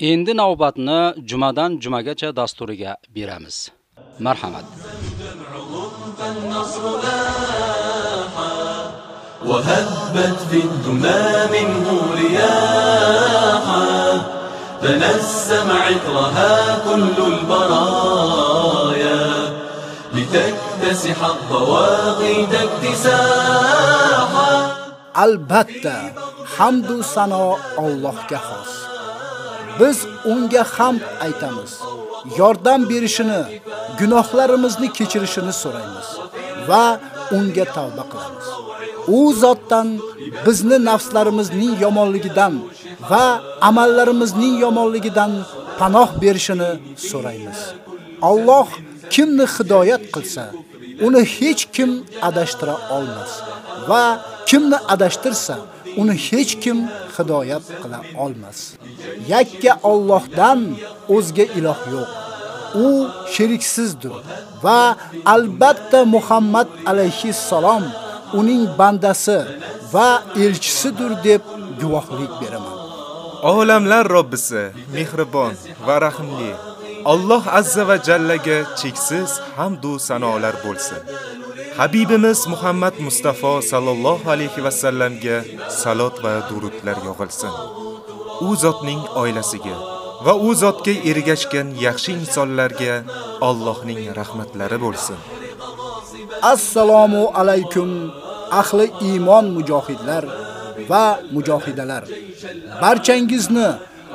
Endi navbatni jumadan jumagacha dasturiga beramiz. Marhamat. وهبت في الدمى منه رياحا تنسم عطرها كل البرايا لتكتسح الضواغد اكتساحا Albatta, hamd va sano Allohga xos. Biz unga hamd aytamiz. Yordam berishini, gunohlarimizni kechirishini so'raymiz va unga tavba qilamiz. U zotdan bizni nafslarimizning yomonligidan va amallarimizning yomonligidan panoh berishini so'raymiz. Alloh kimni hidoyat qilsa, uni hech kim adashtira olmas va kimni adashtirsa, uni hech kim hidoyat qila olmas. Yakka Allohdan o'zga iloh yo'q. U sheriksizdir va albatta Muhammad alayhi salom uning bandasi va elchisidir deb guvohlik beraman. Olamlar Robbisi mehribon va rahimli. Alloh azza va jallaga cheksiz hamd va sanolar bo'lsin. Habibimiz Muhammad Mustafa sallallohu alayhi va sallamga salot va durudlar yog'ilsin. U zotning oilasiga va u zotga ergashgan yaxshi insonlarga Allohning rahmatlari bo'lsin. Assalomu alaykum ahli iymon mujohidlar va mujohidalar. Barchangizni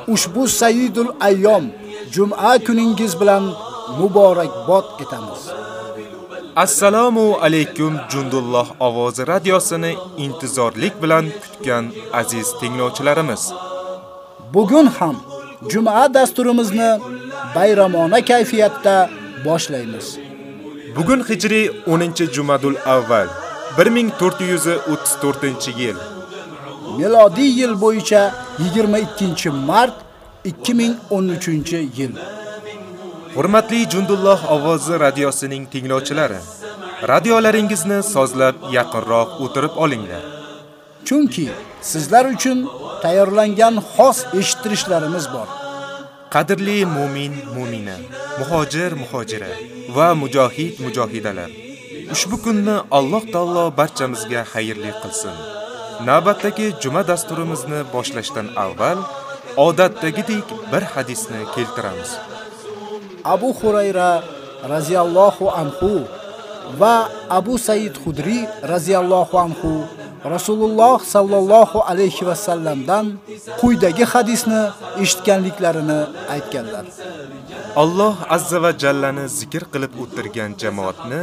ushbu Sayyidul Ayyom Juma kuningiz bilan muborakbod etamiz. Assalomu alaykum Jundulloh ovozi radiosini intizorlik bilan kutgan aziz tinglovchilarimiz. Bugun ham Juma dasturimizni bayramona kayfiyatda boshlaymiz. Bugun hijriy 10-Jumadul avval 1434-yil. Milodiy yil bo'yicha 22-mart 2013-yil. Hurmatli Jundulloh ovozi radiosining tinglovchilari, radiolaringizni sozlab yaqinroq o'tirib olinglar. Chunki sizlar uchun tayyorlangan xos eshittirishlarimiz bor. Qadrli mu'min, mu'mina, muhojir, muhojira va mujohid, mujohidalar. Ushbu kunni Alloh taolo barchamizga xayrli qilsin. Navbatdagi juma dasturimizni boshlashdan avval odatdagidek bir hadisni keltiramiz. Abu Hurayra raziyallohu anhu va Abu Said Xudri raziyallohu anhu Rasululloh sallallohu alayhi va sallamdan quyidagi hadisni eshitganliklarini aytganlar. Alloh azza va jallani zikr qilib o'tirgan jamoatni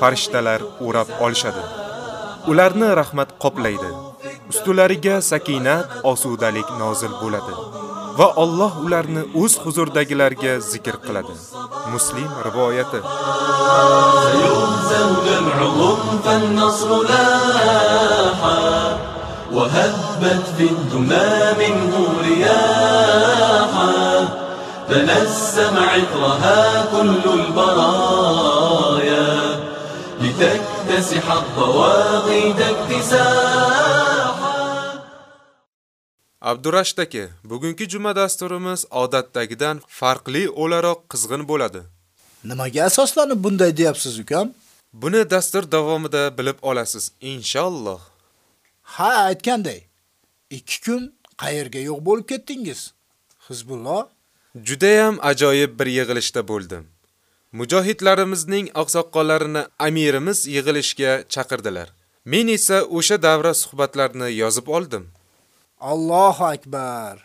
farishtalar o'rab olishadi. Ularni rahmat qoplaydi. Ustulariga sakinat, osudalik nozil bo'ladi. va Alloh ularni o'z huzuridagilarga zikr qiladi. Muslim rivoyati. يهزم جمعهم فالنصر لاحا وهبت في الدمى منه رياحا تنسم عطرها كل البرايا لتكتسح الضواغد اكتساحا Abdurashid aka, bugungi juma dasturimiz odatdagidan farqli o'laroq qizg'in bo'ladi. Nimaga asoslanib bunday deyapsiz, ukam? Buni dastur davomida bilib olasiz, inshaalloh. Ha, aytganday. 2 kun qayerga yo'q bo'lib ketdingiz? Hizbulloh Judayam ajoyib bir yig'ilishda bo'ldim. Mujohidlarimizning oqsoqollarini amirimiz yig'ilishga chaqirdilar. Men esa o'sha davra suhbatlarini yozib oldim. Allohu akbar.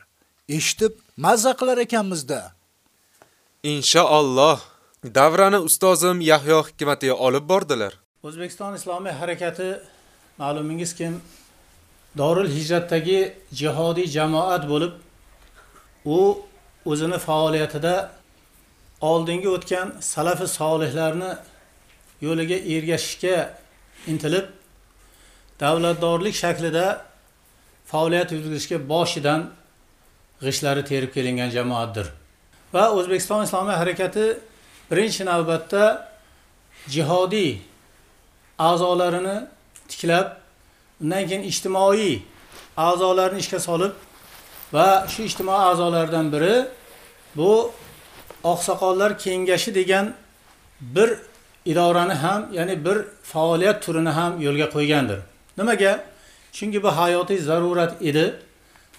Eshitib mazza qilar ekanmizda. Inshaalloh davrani ustozim Yahyo hikmatiga olib bordilar. O'zbekiston Islomiy harakati ma'lumingiz kim Dorul Hijratdagi jihodiy jamoat bo'lib, u o'zini faoliyatida oldingi o'tgan salafi solihlarni yo'liga ergashishga intilib, davlatdorlik shaklida faoliyat yurgizishga boshidan g'ishlari terib kelingan jamoatdir. Va O'zbekiston Islomiy harakati birinchi navbatda jihodiy a'zolarini tiklab, undan keyin ijtimoiy a'zolarni ishga solib, va shu ijtimoiy a'zolardan biri bu oqsoqollar kengashi degan bir idorani ham ya'ni bir faoliyat turini ham yo'lga qo'ygandir nimaga chunki bu hayotiy zarurat edi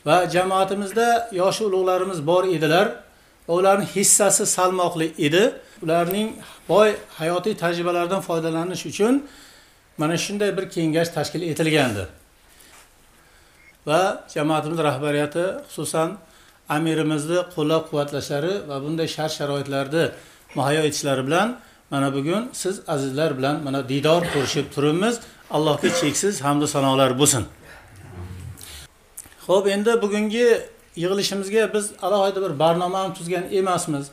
va jamoatimizda yoshi ulug'larimiz bor edilar. Va ularning hissasi salmoqli edi. Ularning boy hayotiy tajribalaridan foydalanish uchun mana shunday bir kengash tashkil etilgandi. Va jamoatimiz rahbariyati xususan amirimizni qo'llab quvvatlashlari va bunday shart sharoitlarni muhayyo etishlari bilan mana bugun siz azizlar bilan mana diydor ko'rishib turibmiz. Allohga cheksiz hamdu sanolar bo'lsin. Ho'p endi bugungi yig'ilishimizga biz alohida bir barnoma tuzgan emasmiz.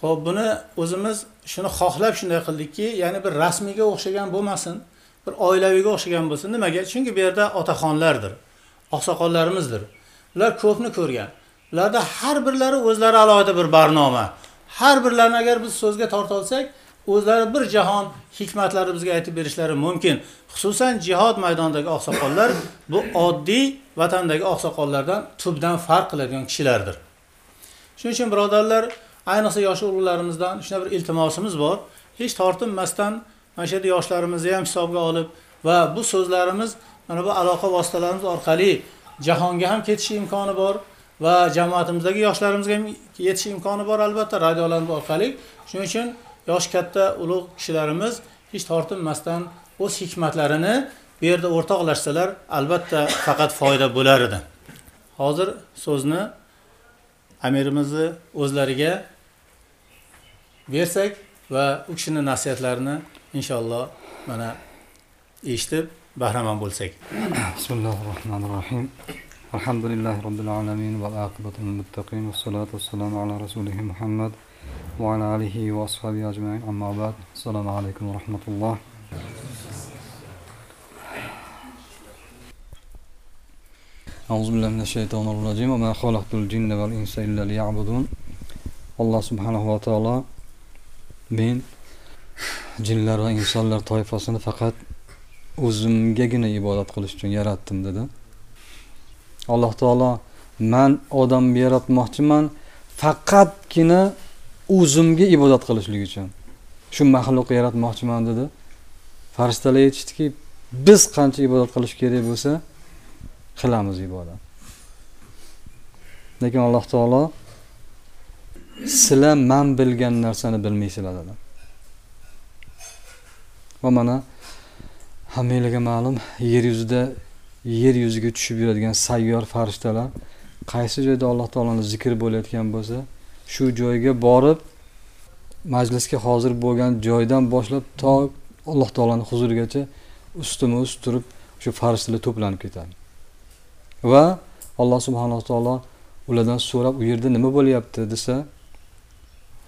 Ho'p buni o'zimiz shuni xohlab shunday qildikki ya'ni bir rasmiyga o'xshagan bo'lmasin bir oilaviyga o'xshagan bo'lsin. Nimaga? Chunki bu yerda otaxonlardir oqsoqollarimizdir. Ular ko'pni ko'rgan. Ularda har birlari o'zlari alohida bir barnoma. Har birlarini agar biz so'zga torta olsak o'zlari bir jahon hikmatlari bizga aytib berishlari mumkin. Xususan jihod maydonidagi oqsoqollar bu oddiy vatandagi oqsoqollardan tubdan farq qiladigan kishilardir. Shuning uchun birodarlar ayniqsa yosh ulug'larimizdan shunday bir iltimosimiz bor. Hech tortinmasdan mana shu yerda yoshlarimizni ham hisobga olib va bu so'zlarimiz mana bu aloqa vositalarimiz orqali jahonga ham ketishi imkoni bor va jamoatimizdagi yoshlarimizga ham yetish imkoni bor albatta radiolarimiz orqali. Shuning uchun yoshi katta ulug' kishilarimiz hech tortinmasdan o'z hikmatlarini bu yerda o'rtoqlashsalar albatta faqat foyda bo'lar edi. Hozir so'zni amirimizni o'zlariga bersak va u kishini nasihatlarini inshaalloh mana eshitib bahramand bo'lsak. Bismillahi rohmanir rohim alhamdulillahi robbil alamin va aqibatu muttaqin vassalotu vassalamu ala rasulihi muhammad وعلى آله وأصحابه أجمعين أما بعد السلام عليكم ورحمة الله أعوذ بالله من الشيطان الرجيم وما خلقت الجن والإنس إلا ليعبدون alloh subhanahu va taolo men jinlar va insonlar toifasini faqat o'zimgagina ibodat qilish uchun yaratdim dedi alloh taolo man odamni yaratmoqchiman faqatgina o'zimga ibodat qilishlik uchun. Shu maxluqni yaratmoqchiman dedi. Farishtalar aytishdiki biz qancha ibodat qilish kerak bo'lsa qilamiz ibodat. Lekin alloh taolo sizlar man bilgan narsani bilmaysizlar dedi. Va mana hammanglarga ma'lum yer yuzida yer yuziga tushib yuradigan sayyor farishtalar qaysi joyda alloh taoloni zikr bo'layotgan bo'lsa shu joyga borib majlisga hozir bo'lgan joydan boshlab to alloh taoloni huzurigacha ustima ust turib shu farishtalar to'planib ketadi. Va alloh subhanaa taolo ulardan so'rab u yerda nima bo'lyapti desa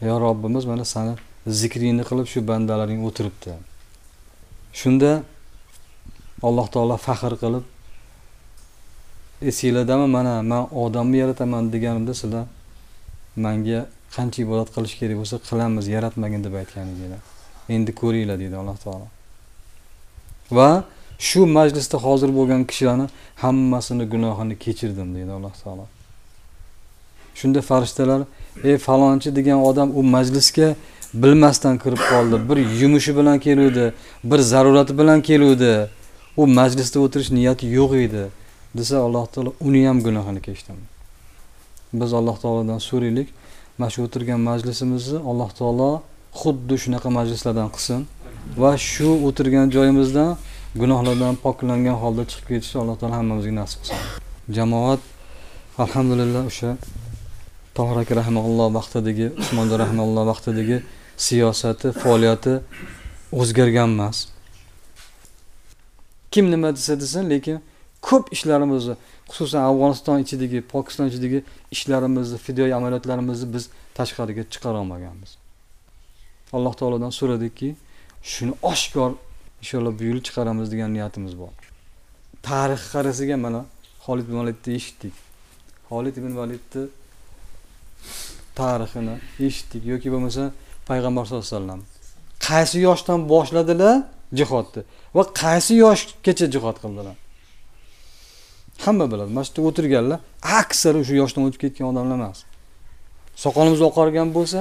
yo robbimiz mana sani zikringni qilib shu bandalaring o'tiribdi. Shunda alloh taolo faxr qilib esinglardami mana man odamni yarataman deganimda sizlar manga qancha ibodat qilish kerak bo'lsa qilamiz yaratmagin deb aytgan edinglar endi ko'ringlar deydi alloh taolo. Va shu majlisda hozir bo'lgan kishilarni hammasini gunohini kechirdim deydi alloh taolo. Shunda farishtalar ey falonchi degan odam u majlisga bilmasdan kirib qoldi. Bir yumushi bilan keluvdi bir zarurati bilan keluvdi. U majlisda o'tirish niyati yo'q edi desa alloh taolo uni ham gunohini kechdim. Biz alloh taolodan so'raylik mana shu o'tirgan majlisimizni alloh taolo xuddi shunaqa majlislardan qilsin. Va shu o'tirgan joyimizdan gunohlardan poklangan holda chiqib ketishni alloh taolo hammamizga nasib qilsin. Jamoat alhamdulillah o'sha tohir aka rahmaulloh vaqtidagi usmonjon rahmaulloh vaqtidagi siyosati faoliyati o'zgargan emas kim nima desa desin lekin ko'p ishlarimizni xususan afg'oniston ichidagi pokiston ichidagi ishlarimizni fidoyi amaliyotlarimizni biz tashqariga chiqarolmaganmiz. Alloh taolodan so'radikki shuni oshkor inshaalloh bu yil chiqaramiz degan niyatimiz bor. Tarix qarasiga mana xolid ibn validni eshitdik. Xolid ibn validni tarixini eshitdik. Yoki bo'lmasa payg'ambar sallallohu alayhi vasallam. Qaysi yoshdan boshladilar? Jihodni. Va qaysi yoshgacha jihod qildilar? Hamma biladi. Mana shu yerda o'tirganlar aksari o'sha yoshdan o'tib ketgan odamlar emas. Soqolimiz oqargan bo'lsa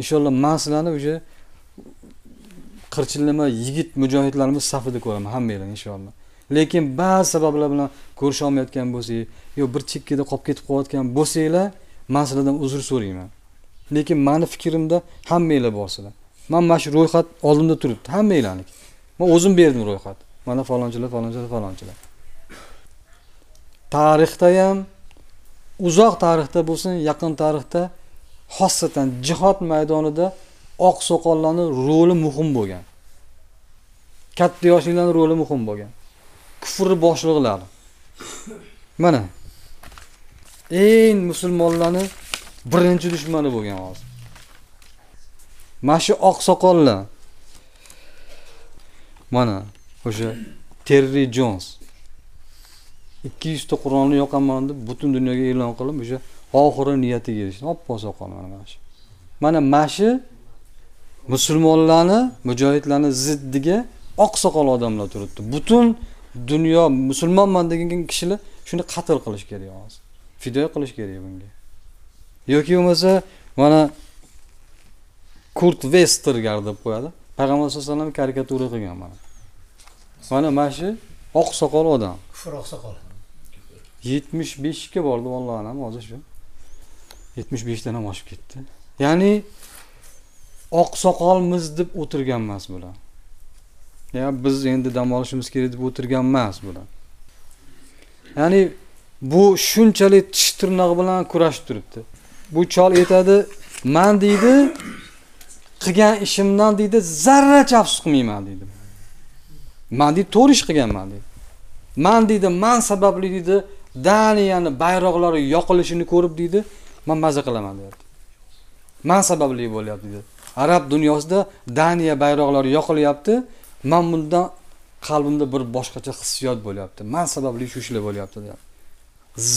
inshaalloh man sizlarni o'sha qirchillama yigit mujohidlarimiz safida ko'raman hammanglarni inshaalloh lekin ba'zi sabablar bilan ko'risha olmayotgan bo'lsangiz yo bir chekkada qolib ketib qolayotgan bo'lsanglar man sizlardan uzr so'rayman. Lekin mani fikrimda hammanglar borsizlar. Man mana shu ro'yxat oldimda turibdi hammanglarniki. Man o'zim berdim ro'yxat. Mana falonchilar falonchilar falonchilar. Tarixda ham uzoq tarixda bo'lsin yaqin tarixda xosatan jihod maydonida oq soqollarni roli muhim bo'lgan. Katta yoshliklarni roli muhim bo'lgan. Kufr boshliqlari. Mana eng musulmonlarni birinchi dushmani bo'lgan hozir. Mana shu oq soqollar. Mana o'sha terri jons ikki yuzta qur'onni yoqaman deb butun dunyoga e'lon qilib o'sha oxiri niyatiga erishdi oppoq soqol mana mana shu mana mana shu musulmonlarni mujohidlarni ziddiga oq soqol odamlar turibdi butun dunyo musulmonman degan kishilar shuni qatl qilish kerak hozir fido qilish kerak bunga. Yoki bo'lmasa mana kurt vestergar deb qo'yadi. Payg'ambar sallallohu alayhi vasallam karikatura qilgan mana. Mana mana shu oq soqol odam. Kufr oq soqol. 75ga bordi vallohu alam hozir shu 75 dan ham oshib ketdi. Ya'ni oqsoqolmiz deb o'tirgan emas bular. Ya biz endi dam olishimiz kerak deb o'tirgan emas bular. Ya'ni bu shunchalik tish tirnog'i bilan kurashib turibdi. Bu chol aytadi man deydi qilgan ishimdan deydi zarracha afsus qilmayman deydi. Man deydi to'g'ri ish qilganman deydi. Man deydi man sababli deydi daniyani bayroqlari yoqilishini ko'rib deydi man maza qilaman deyapti. Man sababli bo'lyapti deydi arab dunyosida daniya bayroqlari yoqilyapti man bundan qalbimda bir boshqacha hissiyot bo'lyapti. Man sababli shu ishlar bo'lyapti deyapti.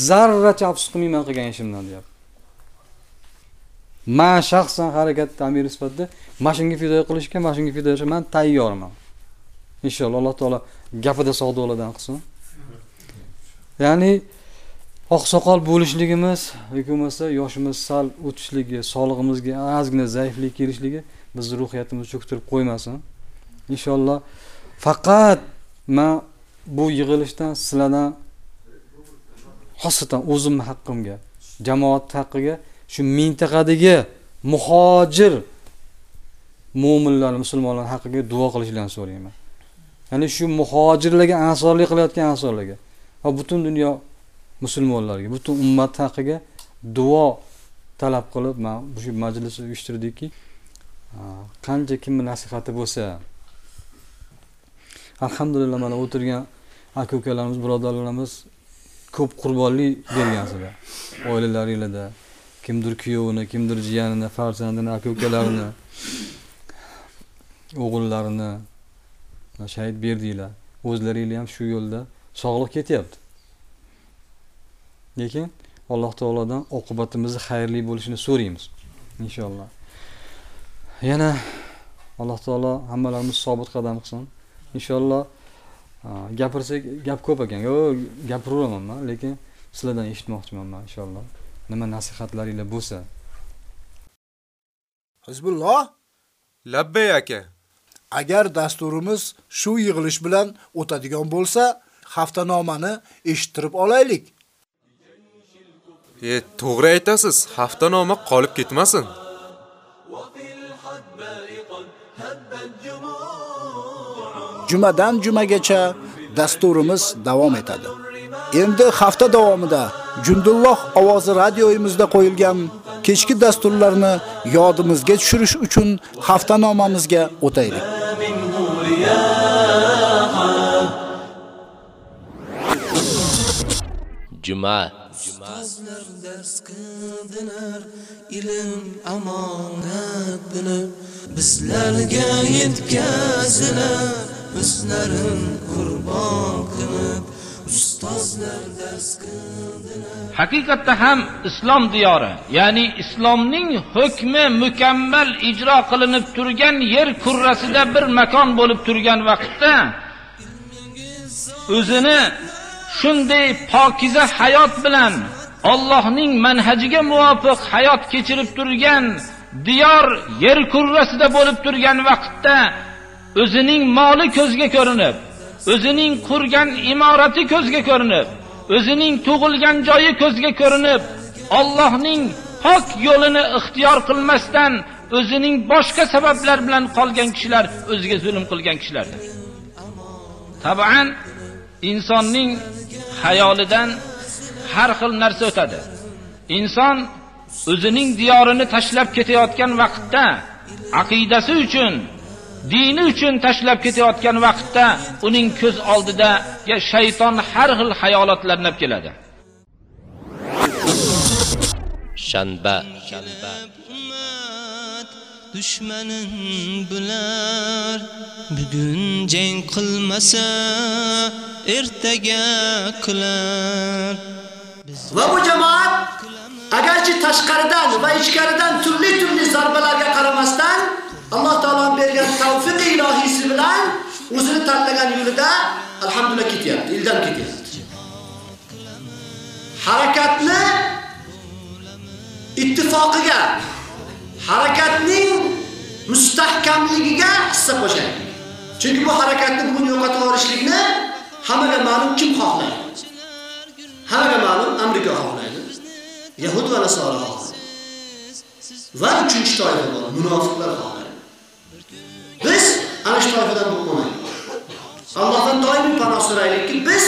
Zarracha afsus qilmayman qilgan ishimdan deyapti. Man shaxsan harakatni amiri sifatida mana shunga fidoya qilishga mana shunga fidoya qilishga man tayyorman. Inshaalloh alloh taolo gapida sodiqlardan qilsin. Ya'ni oqsoqol bo'lishligimiz yoki bo'lmasa yoshimiz sal o'tishligi sog'lig'imizga ozgina zaiflik kelishligi bizni ruhiyatimizni cho'ktirib qo'ymasin. Inshaalloh faqat man bu yig'ilishdan sizlardan xosatan o'zimni haqqimga jamoat haqqiga shu mintaqadagi muhojir mo'minlar musulmonlar haqqiga duo qilishlarini so'rayman. Ya'ni shu muhojirlarga ansorlik qilayotgan ansorlarga va butun dunyo musulmonlarga butun ummat haqiga duo talab qilib man shu majlisni uyushtirdikki qancha kimni nasihati bo'lsa alhamdulillah mana o'tirgan aka ukalarimiz birodarlarimiz ko'p qurbonlik bergansizlar. Oilalaringlarda kimdir kuyovini kimdir jiyanini farzandini aka ukalarini o'g'illarini shahid berdinglar. O'zlaringlar ham shu yo'lda sog'liq ketyapti. Lekin alloh taolodan oqibatimizni xayrli bo'lishini so'raymiz inshaalloh. Yana alloh taolo hammalarimiz sobit qadam qilsin. Inshaalloh gapirsak gap ko'p ekan. Yo gapiraveraman man lekin sizlardan eshitmoqchiman man inshaalloh. Nima nasihatlaringlar bo'lsa. Hizbulloh labbay aka. Agar dasturimiz shu yig'ilish bilan o'tadigan bo'lsa haftanomani eshittirib olaylik. E to'g'ri aytasiz haftanoma qolib ketmasin. Jumadan jumagacha dasturimiz davom etadi. Endi hafta davomida Jundulloh ovozi radioyimizda qo'yilgan kechki dasturlarni yodimizga tushirish uchun haftanomamizga o'taylik. Juma Ustozlar dars qildilar, ilm amonat bilib, bizlarga yetkazilar, o'zlarin qurbon qilib, ustozlar dars qildilar. haqiqatda ham islom diyori ya'ni islomning hukmi mukammal ijro qilinib turgan yer kurrasida bir makon bo'lib turgan vaqtda o'zini shunday pokiza hayot bilan Allohning manhajiga muvofiq hayot kechirib turgan diyor yer kurrasida bo'lib turgan vaqtda o'zining moli ko'zga ko'rinib, o'zining qurgan imorati ko'zga ko'rinib, o'zining tug'ilgan joyi ko'zga ko'rinib, Allohning haq yo'lini ixtiyor qilmasdan o'zining boshqa sabablar bilan qolgan kishilar o'ziga zulm qilgan kishilardir. Tabian insonning hayolidan har xil narsa o'tadi. Inson o'zining diyorini tashlab ketayotgan vaqtda aqidasi uchun, dini uchun tashlab ketayotgan vaqtda uning ko'z oldida shayton har xil hayolotlarni olib keladi. shanba shanba dushmanin bular bugun jang qilmasa ertaga qilar Va bu jamoat agarchi tashqaridan va ichkaridan turli-turli zarbalarga qaramasdan Alloh taoloning bergan tavfiq ilohiysi bilan o'zini tanlagan yo'lida alhamdulillah ketyapti, ildan ketyapti. Harakatni ittifoqiga, harakatning mustahkamligiga hissa qo'shadi. Chunki bu harakatni bugun yo'qotib yuborishlikni hammaga ma'lum kim xohlaydi? Hammaga ma'lum Amerika xohlaydi. Yahud va Nasoro xohlaydi. Va uchinchi toifa bor, munofiqlar xohlaydi. Biz ana shu toifadan bo'lmaymiz. Allohdan doim panoh so'raylikki, biz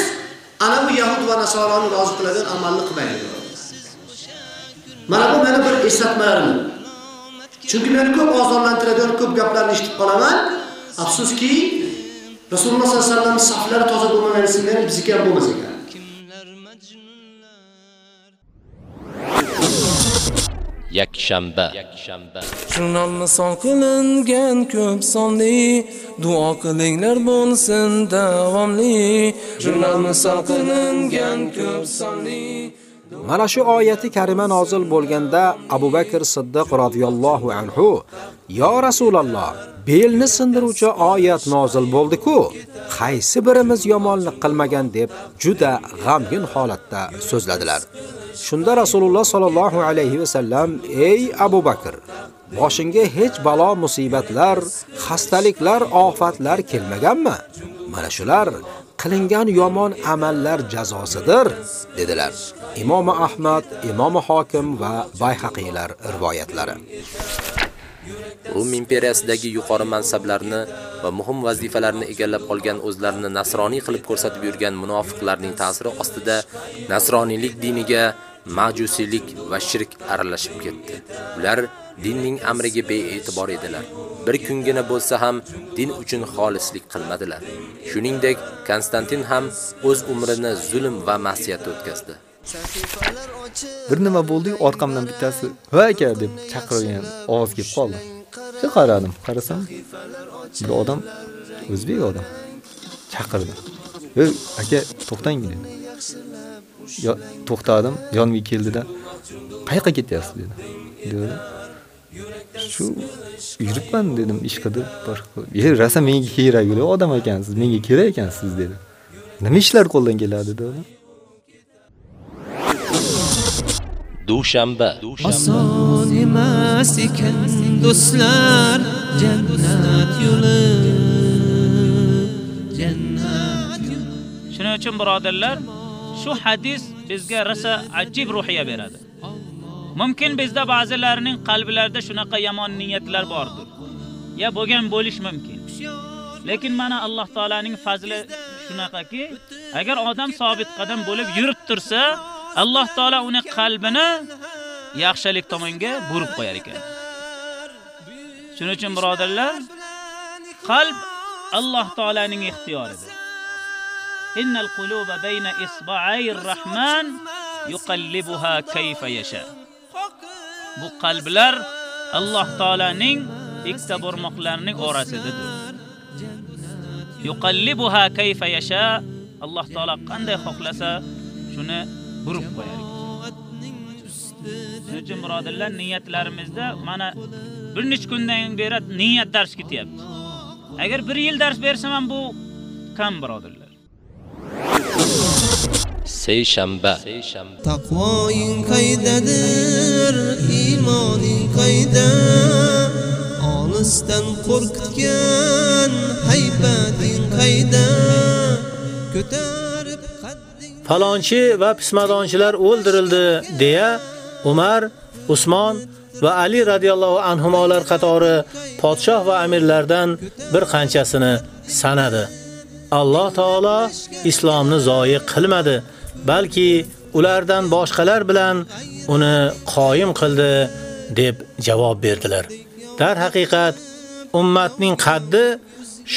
ana bu Yahud va Nasoroni rozi qiladigan amalni qilmaylik. Mana bu mana bir eslatmalarim. Chunki meni ko'p ozorlantiradigan ko'p gaplarni eshitib qolaman. Afsuski, Rasululloh sollallohu alayhi vasallam saflari toza bo'lmagani singari bizniki ham bo'lmas ekan. yakshanba. Jurnal misol qilingan ko'p sonli. Duo qilinglar bo'lsin davomli. Jurnal misol qilingan ko'p sonli Mana shu oyati karima nozil bo'lganda Abu Bakr Siddiq radhiyallohu anhu: "Ya Rasululloh, belni sindiruvchi oyat nozil bo'ldi-ku, qaysi birimiz yomonlik qilmagan?" deb juda g'amgin holatda so'zladilar. Shunda Rasululloh sallallohu alayhi va sallam: "Ey Abu Bakr, boshingga hech balo musibatlar, xastaliklar, ofatlar kelmaganmi? Mana shular qilingan yomon amallar jazosidir dedilar. Imom Ahmad, Imom Hokim va Bayhaqiylar rivoyatlari. Rum imperiyasidagi yuqori mansablarni va muhim vazifalarni egallab qolgan o'zlarini nasroniy qilib ko'rsatib yurgan munofiqlarning ta'siri ostida nasroniylik diniga majusiylik va shirk aralashib ketdi. Ular dinning amriga bee'tibor edilar. Bir kungina bo'lsa ham din uchun xolislik qilmadilar. Shuningdek, Konstantin ham o'z umrini zulm va ma'siyatda o'tkazdi. Bir nima bo'ldi, orqamdan bittasi "Va aka" deb chaqirgan ovoz kelib qoldi. Shu qaradim, qarasam bir odam o'zbek odam chaqirdi. "Ey aka, to'xtang" dedi. Yo, to'xtadim, yonimga keldida "Qayoqqa ketyapsiz?" dedi. Dedi. Shu yuribman dedim ish qilib boshqa. "Ey, rasa menga kerak yo'q, odam ekansiz, menga kerak ekansiz" dedi. "Nima ishlar qo'ldan keladi?" dedi. dushanba Oson emas ekan do'stlar jannat yo'li jannat Shuning uchun birodarlar, shu hadis bizga rasa ajib ruhiya beradi. Mumkin bizda ba'zilarining qalblarida shunaqa yomon niyatlar bordir. Ya bo'lgan bo'lish mumkin. Lekin mana Alloh taolaning fazli shunaqaki, agar odam sobit qadam bo'lib yurib tursa, Alloh taolo uni qalbini yaxshilik tomonga burib qo'yar ekan. Shuning uchun birodarlar, qalb Alloh taolaning ixtiyoridir. Innal quluba bayna isba'ayir rahman yuqallibuha kayfa yasha. Bu qalblar Alloh taolaning ikkita barmoqlarining orasidadir. Yuqallibuha kayfa yasha. Alloh taolo qanday xohlasa shuni burib qo'yar ekan. Shuning niyatlarimizda mana bir necha kundan beri niyat dars ketyapti. Agar bir yil dars bersam ham bu kam birodlar. Seyshanba. Taqvoing qaydadir, iymoning qayda? Olisdan qo'rqitgan haybating qayda? Ko'tarib falonchi va pismadonchilar o'ldirildi deya Umar, Usmon va Ali radhiyallohu anhumolar qatori podshoh va amirlardan bir qanchasini sanadi. Alloh taolo islomni zoyi qilmadi, balki ulardan boshqalar bilan uni qoyim qildi deb javob berdilar. Dar haqiqat ummatning qaddi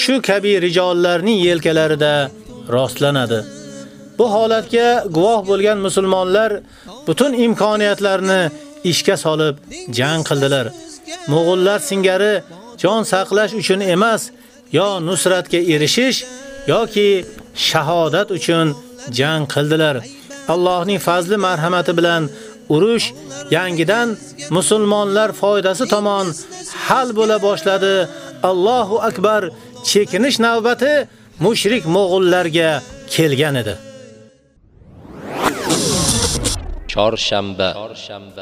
shu kabi rijollarning yelkalarida rostlanadi. Bu holatga guvoh bo'lgan musulmonlar butun imkoniyatlarni ishga solib jang qildilar. Mo'g'ullar singari jon saqlash uchun emas, yo nusratga erishish yoki shahodat uchun jang qildilar. Allohning fazli marhamati bilan urush yangidan musulmonlar foydasi tomon hal bo'la boshladi. Allohu akbar chekinish navbati mushrik mo'g'ullarga kelgan edi. Chorshanba.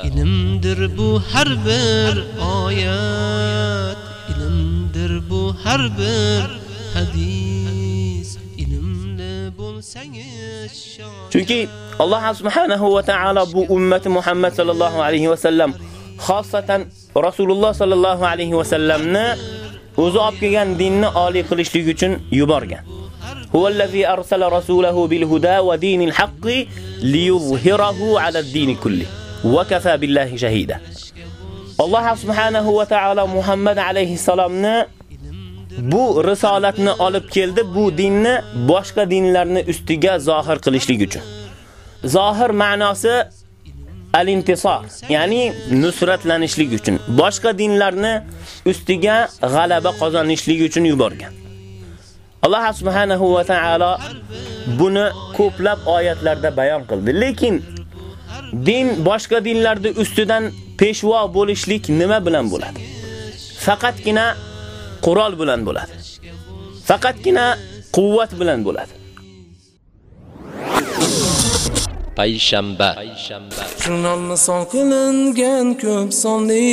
Ilmdir bu har bir oyat, ilmdir bu har bir hadis. Ilmli bo'lsangiz Чунки Аллоҳ субҳанаҳу ва taolo бу уммати Муҳаммад соллаллоҳу алайҳи ва саллам, xosatan Расулуллоҳ соллаллоҳу алайҳи ва салламни ўзи олиб келган динни олий qilishlik учун юборган. Huvallazi арсала rasulahu bil huda ва dinil haqqi liyuzhirahu алад дини кулли ва кафа биллаҳи шаҳида. Аллоҳ субҳанаҳу ва va Муҳаммад Muhammad alayhi bu risolatni olib keldi, bu dinni boshqa dinlarni ustiga zohir qilishlik uchun. Zohir ma'nosi al-intisor, ya'ni nusratlanishlik uchun, boshqa dinlarni ustiga g'alaba qozonishlik uchun yuborgan. Alloh subhanahu va taolo buni ko'plab oyatlarda bayon qildi. Lekin din boshqa dinlarda ustidan peshvo bo'lishlik nima bilan bo'ladi? Faqatgina qurol bilan bo'ladi. Faqatgina quvvat bilan bo'ladi. payshanba. Jurnalni son qilingan ko'p sonli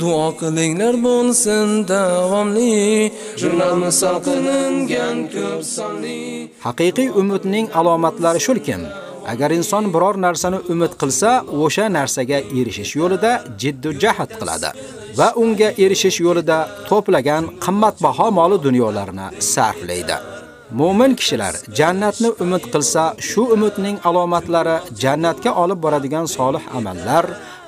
duo qilinglar bo'lsin davomli. Jurnalni son qilingan ko'p sonli. Haqiqiy umidning alomatlari shulkim. Agar inson biror narsani umid qilsa, o'sha narsaga erishish yo'lida jiddu jahd qiladi va unga erishish yo'lida to'plagan qimmatbaho moli dunyolarini sarflaydi. Mo'min kishilar jannatni umid qilsa, shu umidning alomatlari jannatga olib boradigan solih amallar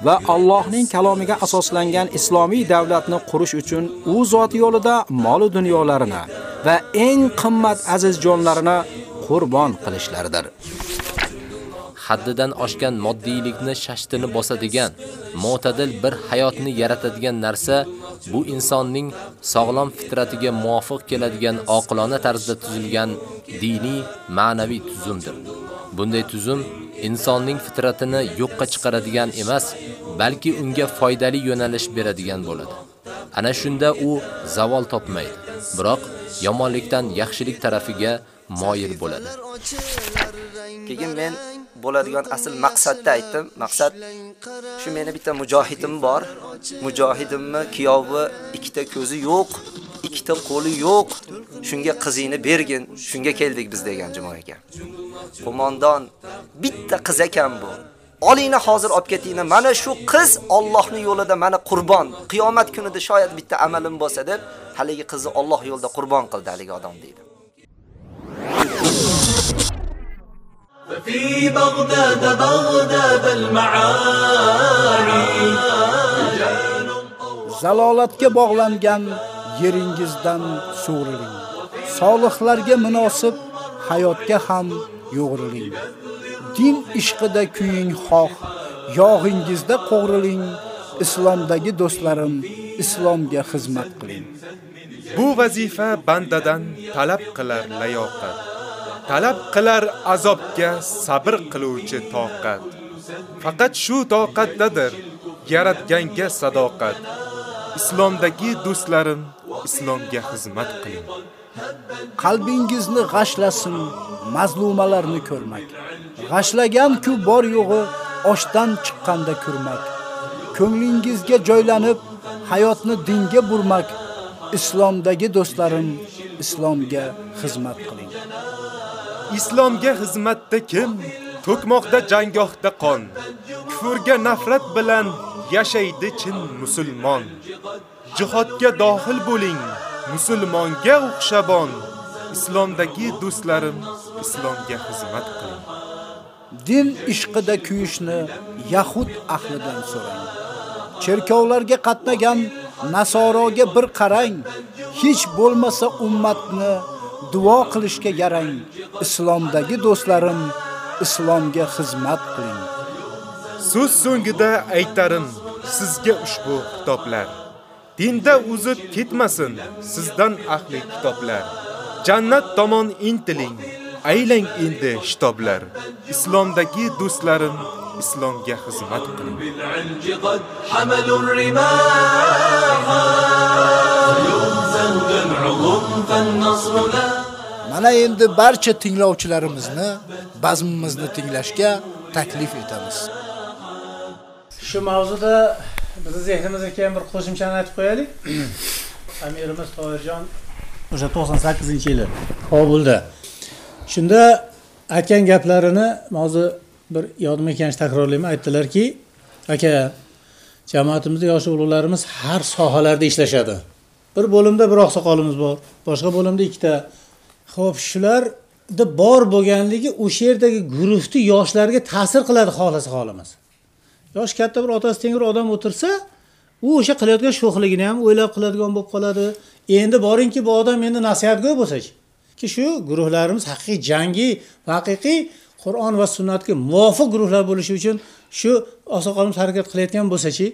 va Allohning kalomiga asoslangan islomiy davlatni qurish uchun u zot yo'lida mol dunyolarini va eng qimmat aziz jonlarini qurbon qilishlaridir. Haddidan oshgan moddiylikni shashtini bosadigan, mo'tadil bir hayotni yaratadigan narsa bu insonning sog'lom fitratiga muvofiq keladigan oqilona tarzda tuzilgan diniy, ma'naviy tuzumdir. Bunday tuzum insonning fitratini yo'qqa chiqaradigan emas, balki unga foydali yo'nalish beradigan bo'ladi. Ana shunda u zavol topmaydi, biroq yomonlikdan yaxshilik tarafiga moyil bo'ladi. Keyin men bo'ladigan asl maqsadda aytdim. Maqsad shu meni bitta mujohidim bor. Mujohidimni kiyovi ikkita ko'zi yo'q, ikkita qo'li yo'q. Shunga qizingni bergin, shunga keldik biz degan jumoaga. Qo'mondon bitta qiz ekan bu. Olingni hozir olib ketingni. Mana shu qiz Allohning yo'lida mana qurbon. Qiyomat kunida shoyat bitta amalim bo'lsa deb, haligi qizni Alloh yo'lida qurbon qildi haligi odam deydi. ففي بغداد بغداد المعاني Zalolatga bog'langan yeringizdan sug'uriling. Solihlarga munosib hayotga ham yo'g'riling. Din ishqida kuying xoh, yog'ingizda qo'g'riling. Islomdagi do'stlarim, islomga xizmat qiling. Bu vazifa bandadan talab qilar layoqat. Talab qilar azobga sabr qiluvchi toqat. Faqat shu toqatdadir yaratganga sadoqat. Islomdagi do'stlarim, islomga xizmat qiling. Qalbingizni g'ashlasin mazlumalarni ko'rmak. g'ashlagan-ku bor yo'g'i oshdan chiqqanda kurmak. Ko'nglingizga joylanib hayotni dinga burmak. Islomdagi do'stlarim, islomga xizmat qiling. Islomga xizmatda kim? To'kmoqda jangohda qon. Kufrga nafrat bilan yashaydi chin musulmon. Jihodga dohil bo'ling, musulmonga o'xshabon. Islomdagi do'stlarim, islomga xizmat qiling. Din ishqida kuyishni yahud ahlidan so'rang. Cherkovlarga qatnagan nasoroga bir qarang. Hech bo'lmasa ummatni duo qilishga yarang. Islomdagi do'stlarim, islomga xizmat qiling. So'z so'ngida aytarim sizga ushbu kitoblar. Dinda uzib ketmasin sizdan ahli kitoblar. Jannat tomon intiling, aylang endi shitoblar. Islomdagi do'stlarim, islomga xizmat qiling. بالعنج قد حملوا الرماح يهزم جمعهم فالنصر لا Mana endi barcha tinglovchilarimizni bazmimizni tinglashga taklif etamiz. Shu mavzuda bizni zehnimizga kelgan bir qo'shimchani aytib qo'yaylik. Amirimiz Toyirjon o'sha 98-yili Kobulda. Shunda aytgan gaplarini hozir bir yodimga kelganicha takrorlayman. Aytdilarki, aka, jamoatimizda yosh ulug'larimiz har sohalarda ishlashadi. Bir bo'limda bir oqsoqolimiz bor, boshqa bo'limda ikkita. Xo'p, shularni bor bo'lganligi o'sha yerdagi guruhni yoshlarga ta'sir qiladi xohlasa xohlamasa. Yosh katta bir otasi tengir odam o'tirsa, u o'sha qilayotgan sho'xligini ham o'ylab qiladigan bo'lib qoladi. Endi boringki, bu odam endi nasihatgo'y bo'lsa-chi. Ki shu guruhlarimiz haqiqiy jangi, haqiqiy Qur'on va sunnatga muvofiq guruhlar bo'lishi uchun shu oqsoqolimiz harakat qilayotgan bo'lsa-chi,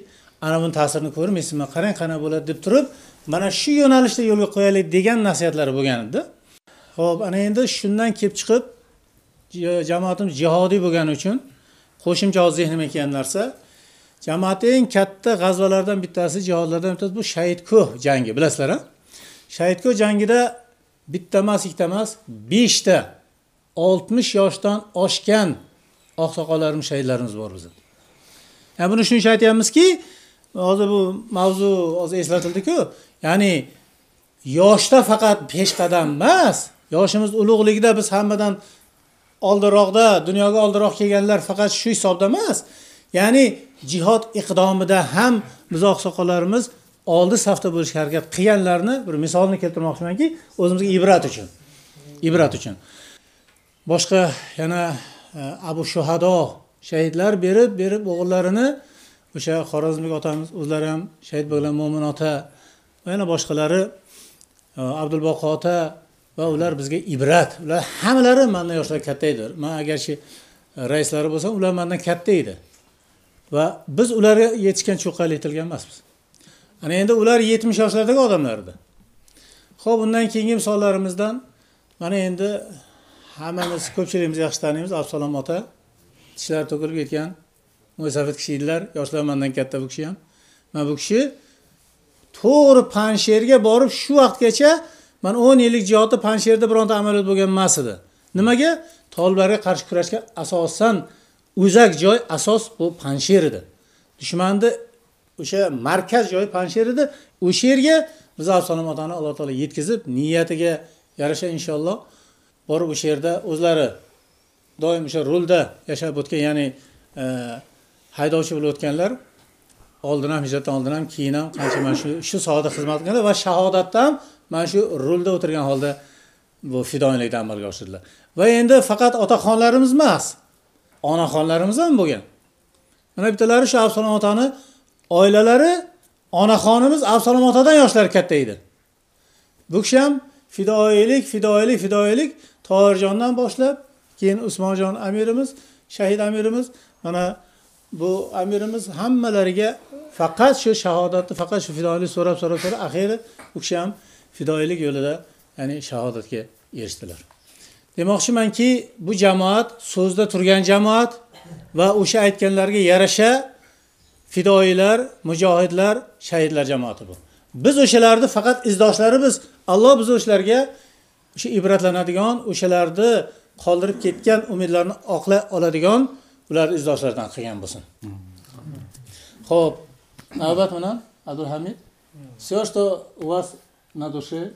ana buni ta'sirini ko'rmaysizmi? Qarang qana bo'ladi deb turib, mana shu yo'nalishda yo'lga qo'yaylik degan nasihatlari bo'lgan edida ho'p ana endi shundan kelib chiqib jamoatimiz jihodiy bo'lgani uchun qo'shimcha hozir zehnimga kelgan narsa jamoatni eng katta g'azvalardan bittasi jihodlardan bittasi bu Shahidkoh jangi bilasizlar-a? Shahidkoh jangida bitta emas, ikkita emas, 5 ta 60 yoshdan oshgan oqsoqollarimiz, shahidlarimiz bor bizni Yani buni shuning uchun aytyapmizki, hozir bu mavzu hozir eslatildi-ku, ya'ni yoshda faqat peshqadam emas, yoshimiz ulug'ligida biz hammadan oldinroqda, dunyoga oldinroq kelganlar faqat shu hisobda emas. Ya'ni jihod iqdomida ham biz oqsoqollarimiz oldi safda bo'lishga harakat qilganlarni bir misolni keltirmoqchimanki, o'zimizga ibrat uchun. Ibrat uchun. Boshqa yana e, Abu Shuhado shahidlar berib, berib o'g'illarini o'sha Xorazmlik otamiz o'zlari ham shahid bo'lgan Mo'min ota va yana boshqalari e, ota va ular bizga ibrat. Ular hammalari mendan yoshlar katta edi. Men agarchi raislari bo'lsam, ular mendan katta edi. Va biz ularga yetishgan cho'qqali yetilgan emasmiz. Ana endi ular 70 yoshlardagi odamlar edi. Xo'p, undan keyingi misollarimizdan mana endi hammamiz ko'pchiligimiz yaxshi taniymiz Absalom ota. Tishlari to'kilib ketgan mo'ysafid kishi edilar, yoshlar mendan katta bu kishi ham. Mana bu kishi to'g'ri Pansherga borib shu vaqtgacha man 10 yillik jihodda Panjsherda bironta amaliyot bo'lgan emas edi. Nimaga? Toliblarga qarshi kurashga asosan o'zak joy asos bu Panjsher edi. Dushmanni o'sha markaz joyi Panjsher edi. O'sha yerga biz Absalom otani Alloh taolo yetkazib, niyatiga yarasha inshaalloh borib o'sha yerda o'zlari doim o'sha rulda yashab o'tgan, ya'ni e, haydovchi bo'lib o'tganlar oldin ham hijratdan oldin ham keyin ham qancha mana shu shu sohada xizmat qilganlar va shahodatda ham mana shu rulda o'tirgan holda bu fidoyilikni amalga oshirdilar. Va endi faqat otaxonlarimiz emas, onaxonlarimiz ham bo'lgan. Mana bittalari shu Absalom otani oilalari onaxonimiz Absalom otadan yoshlari katta edi. Bu kishi ham fidoyilik, fidoyilik, fidoyilik Tohirjondan boshlab, keyin Usmonjon amirimiz, shahid amirimiz, mana bu amirimiz hammalariga faqat shu shahodatni, faqat shu fidoyilik so'rab, so'rab, so'rab, axiyri u kishi ham fidoyilik yo'lida, ya'ni shahodatga erishdilar. Demoqchimanki, bu jamoat so'zda turgan jamoat va o'sha aytganlarga yarasha fidoyilar, mujohidlar, shahidlar jamoati bu. Biz o'shalarni faqat izdoshlarimiz. Alloh biz o'shalarga o'sha ibratlanadigan, o'shalarni qoldirib ketgan umidlarni oqlay oladigan ular izdoshlaridan qilgan bo'lsin ho'p navbat bilan abdulhamid все что у вас на душе,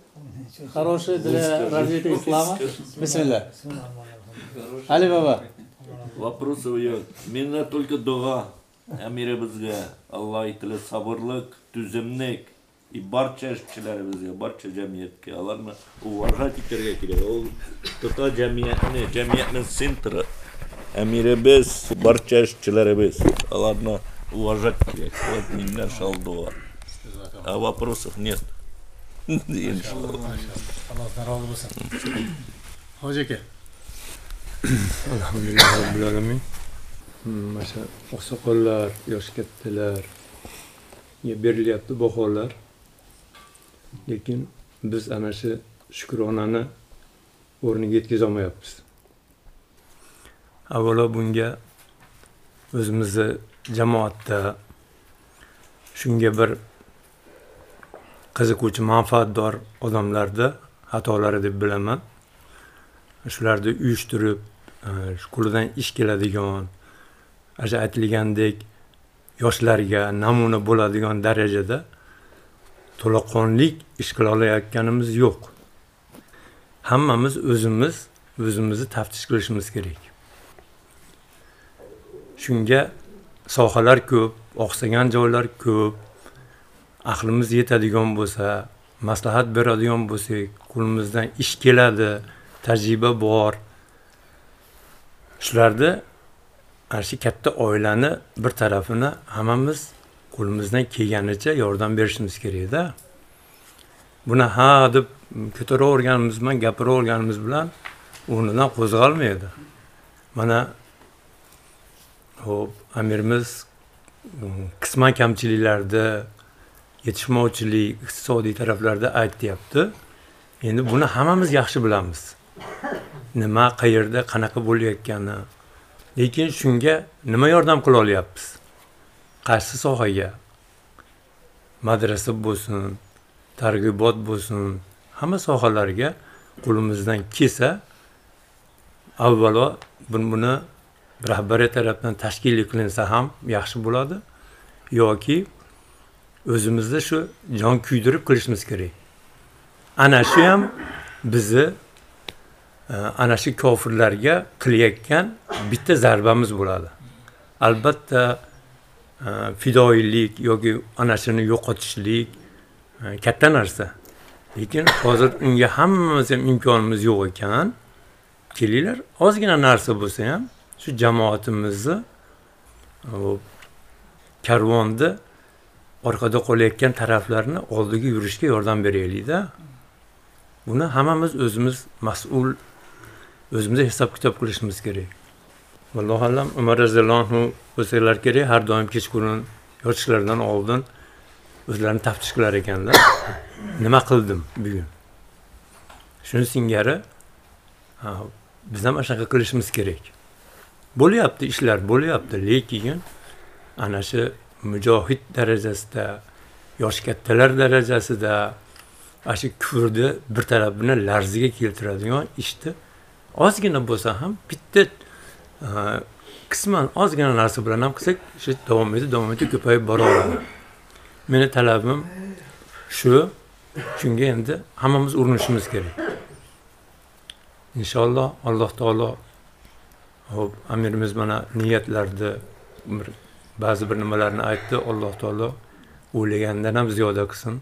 хорошее для развития ислама. Бисмилля. Али Баба. Вопросов нет. Меня только дуа. Әмире бізге Аллах әйтілі сабырлық, түзімнік и барча эшчиләребезгә, барча җәмгыятькә аларны уварга китерергә кирәк. Ул тота җәмгыятьне, җәмгыятьнең Амире әмиребез, барча эшчиләребез аларны уважать кирәк. Вот миннән шалдыга. А вопросов нет. Inshaalloh Allohdan rozi bo'lsin hoji aka alhamdulillah robbil alamin. Mana shu oqsoqollar yoshi kattalar berilyapti baholar lekin biz ana shu shukronani o'rniga yetkazolmayapmiz. Avvalo bunga o'zimizni jamoatda shunga bir qiziquvchi manfaatdor odamlarda xatolari deb bilaman. Shularni uyushtirib e, shu qo'lidan ish keladigan o'sha aytilgandek yoshlarga namuna bo'ladigan darajada to'laqonlik ish qila olayotganimiz yo'q. Hammamiz o'zimiz o'zimizni taftish qilishimiz kerak. Shunga sohalar ko'p oqsagan joylar ko'p aqlimiz yetadigan bo'lsa maslahat beradigan bo'lsak qo'limizdan ish keladi tajriba bor. Shularda ana shu katta oilani bir tarafini hammamiz qo'limizdan kelganicha yordam berishimiz kerakda. Buni ha deb ko'taraverganimiz bilan gapiraverganimiz bilan o'rnidan qo'zg'almaydi. Mana hop amirimiz mm, qisman kamchiliklarda yetishmovchilik iqtisodiy taraflarda aytyapti. Endi buni hammamiz yaxshi bilamiz. Nima qayerda qanaqa bo'layotgani. Lekin shunga nima yordam qila olyapmiz? Qaysi sohaga? Madrasa bo'lsin targ'ibot bo'lsin hamma sohalarga qo'limizdan kelsa avvalo buni rahbariyat tarafidan tashkil qilinsa ham yaxshi bo'ladi. Yoki o'zimizda shu jon kuydirib qilishimiz kerak. Ana shu ham bizni e, ana shu kofirlarga qilayotgan bitta zarbamiz bo'ladi. Albatta e, fidoyilik yoki ana shuni yo'qotishlik e, katta narsa. Lekin hozir unga hammamiz ham imkonimiz yo'q ekan. Kelinglar ozgina narsa bo'lsa ham shu jamoatimizni karvonni orqada qolayotgan taraflarni oldiga yurishga yordam beraylikda. Buni hammamiz o'zimiz mas'ul o'zimiz hisob kitob qilishimiz kerak. Allohu alam umar roziyallohu anhu bo'lsalar kerak har doim kechqurun yotishlaridan oldin o'zlarini taftish qilar ekanlar. Nima qildim bugun? Shuni singari biz ham ana shunaqa qilishimiz kerak. Bo'lyapti ishlar bo'lyapti lekin ana shu mujohid darajasida yoshi kattalar darajasida ana shu kufrni bir tarafini larziga keltiradigan ishni ozgina bo'lsa ham bitta e, qisman ozgina narsa bilan ham qilsak shu davom etib davom etib ko'payib boraveradi. Meni talabim shu shunga endi hammamiz urinishimiz kerak. Inshaalloh alloh taolo hop amirimiz mana niyatlarni bir ba'zi bir nimalarni aytdi alloh taolo o'ylagandan ham ziyoda qilsin.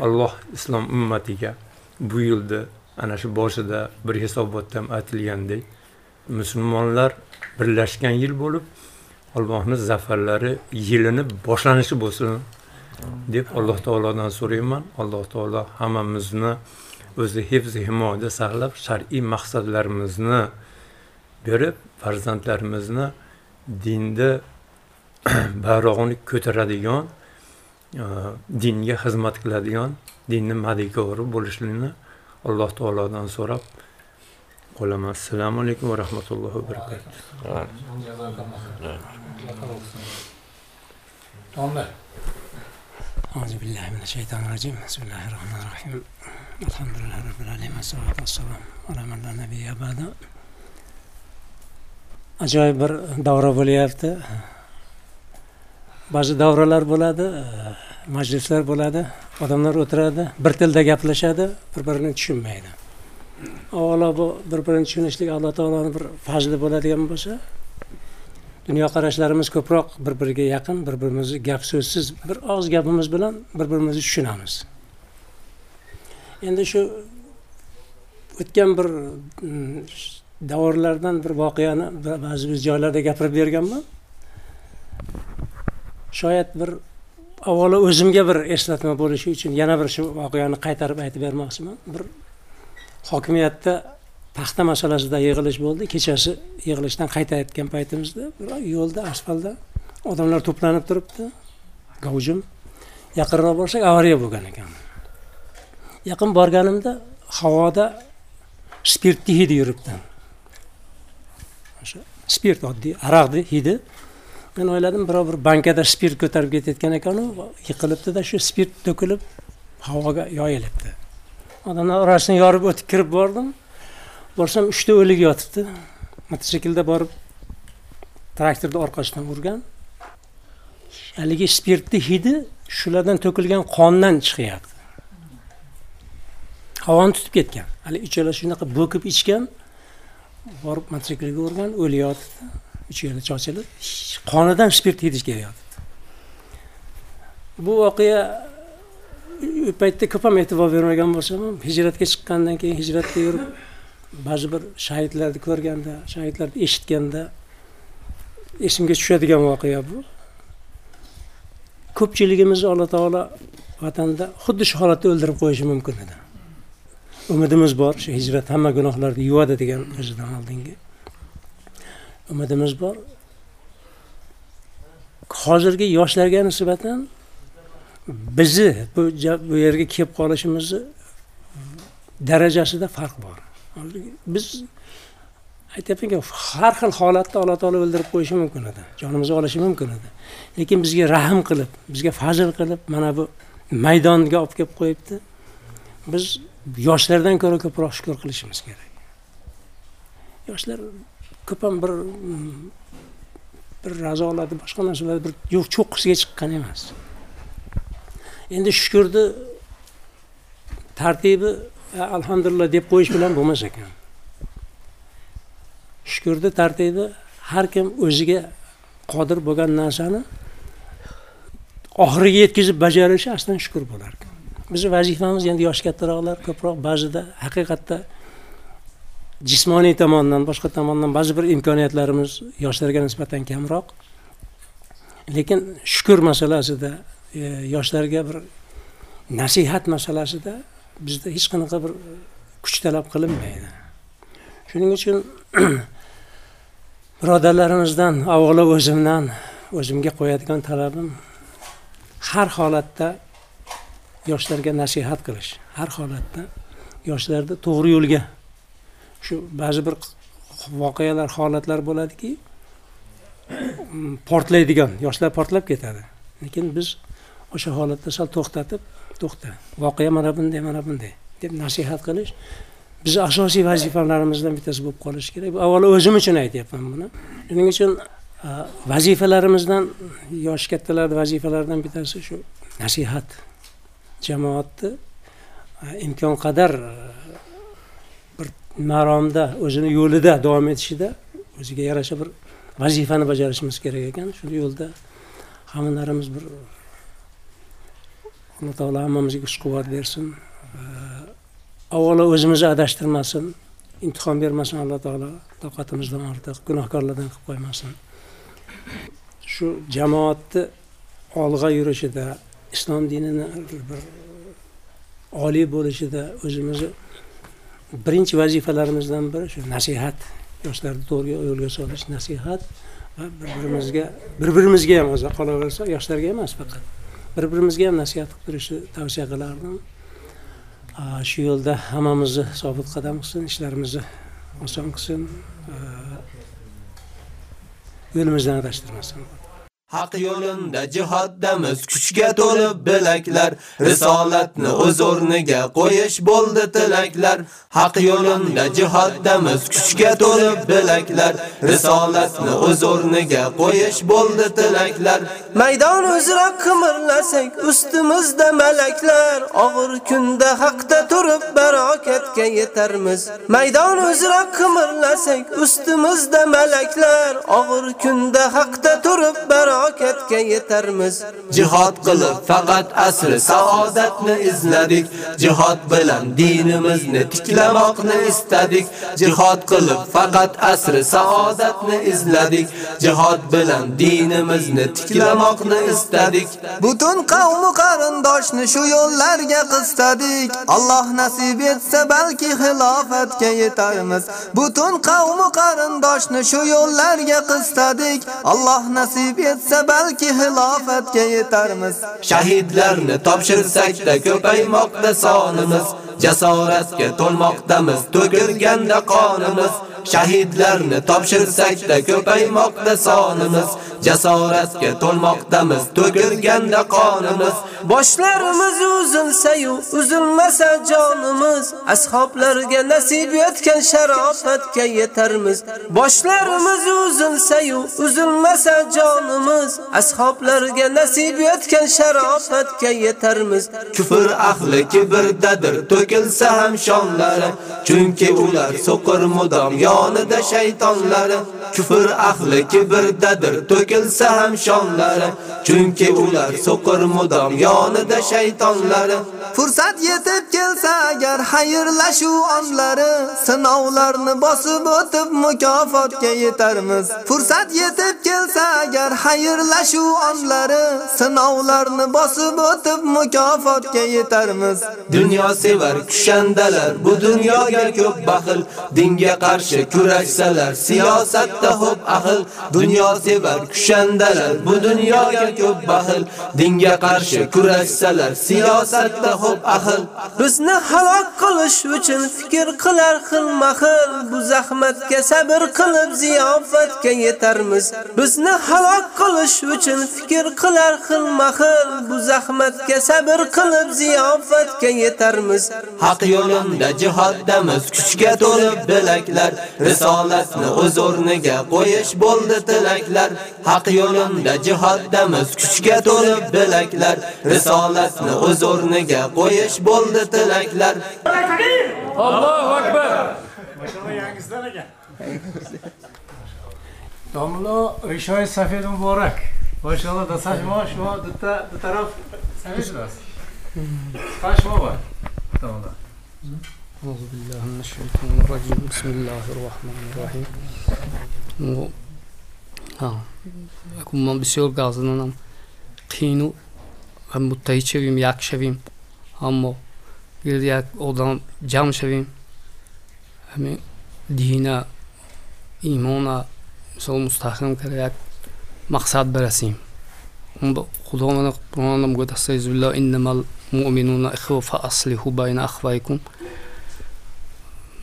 Alloh islom ummatiga bu yilda ana shu boshida bir hisobotda ham aytilgandek musulmonlar birlashgan yil bo'lib allohni zafarlari yilini boshlanishi bo'lsin deb alloh taolodan so'rayman. Alloh taolo hammamizni o'zi hifzi himoyada saqlab shar'iy maqsadlarimizni berib farzandlarimizni dinda bayrog'ini ko'taradigan e, dinga xizmat qiladigan dinni madikori bo'lishligini alloh taolodan so'rab qolaman assalomu alaykum va rahmatullohi va barakatuh أعوذ بالله من الشيطان الرجيم بسم الله الرحمن الرحيم الحمد لله رب العالمين والصلاة والسلام على من لا نبي بعده ajoyib bir davra bo'lyapti Ba'zi davralar bo'ladi e, majlislar bo'ladi odamlar o'tiradi bir tilda gaplashadi bir birini tushunmaydi. Avvalo bu bir birini tushunishlik alloh taoloni bir fazli bo'ladigan bo'lsa dunyoqarashlarimiz ko'proq bir biriga yaqin bir birimizni gap so'zsiz bir og'iz gapimiz bilan bir birimizni tushunamiz. Endi shu o'tgan bir mm, davrlardan bir voqeani ba'zi bir joylarda gapirib berganman shoyat bir avvalo o'zimga bir eslatma bo'lishi uchun yana bir shu voqeani qaytarib aytib bermoqchiman. Bir hokimiyatda paxta masalasida yig'ilish bo'ldi. Kechasi yig'ilishdan qaytayotgan paytimizda bir yo'lda asfaltda odamlar to'planib turibdi. Gavjum. Yaqinroq borsak avariya bo'lgan ekan. Yaqin borganimda havoda spirtni hidi yuribdi. O'sha spirt oddiy aroqni hidi men o'yladim birov bir bankada spirt ko'tarib ketayotgan ekanu yiqilibdida shu spirt to'kilib havoga yoyilibdi odamlar orasini yorib o'tib kirib bordim. Borsam uchta o'lik yotibdi. Mototsiklda borib traktorni orqasidan urgan. Haligi spirtni hidi shulardan to'kilgan qondan chiqyapti. Havoni tutib ketgan. Hali uchala shunaqa bo'kib ichgan borib mototsiklga urgan o'li yotibdi. Uch yerda chochilib qonidan spirt hidi kelyapti bu voqea u paytda ko'p ham e'tibor bermagan bo'lsam ham hijratga chiqqandan keyin hijratga yurib ba'zi bir shahidlarni ko'rganda shahidlarni eshitganda esimga tushadigan voqea bu. Ko'pchiligimiz alloh taolo vatanda xuddi shu holatda o'ldirib qo'yishi mumkin edi. Umidimiz bor shu hijrat hamma gunohlarni yuvadi degan o'zidan oldingi. Umidimiz bor. Hozirgi yoshlarga nisbatan bizni bu bu yerga kelib qolishimizni darajasida farq bor. Biz aytyapmanku har xil holatda alloh taolo o'ldirib qo'yishi mumkin edi jonimizni olishi mumkin edi. Lekin bizga rahm qilib bizga fazl qilib mana bu maydonga olib kelib qo'yibdi. Biz yoshlardan ko'ra ko'proq shukur qilishimiz kerak. Yoshlar ko'p ham bir bir razolarni boshqa narsalar bir yo'q cho'qqisiga chiqqan emas. Endi shukurni tartibi e, alhamdulillah deb qo'yish bilan bo'lmas ekan. Shukurni tartibi har kim o'ziga qodir bo'lgan narsani oxiriga yetkazib bajarishi aslida shukur bo'lar ekan. Bizni vazifamiz endi yoshi kattaroqlar ko'proq ba'zida haqiqatda jismoniy tomondan boshqa tomondan ba'zi bir imkoniyatlarimiz yoshlarga nisbatan kamroq. Lekin shukur masalasida e, yoshlarga bir nasihat masalasida bizda hech qanaqa bir kuch talab qilinmaydi. Shuning uchun birodarlarimizdan avvalo o'zimdan o'zimga qo'yadigan talabim har holatda yoshlarga nasihat qilish. Har holatda yoshlarni to'g'ri yo'lga shu ba'zi bir voqealar holatlar bo'ladiki portlaydigan yoshlar portlab ketadi. Lekin biz o'sha holatda sal to'xtatib to'xta voqea mana bunday mana bunday deb nasihat qilish bizni asosiy vazifalarimizdan bittasi bo'lib qolishi kerak. Bu avvalo o'zim uchun aytyapman buni. Shuning uchun vazifalarimizdan yoshi kattalarni vazifalaridan bittasi shu nasihat jamoatni imkon qadar maromda o'zini yo'lida davom etishida o'ziga yarasha bir vazifani bajarishimiz kerak ekan. Shu yo'lda hammalarimiz bir alloh taolo hammamizga kuch quvvat bersin avvalo o'zimizni adashtirmasin imtihon bermasin alloh taolo toqatimizdan ortiq gunohkorlardan qilib qo'ymasin. Shu jamoatni olg'a yurishida islom dinini bir oliy bo'lishida o'zimizni birinchi vazifalarimizdan biri shu nasihat yoshlarni to'g'ri yo'lga solish nasihat va bir birimizga bir birimizga ham o'zi qolaversa yoshlarga emas faqat. Bir birimizga ham nasihat qilib turishni tavsiya qilardim. Shu yo'lda hammamizni sobit qadam qilsin ishlarimizni oson qilsin yo'limizdan adashtirmasin. Haq yo'linda jihoddamiz kuchga to'lib bilaklar. Risolatni o'z o'rniga qo'yish bo'ldi tilaklar. Haq yo'linda jihoddamiz kuchga to'lib bilaklar. Risolatni o'z o'rniga qo'yish bo'ldi tilaklar. Maydon uzra qimirlasak ustimizda malaklar. Og'ir kunda haqda turib barokatga yetarmiz. Maydon uzra qimirlasak ustimizda malaklar. Og'ir kunda haqda turib barokatga yetarmiz. Jihod qilib faqat asri saodatni izladik. Jihod bilan dinimizni tiklamoqni istadik. Jihod qilib faqat asri saodatni izladik. Jihod bilan dinimizni tiklamoqni istadik. Butun qavm qarindoshni shu yo'llarga qistadik alloh nasib etsa balki xilofatga yetarmiz. Butun qavm qarindoshni shu yo'llarga qistadik alloh nasib etsa balki xilofatga yetarmiz. Shahidlarni topshirsak-da ko'paymoqda sonimiz. Jasoratga to'lmoqdamiz to'kilganda qonimiz. Shahidlarni topshirsak-da ko'paymoqda sonimiz. Jasoratga to'lmoqdamiz to'kilganda qonimiz. Boshlarimiz uzilsa-yu uzilmasa jonimiz. Ashoblarga nasib etgan sharofatga yetarmiz. Boshlarimiz uzilsa-yu uzilmasa jonimiz. Ashoblarga nasib etgan sharofatga yetarmiz. Kufr ahli kibrdadir to'kilsa ham shonlari. Chunki ular so'qir mudom yonida shaytonlari kufr ahli kibrdadir to'kilsa ham shonlari chunki ular so'qir mudom yonida shaytonlari fursat yetib kelsa agar xayrlashuv onlari sinovlarni bosib o'tib mukofotga yetarmiz. Fursat yetib kelsa agar xayrlashuv onlari sinovlarni bosib o'tib mukofotga yetarmiz. Dunyo sevar kushandalar bu dunyoga ko'p baxil. Dinga qarshi kurashsalar siyosatda xo'p ahil dunyo sevar kushandalar. Bu dunyoga ko'p baxil dinga qarshi kurashsalar. Siyosatda xo'p ahil. Bizni halok qilish uchun fikr qilar xilma-xil bu zahmatga sabr qilib ziyofatga yetarmiz. Bizni halok qilish uchun fikr qilar xilma-xil bu zahmatga sabr qilib ziyofatga yetarmiz. Haq yo'lda jihoddamiz kuchga to'lib bilaklar. Risolatni o'z o'rniga qo'yish bo'ldi tilaklar haq yo'linda jihoddamiz kuchga to'lib bilaklar risolatni o'z o'rniga qo'yish bo'ldi tilaklar Allohu akbar. Mashaalloh yangisidan ekan. Domlo Rishoy Safed Muborak. Mashaalloh da sashmo shmo bitta bu taraf Safed. Sashmo bor. Domlo. أعوذ بالله من الشيطان الرجيم. بسم الله الرحمن الرحيم. ها اكو من بسیار گازنانم قینو و متحد شویم یک شویم اما گرد یک آدم جمع شویم همین دین ایمان مثلا مستحکم کرده یک مقصد برسیم اون با خدا من قرآن هم گفت استعیذ بالله انما المؤمنون اخوه فاصلحوا بین اخوایکم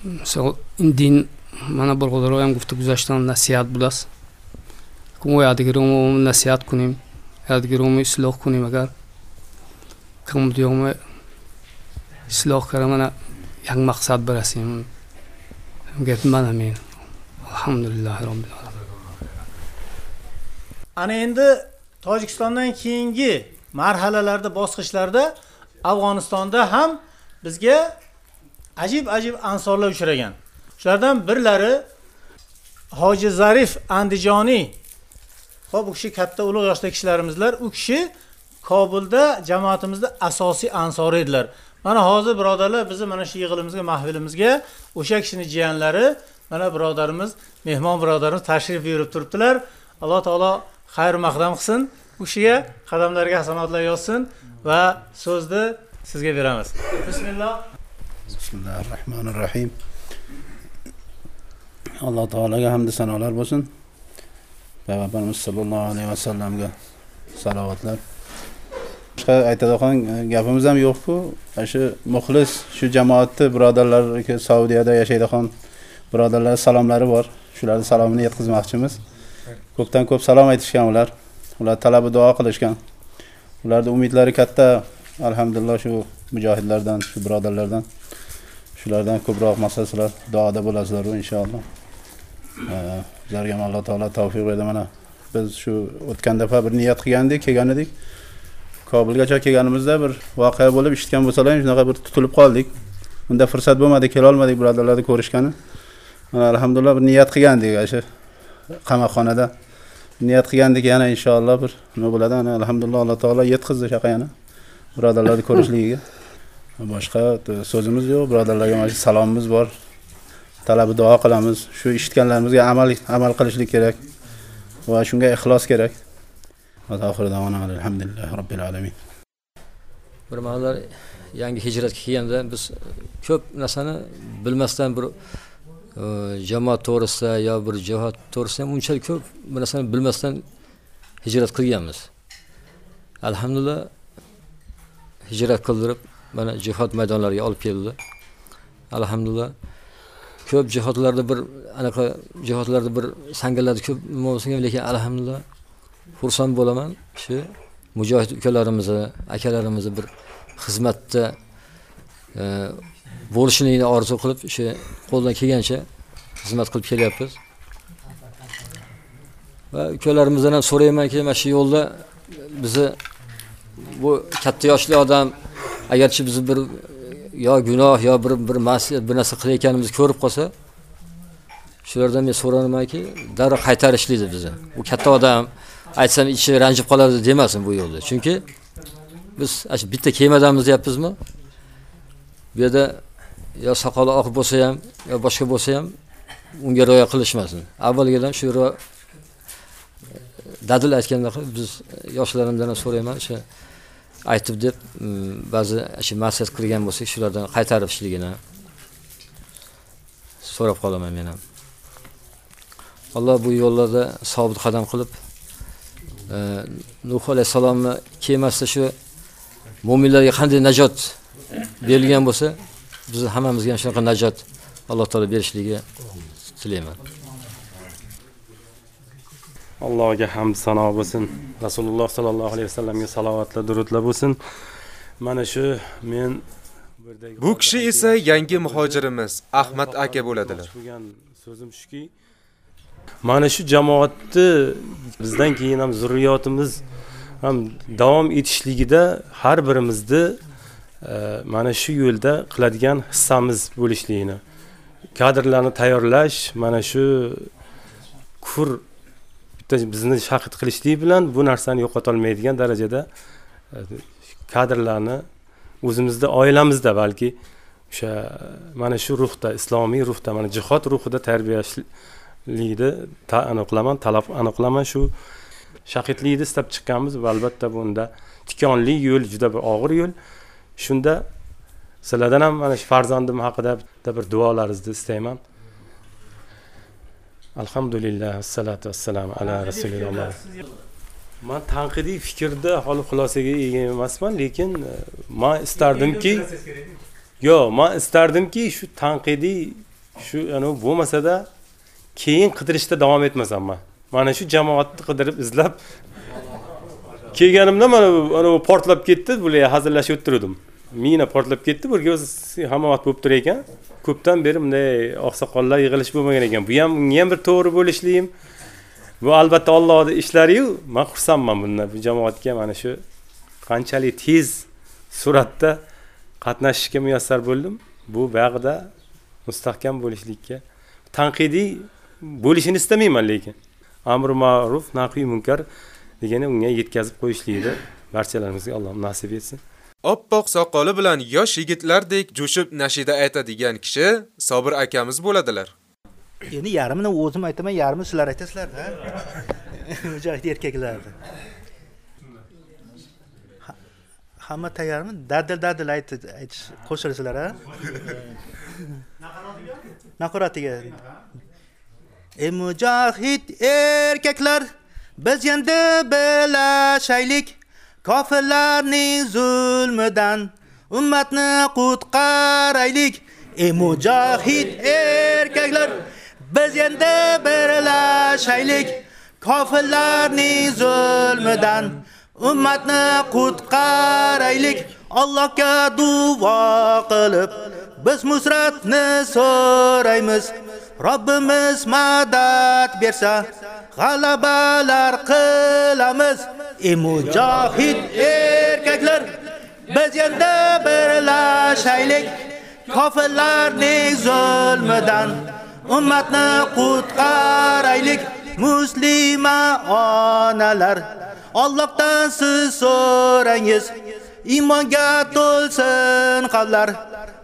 мисол ин дин мана бародароям гуфта гузаштан насиҳат будааст кумо ядгиромо насиҳат кунем ядгиромо ислоҳ кунем агар камудиёмо ислоҳ кара мана як мақсад барасем гап манамин алҳамдулиллаҳи роббил ana endi tojikistondan keyingi marhalalarda bosqichlarda afg'onistonda ham bizga ajib-ajib ansorlar uchragan. Shulardan birlari Hoji Zarif Andijoniy. ho'p u kishi katta ulug' yoshda kishilarimizlar. U kishi Kobulda jamoatimizda asosiy ansor edilar. Mana hozir birodarlar bizni mana shu yig'ilimizga, mahfilimizga o'sha kishining jiyanlari, mana birodarimiz, mehmon birodarimiz tashrif buyurib turibdilar. Alloh taolo xayr maqdam qilsin. U kishiga qadamlariga hasanotlar yozsin va so'zni sizga beramiz. Bismillah. Bismillahi rohmanir rohim alloh taologa hamd sanolar bo'lsin. Payg'ambarimiz sollallohu alayhi vasallamga salovatlar. Boshqa aytadigan gapimiz ham yo'qku. Ana shu muxlis shu jamoatni birodarlar saudiyada yashaydigan birodarlar salomlari bor. Shularni salomini yetkazmoqchimiz. Ko'pdan ko'p salom aytishgan ular. Ular talabi duo qilishgan. Ularni umidlari katta. Alhamdulillah shu mujohidlardan shu birodarlardan. Shulardan ko'proq masalaslar duoda bo'lasizlar inshaalloh. Bizlarga ham alloh taolo tavfiq berdi. Mana biz shu o'tgan dafa bir niyat qilgandik kelgan edik. Kobulgacha kelganimizda bir voqea bo'lib eshitgan bo'lsalar ham shunaqa bir tutilib qoldik. Unda fursat bo'lmadi kelolmadik birodarlarni ko'rishgani. Mana alhamdulillah bir niyat qilgandik shu qamoqxonada niyat qilgandik yana inshaalloh bir nima bo'ladi ana alhamdulillah alloh taolo yetkazdi shu yana birodarlarni ko'rishligiga. Boshqa so'zimiz yo'q birodarlarga mana shu salomimiz bor. Talabi duo qilamiz. Shu eshitganlarimizga amal amal qilishlik kerak va shunga ixlos kerak. Alhamdulillahi robbil alamin. Bir ma'nolar yangi hijratga kelganda biz ko'p narsani bilmasdan bir e, jamoat to'g'risida yo bir jihod to'g'risida ham unchalik ko'p bir narsani bilmasdan hijrat qilganmiz. Alhamdulillah hijrat qildirib mana jihod maydonlariga olib keldi. Alhamdulillah. Ko'p jihodlarda bir anaqa jihodlarda bir sangarlarda ko'p nima bo'lsa ham lekin alhamdulillah xursand bo'laman. Shu mujohid ukalarimizni akalarimizni bir xizmatda e, bo'lishligini orzu qilib o'sha qo'ldan kelgancha xizmat qilib kelyapmiz. Va ukalarimizdan ham so'raymanki mana shu yo'lda bizni bu katta yoshli odam agarchi biz bir yo gunoh yo bir bir masiyat bir narsa qilayotganimizni ko'rib qolsa shulardan men so'raymanki darrov qaytarishlikni bizni. Bu katta odam aytsam ichi ranjib qoladi demasin bu yo'lda. Chunki biz shu bitta kemadamiz deyapmizmi? Bu yerda yo soqoli oq bo'lsa ham yo boshqa bo'lsa ham unga rioya qilishmasin. Avvalgidan shu dadil aytganda biz yoshlarimdan ham so'rayman o'sha aytib deb mm, ba'zi shu ma'siyat qilgan bo'lsak shulardan qaytarishligini so'rab qolaman men ham. Alloh bu yo'llarda sobit qadam qilib e, nuh alayhissalomni kemasida shu mo'minlarga qanday najot berilgan bo'lsa bizni hammamizga ham shunaqa najot alloh taolo berishligi tilayman. Allohga hamd sano bo'lsin. Rasululloh sollallohu alayhi vasallamga salovatlar durudlar bo'lsin. Mana shu men bu kishi esa yangi muhojirimiz ahmad aka bo'ladilar. So'zim shuki mana shu jamoatni bizdan keyin ham zurriyotimiz ham davom etishligida har birimizni e, mana shu yo'lda qiladigan hissamiz bo'lishligini kadrlarni tayyorlash mana shu kufr bitta bizni shahid qilishlik bilan bu narsani yo'qotolmaydigan darajada e, kadrlarni o'zimizda oilamizda balki o'sha e, mana shu ruhda islomiy ruhda mana jihod ruhida tarbiyalashlikni aniqlaman talab aniqlaman shu shahidlikni istab chiqqanmiz va albatta bunda tikonli yo'l juda bir og'ir yo'l. Shunda sizlardan ham mana shu farzandim haqida bitta bir duolaringizni istayman. Alhamdulillah assalatu vassalamu ala rasulilloh. man tanqidiy fikrda hali xulosaga ega emasman lekin e, man istardimki yo'q man istardimki shu tanqidiy shu bo'lmasada keyin qidirishda davom etmasam man. Mana shu jamoatni qidirib izlab kelganimda mana bu portlab ketdi bular hazillashib o'tirdim mina portlab ketdi burga hamoat bo'lib turar ekan. Ko'pdan beri bunday oqsoqollar yig'ilish bo'lmagan ekan. Bu ham bunga ham bir to'g'ri bo'lishligim bu albatta ollohni ishlariyu. Man xursandman bundan. Bu jamoatga mana shu qanchalik tez suratda qatnashishga muyassar bo'ldim. Bu buyog'ida mustahkam bo'lishlikka tanqidiy bo'lishini istamayman lekin amri ma'ruf nahiy munkar degani unga yetkazib qo'yishlikni barchalarimizga alloh nasib etsin. Oppoq soqoli bilan yosh yigitlardek jo'shib nashida aytadigan kishi Sobir akamiz bo'ladilar. Endi yarmini o'zim aytaman, yarmini sizlar aytasizlar, ha? Mujohid erkaklarni. Hamma tayyormi? Dadil dadil aytib aytish qo'shilsizlar ha? Naqoratiga. Ey mujohid erkaklar, biz endi bilashaylik. Kofirlarning zulmidan ummatni qutqaraylik. Ey mujohid erkaklar, biz endi birlashaylik. Kofirlarning zulmidan ummatni qutqaraylik Allohga duo qilib biz musratni so'raymiz Robbimiz madad bersa g'alabalar qilamiz ey mujohid erkaklar biz yanda birlashaylik. Kofirlarning zulmidan ummatni qutqaraylik. Muslima onalar Allohdan siz so'rangiz. Iymonga to'lsin qalblar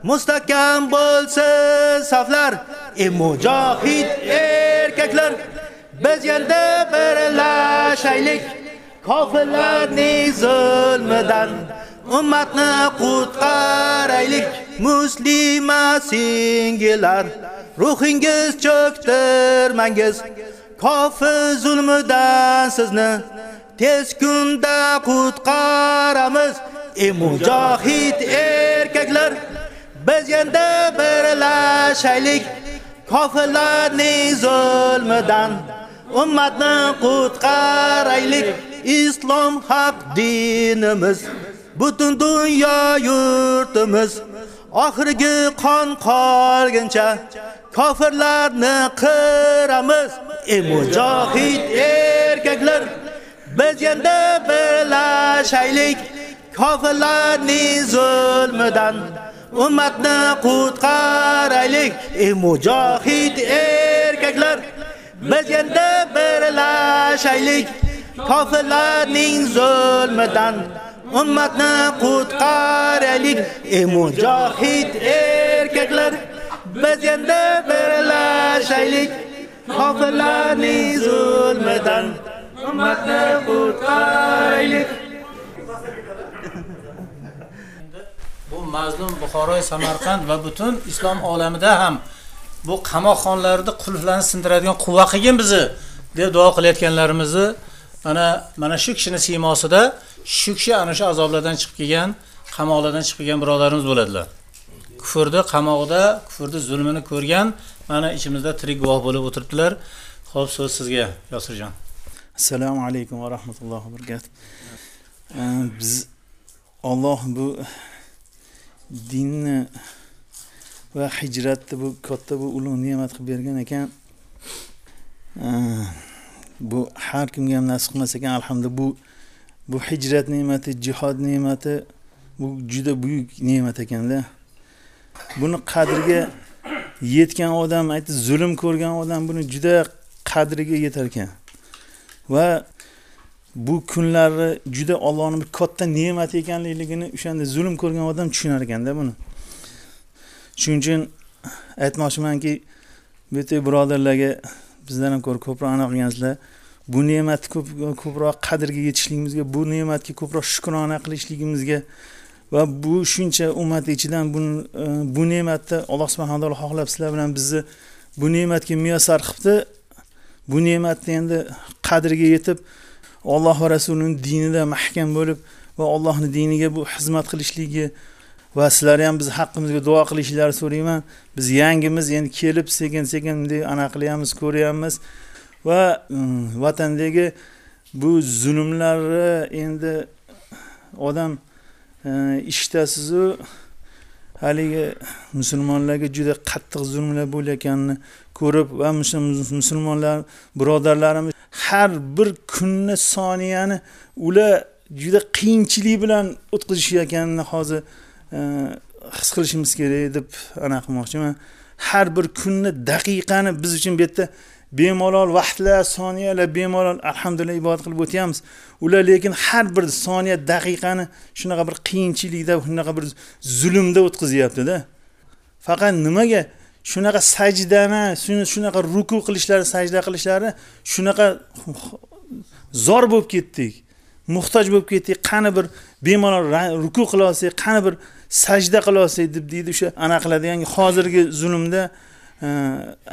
mustahkam bo'lsin saflar. Ey mujohid erkaklar biz yanda birlashaylik. Kofirlarning zulmidan ummatni qutqaraylik. Muslima singilar, ruhingiz cho'ktirmangiz. Kofir zulmidan sizni tez kunda qutqaramiz. Ey mujohid erkaklar biz endi birlashaylik. Kofirlarning zulmidan ummatni qutqaraylik. Islom haq dinimiz butun dunyo yurtimiz. Oxirgi qon qolguncha kofirlarni qiramiz. Ey mujohid erkaklar biz endi birlashaylik. Kofirlarning zulmidan ummatni qutqaraylik. Ey mujohid erkaklar biz endi birlashaylik. Kofirlarning zulmidan ummatni qutqaraylik ey mujohid erkaklar biz endi birlashaylik. Kofirlarning zulmidan ummatni qutqaraylik. Bu mazlum buxoroy samarqand va butun islom olamida ham bu qamoqxonalarda qulflarni sindiradigan quvva qilgin bizni deb duo qilayotganlarimizni mana mana shu kishini siymosida shu kishi ana shu azoblardan chiqib kelgan qamoqlardan chiqib kelgan birodarimiz bo'ladilar. Kufrni qamoqda kufrni zulmini ko'rgan mana ichimizda tirik guvoh bo'lib o'tiribdilar. Ho'p so'z sizga yosirjon. Assalomu alaykum va rahmatullohi va barakatuh. Biz olloh bu dinni va hijratni bu katta bu ulug' ne'mat qilib bergan ekan. Bu har kimga ham nasib qilmas ekan alhamdulillah bu bu hijrat ne'mati jihod ne'mati bu juda buyuk ne'mat ekanda. Buni qadriga yetgan odam aytdi zulm ko'rgan odam buni juda qadriga yetar ekan. Va bu kunlarni juda Allohning bir katta ne'mati ekanligini o'shanda zulm ko'rgan odam tushunar ekanda buni. Shuning uchun aytmoqchimanki bu yerda birodarlarga bizdan ham ko'ra ko'proq anaqa qilgansizlar bu ne'matni ko'p ko'proq qadrga yetishligimizga bu ne'matga ko'proq shukrona qilishligimizga va bu shuncha ummat ichidan bu e, bu ne'matni alloh subhanahu taolo xohlab sizlar bilan bizni bu ne'matga muyassar qilibdi. Bu ne'matni endi qadriga yetib Alloh va rasulini dinida mahkam bo'lib va Allohning diniga bu xizmat qilishligi va sizlar ham biz haqqimizga duo qilishlarini so'rayman. Biz yangimiz endi kelib sekin sekin bunday anaqa qilyapmiz ko'ryapmiz. Va mm, vatandagi bu zulmlarni endi odam eshitasizu haligi musulmonlarga juda qattiq zulmlar bo'layotganini ko'rib va musulmonlar birodarlarimiz har bir kunni soniyani ular juda qiyinchilik bilan o'tkazishayotganini hozir his qilishimiz kerak deb anaqa qilmoqchiman. Har bir kunni daqiqani biz uchun bu yerda bemalol vaqtlar soniyalar bemalol alhamdulillah ibodat qilib o'tyapmiz. Ular lekin har bir soniya daqiqani shunaqa bir qiyinchilikda shunaqa bir zulmda o'tkazyaptida faqat nimaga? Shunaqa sajdani shunaqa ruku qilishlari sajda qilishlari shunaqa zor bo'lib ketdik. Muhtoj bo'lib ketdik. Qani bir bemalol ruku qila olsak qani bir sajda qila deb deydi o'sha ana qiladigan hozirgi zulmda e,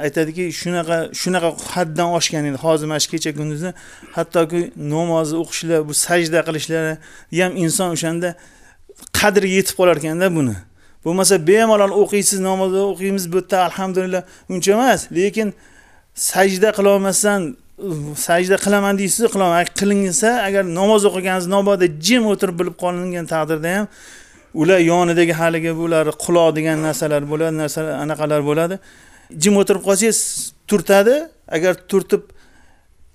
aytadiki shunaqa shunaqa haddan oshgan edi. Hozir mana shu kecha kunduzi hattoki namozni o'qishlar bu sajda qilishlari ham inson o'shanda qadriga yetib qolar ekanda buni. Bo'lmasa bemalol o'qiysiz namoz o'qiymiz bu yerda alhamdulillah uncha emas lekin sajda qilolmasdan sajda qilaman deysiz qilolmay qilinsa agar namoz o'qiganingiz nobodda jim o'tirib bilib qolingan taqdirda ham ular yonidagi haligi bular quloq degan narsalar bo'ladi narsalar anaqalar bo'ladi. Jim o'tirib qolsangiz turtadi. Agar turtib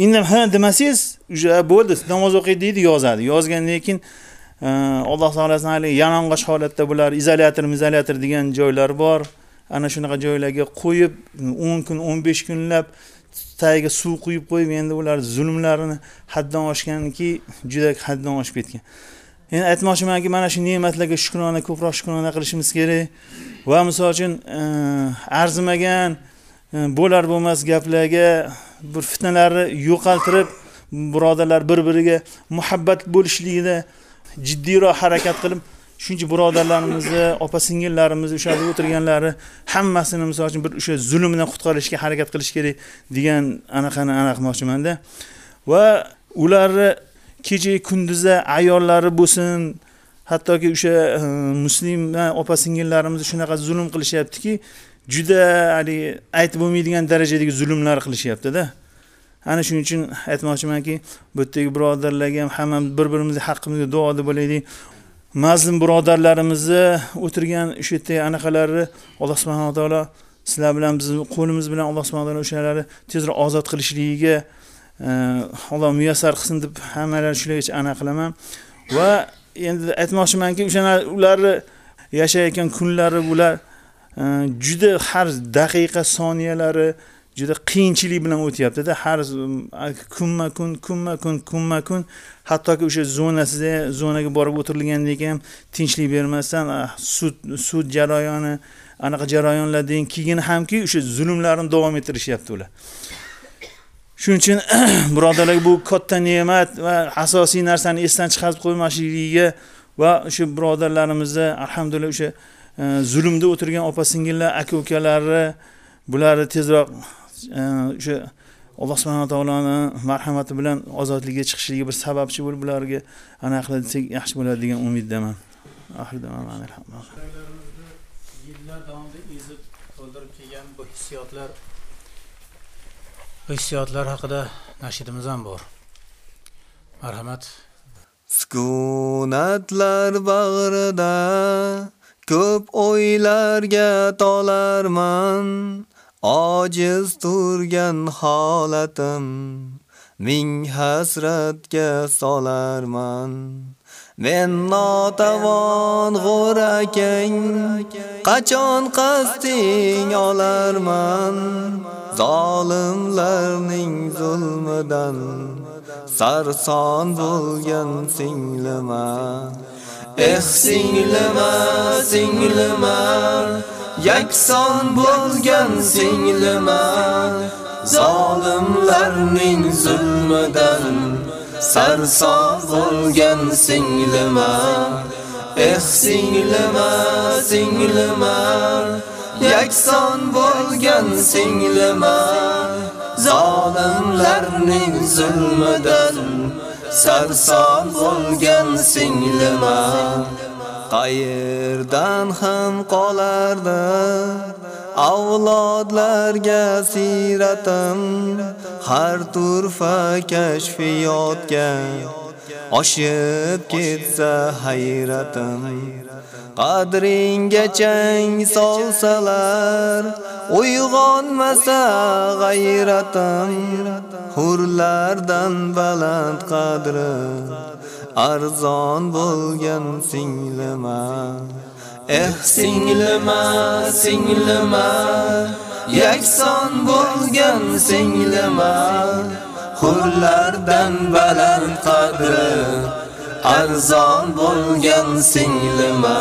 indam ha demasangiz уже bo'ldi namoz o'qiydi deydi yozadi. Yozgandan keyin e, alloh taolosin haligi yalang'och holatda bular izolyator izolyator degan joylar bor. Ana shunaqa joylarga qo'yib o'n kun o'n besh kunlab tagiga suv quyib qo'yib endi ular zulmlarini haddan oshganki juda haddan oshib ketgan. Endi aytmoqchimanki mana shu ne'matlarga shukrona ko'proq shukrona qilishimiz kerak. Va misol uchun e, arzimagan e, bo'lar bo'lmas gaplarga bir fitnalarni yo'qaltirib birodarlar bir biriga muhabbat bo'lishligida jiddiyroq harakat qilib shuncha birodarlarimizni opa singillarimizni o'sha yerda o'tirganlari hammasini misol uchun bir o'sha zulmdan qutqarishga harakat qilish kerak degan anaqani anaqa va ularni kecha kunduzi ayollari bo'lsin. Hattoki o'sha e, muslima musulmon e, opa singillarimiz shunaqa zulm qilishyaptiki juda haligi aytib bo'lmaydigan darajadagi zulmlar qilishyaptida. Ana shuning uchun aytmoqchimanki bu yerdagi birodarlarga ham hammamiz bir birimizni haqqimizga duoda bo'laylik mazlum birodarlarimizni o'tirgan o'sha yerdagi anaqalarni alloh subhanaa taolo sizlar bilan bizni qo'limiz bilan alloh subhana taolo o'shalarni tezroq ozod qilishligiga alloh muyassar qilsin deb hammalar shulargacha ana qilaman va endi aytmoqchimanki o'sha ularni yashayotgan kunlari bular juda har daqiqa soniyalari juda qiyinchilik bilan o'tyaptida har kunma kun kunma kun kunma kun hattoki o'sha zonasida zonaga borib o'tirilgandan keyin ham tinchlik bermasdan sud sud jarayoni anaqa jarayonlardan keyin hamki o'sha zulmlarni davom ettirishyapti ular shuning uchun birodarlar bu katta ne'mat va asosiy narsani esdan chiqarib qo'ymasligiga va o'sha birodarlarimizni alhamdulillah o'sha e, zulmda o'tirgan opa singillar aka ukalari bularni tezroq e, o'sha alloh subhana taoloni marhamati bilan ozodlikka chiqishligi bir sababchi bo'lib bularga anaqa qiladi desak yaxshi bo'ladi degan umiddaman. Yillar davomida ezib to'ldirib kelgan bu hissiyotlar hissiyotlar haqida nashidimiz ham bor. Marhamat. Sukunatlar bag'rida ko'p o'ylarga tolarman. Ojiz turgan holatim ming hasratga solarman. Men notavon g'o'rakang qachon qasting olarman? Zolimlarning zulmidan sarson bo'lgan singlima. Eh singlima singlima yakson bo'lgan singlima. Zolimlarning zulmidan sarson bo'lgan singlima eh singlima singlima. Yakson bo'lgan singlima zolimlarning zulmidan sarson bo'lgan singlima. Qayerdan ham qolardi? Avlodlarga siratim har turfa kashfiyotga oshib ketsa hayratim. Qadringga chang solsalar uyg'onmasa g'ayratim. Hurlardan baland qadri arzon bo'lgan singlima. Eh singlima singlima. Yakson bo'lgan singlima. Hurlardan baland qadri. Arzon bo'lgan singlima.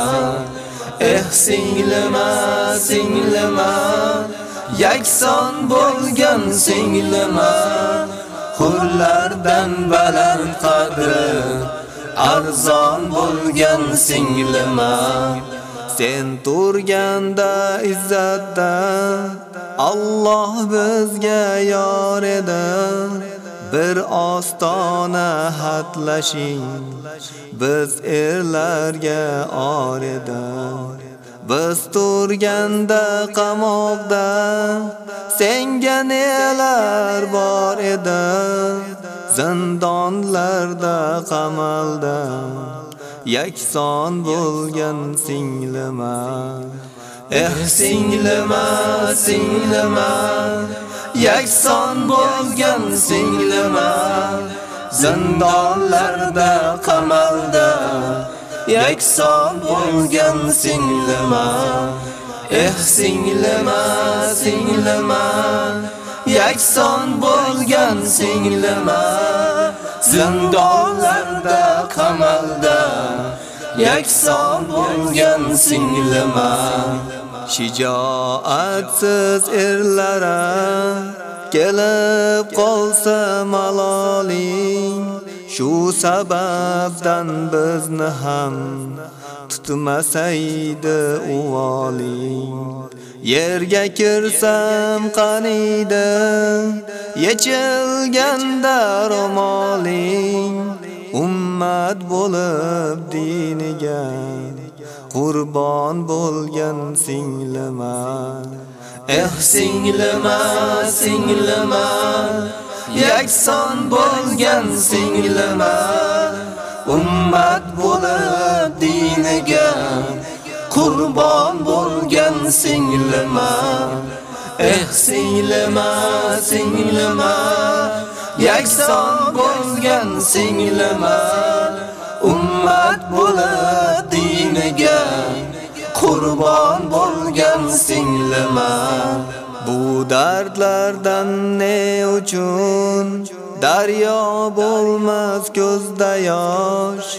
Eh singlima singlima. Yakson bo'lgan singlima. Hurlardan baland qadri arzon bo'lgan singlima sen turganda izzatda Alloh bizga yor edi bir ostona hatlashing biz erlarga or edi biz turganda qamoqda senga nelar bor edi zindonlarda qamalda yakson bo'lgan singlima eh singlima singlima yakson bo'lgan singlima zindonlarda qamalda yakson bo'lgan singlima eh singlima singlima yakson bo'lgan singlima zindonlarda qamalda. Yakson bo'lgan singlima shijoatsiz erlara. Kelib qolsa maloling shu sababdan bizni ham tutmasaydi oling yerga kirsam qaniydi? Yechilganda ro'moling ummat bo'lib diniga qurbon bo'lgan singlima. Eh singlima singlima. Yakson bo'lgan singlima. Ummat bo'lib diniga qurbon bo'lgan singlima. Eh singlima singlima yakson bo'lgan singlima. Ummat bo'lib diniga qurbon bo'lgan singlima. Bu dardlardan ne uchun? Daryo bo'lmas ko'zda yosh.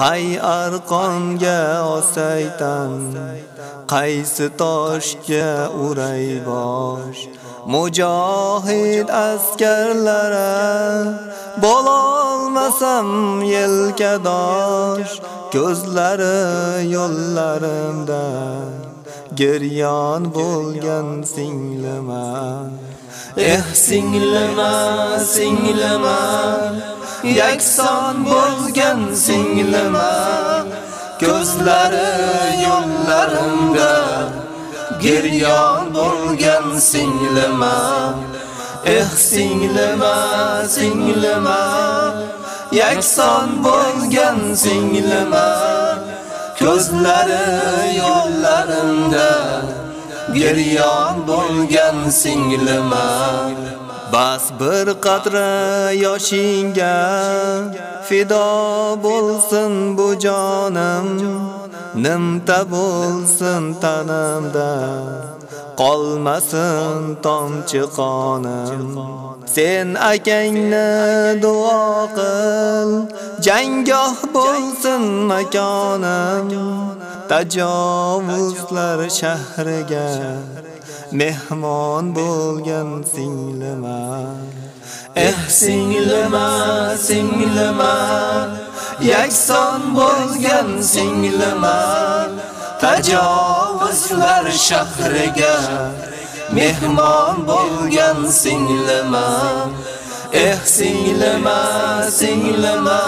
Qay arqonga osaytan qaysi toshga uray bosh? Mujohid askarlara bo'lolmasam yelkadosh ko'zlari yo'llarimda. Giryon bo'lgan singlima eh singlima singlima yakson bo'lgan singlima ko'zlari yo'llarimda giryon bo'lgan singlima eh singlima singlima yakson bo'lgan singlima ko'zlari yo'llarimda giryon bo'lgan singlima. Bas bir qatra yoshingga fido bo'lsin bu jonim nimta bo'lsin tanamda qolmasin tomchi qonim. Sen akangni duo qil jangoh bo'lsin makonim. Tajovuzlar shahriga mehmon bo'lgan singlima. Eh singlima singlima yakson bo'lgan singlima. Tajovuzlar shahriga mehmon bo'lgan singlima. Eh singlima singlima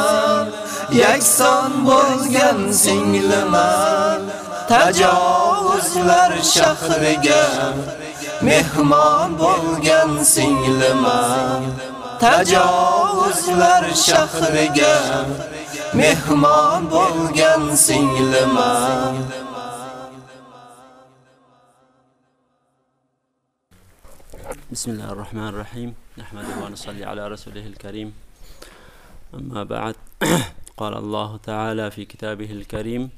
yakson bo'lgan singlima. Tajovuzlar shahriga mehmon bo'lgan singlima. Tajovuzlar shahriga mehmon bo'lgan singlima. بسم الله الرحمن الرحيم. نحمده ونصلي على رسوله الكريم. أما بعد قال الله تعالى في كتابه الكريم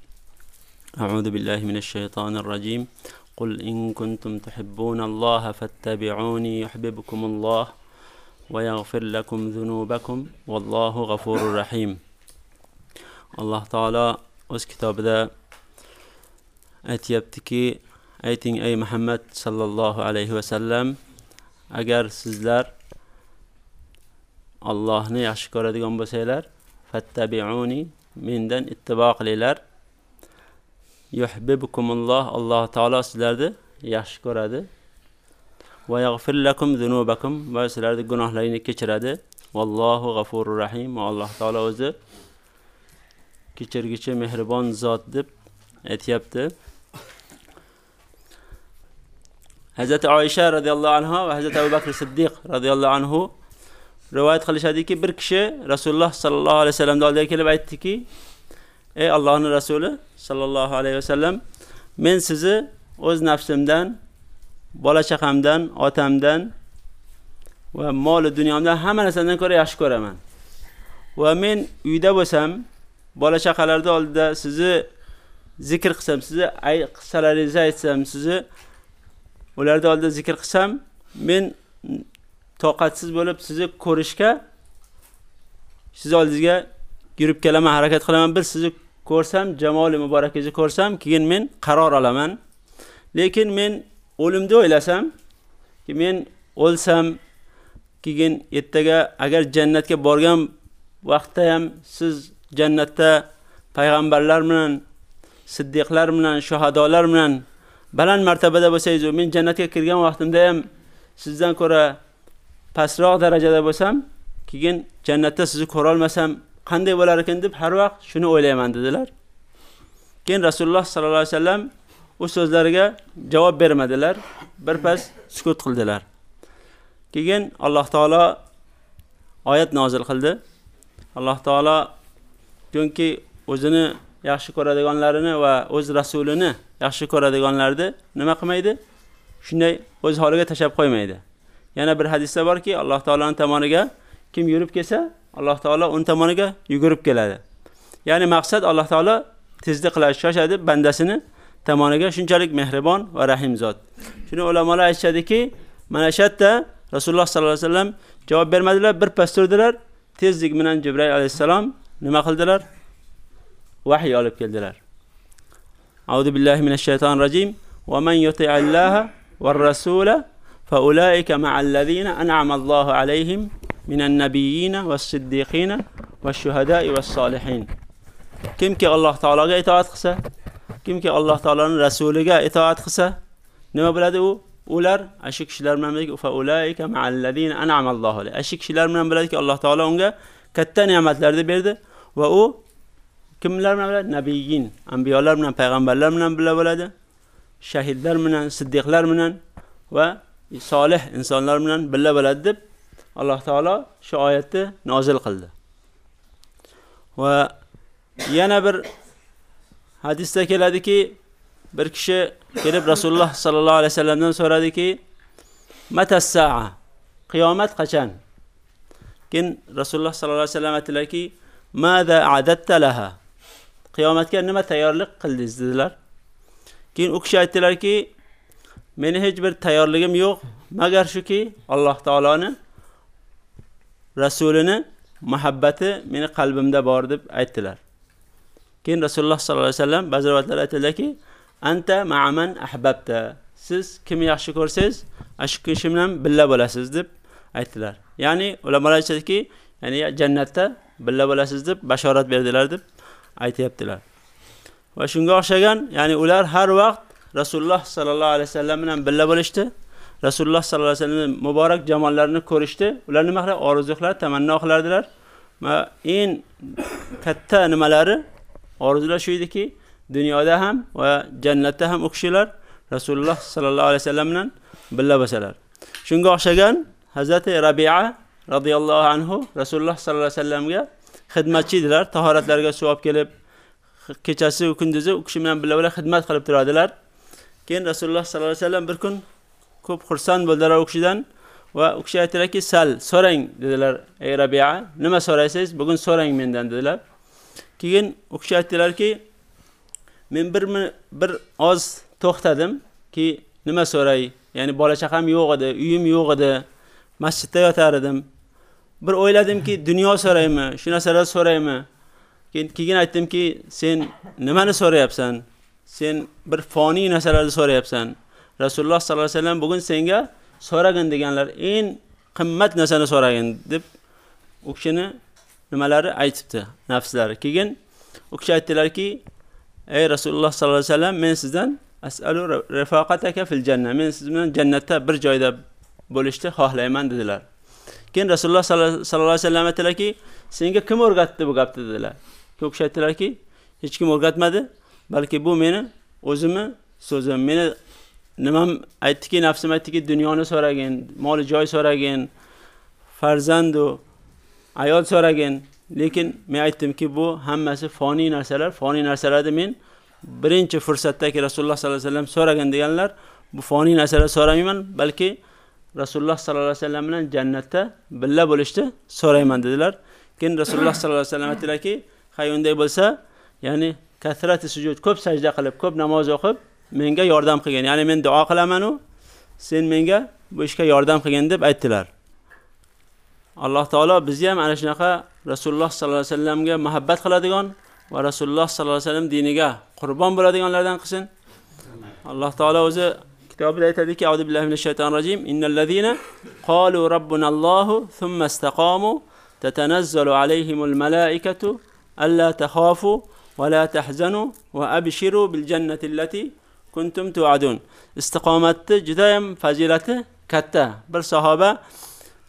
أعوذ بالله من الشيطان الرجيم. قل إن كنتم تحبون الله فاتبعوني يحببكم الله ويغفر لكم ذنوبكم والله غفور رحيم. الله تعالى o'z kitobida aytyaptiki ayting ey muhammad sallallohu alayhi vasallam agar sizlar Allohni yaxshi ko'radigan bo'lsanglar fattabi'uni mendan ittibo qilinglar. Yuhibbukumulloh Alloh taolo sizlarni yaxshi ko'radi. Va yaghfir lakum zunubakum va sizlarning gunohlaringizni kechiradi. Vallohu g'afurur rahim. Va Alloh taolo o'zi kechirgichi mehribon zot deb aytyapti. Hazrati Oysha roziyallohu anha va Hazrati Abu Bakr Siddiq roziyallohu anhu rivoyat qilishadiki, bir kishi Rasululloh sallallohu alayhi vasallamni oldiga kelib aytdiki: "Ey Allohning rasuli sallallohu alayhi vasallam, men sizni o'z nafsimdan, bola chaqamdan, otamdan va mol dunyomdan hamma narsadan ko'ra yaxshi ko'raman. Va men uyda bo'lsam, bola chaqalarni oldida sizni zikr qilsam, sizni qissalaringizni aytsam, sizni ularni oldida zikr qilsam, men toqatsiz bo'lib sizni ko'rishga siz oldingizga yurib kelaman, harakat qilaman. Bir sizni ko'rsam, jamoli muborakingizni ko'rsam, keyin men qaror olaman. Lekin men o'limni o'ylasam, ki men o'lsam, keyin ertaga agar jannatga borgan vaqtda ham siz jannatda payg'ambarlar bilan, siddiqlar bilan, shuhadolar bilan baland martabada bo'lsangiz, men jannatga kirgan vaqtimda ham sizdan ko'ra pastroq darajada bo'lsam, keyin jannatda sizni ko'ra olmasam qanday bo'lar ekan deb har vaqt shuni o'ylayman dedilar. Keyin Rasululloh sallallohu alayhi vasallam u so'zlariga javob bermadilar, birpas sukut qildilar. Keyin Alloh taolo oyat nozil qildi. Alloh taolo chunki o'zini yaxshi ko'radiganlarini va o'z rasulini yaxshi ko'radiganlarni nima qilmaydi? Shunday o'z holiga tashab qo'ymaydi. Yana bir hadisda borki, Alloh taolaning tomoniga kim yurib kelsa, Alloh taolo uni tomoniga yugurib keladi. Ya'ni maqsad Alloh taolo tezlik qiladi, shoshadi bandasini tomoniga shunchalik mehribon va rahim zot. Shuni ulamolar aytishadiki, mana shu yerda Rasululloh sollallohu alayhi vasallam javob bermadilar, birpas turdilar. Tezlik bilan Jibril alayhisalom nima qildilar? Vahiy olib keldilar. A'udhu billahi minash shaytonir rajim. Va man yuti'allaha var rasula fa ulaika ma'al ladina an'ama Allohu alayhim minan nabiyina was siddiqina was shuhada'i was solihin. Kimki Alloh taologa itoat qilsa, kimki Alloh taoloning rasuliga itoat qilsa, nima bo'ladi u? Ular ashi kishilar bilan biladiki, fa ulaika ma'al ladina an'ama Allohu alayhi Ashi kishilar bilan biladiki, Alloh taolo unga katta ne'matlarni berdi va u kimlar bilan biladi nabiyin anbiyolar bilan, payg'ambarlar bilan birga bo'ladi. Shahidlar bilan, siddiqlar bilan va solih insonlar bilan birga bo'ladi deb Alloh taolo shu oyatni nozil qildi. Va yana bir hadisda keladiki, bir kishi kelib Rasululloh sallallohu alayhi vasallamdan so'radiki, matassaa? Qiyomat qachon? Keyin Rasululloh sallallohu alayhi vasallam aytdilarki, "Mada a'datta laha?" Qiyomatga nima tayyorlik qildingiz dedilar. Keyin u kishi aytdilarki, "Meni hech bir tayyorligim yo'q, magar shuki Alloh taoloni rasulini muhabbati meni qalbimda bor" deb aytdilar. Keyin Rasululloh sollallohu alayhi vasallam ba'zi rivoyatlarda aytadilarki "Anta ma'aman ahbabta." Siz kimni yaxshi ko'rsangiz, shu kishi bilan birga bo'lasiz deb aytdilar. Ya'ni ulamolar aytishadiki ya'ni jannatda birga bo'lasiz deb bashorat berdilar deb aytayaptilar. Va shunga o'xshagan, ya'ni ular har vaqt Rasululloh sallallohu alayhi vasallam bilan birga bo'lishdi. Rasululloh sallallohu alayhi vasallamning muborak jamollarini ko'rishdi. Ular nima qilar Orzu qiladi, tamanno qilardilar. Va eng katta nimalari orzular shu ediki, dunyoda ham va jannatda ham u kishilar Rasululloh sallallohu alayhi vasallam bilan birga bo'lsalar. Shunga o'xshagan Hazrati Rabi'a radhiyallohu anhu Rasululloh sallallohu alayhi vasallamga xizmatchi edilar. Tahoratlarga suv olib kelib, kechasi kunduzi u kishi bilan birga xizmat qilib turadilar. Keyin Rasululloh sollallohu alayhi vasallam bir kun ko'p xursand bo'ldilar u kishidan va u kishi aytdilarki, "Sal, so'rang" dedilar. "Ey Rabi'a, nima so'raysiz? Bugun so'rang mendan" dedilar. Keyin u kishi aytdilarki, "Men bir bir oz to'xtadimki nima so'ray? Ya'ni bola chaqam yo'q edi, uyim yo'q edi, masjidda yotar edim. Bir o'yladimki, dunyo so'raymi, shu narsalar so'raymi? Keyin keyin aytdimki, sen nimani so'rayapsan? Sen bir foniy narsalarni so'rayapsan. Rasululloh sallallohu alayhi vasallam bugun senga so'ragin deganlar eng qimmat narsani so'ragin deb u kishini nimalari aytibdi, nafslari. Keyin u kishi aytdilarki, ey Rasululloh sallallohu alayhi vasallam, men sizdan as'alu rafaqataka fil janna. Men siz bilan jannatda bir joyda bo'lishni xohlayman dedilar. Keyin Rasululloh sallallohu alayhi vasallam aytdilarki, senga kim o'rgatdi bu gapni? dedilar. U kishi aytdilarki, hech kim o'rgatmadi, balki bu meni o'zimni so'zim, meni nimam aytdiki nafsim aytdiki dunyoni so'ragin moli joy so'ragin farzandu ayol so'ragin. Lekin men aytdimki bu hammasi foniy narsalar. Foniy narsalarni men birinchi fursatdagi rasululloh sollallohu alayhi vasallam so'ragin deganlar bu foniy narsalar so'ramayman balki rasululloh sollallohu alayhi vasallam bilan jannatda birga bo'lishni so'rayman dedilar. Keyin rasululloh sollallohu alayhi vasallam aytdilarki hay unday bo'lsa ya'ni kasrati sujud ko'p sajda qilib ko'p namoz o'qib menga yordam qilgin. Ya'ni men duo qilamanu sen menga bu ishga yordam qilgin deb aytdilar. Alloh taolo bizni ham ana shunaqa rasululloh sollallohu alayhi vasallamga muhabbat qiladigan va rasululloh sollallohu alayhi vasallam diniga qurbon bo'ladiganlardan qilsin. Alloh taolo o'zi kitobida aytadiki audu billahi minash shaytonir rojim innallazina qalu robbunallohu thumma istaqamu tatanazzalu alayhimul malaikatu alla takhafu va la tahzanu va abshiru bil jannati allati kuntum tu'adun. Istiqomatni juda ham fazilati katta. Bir sahoba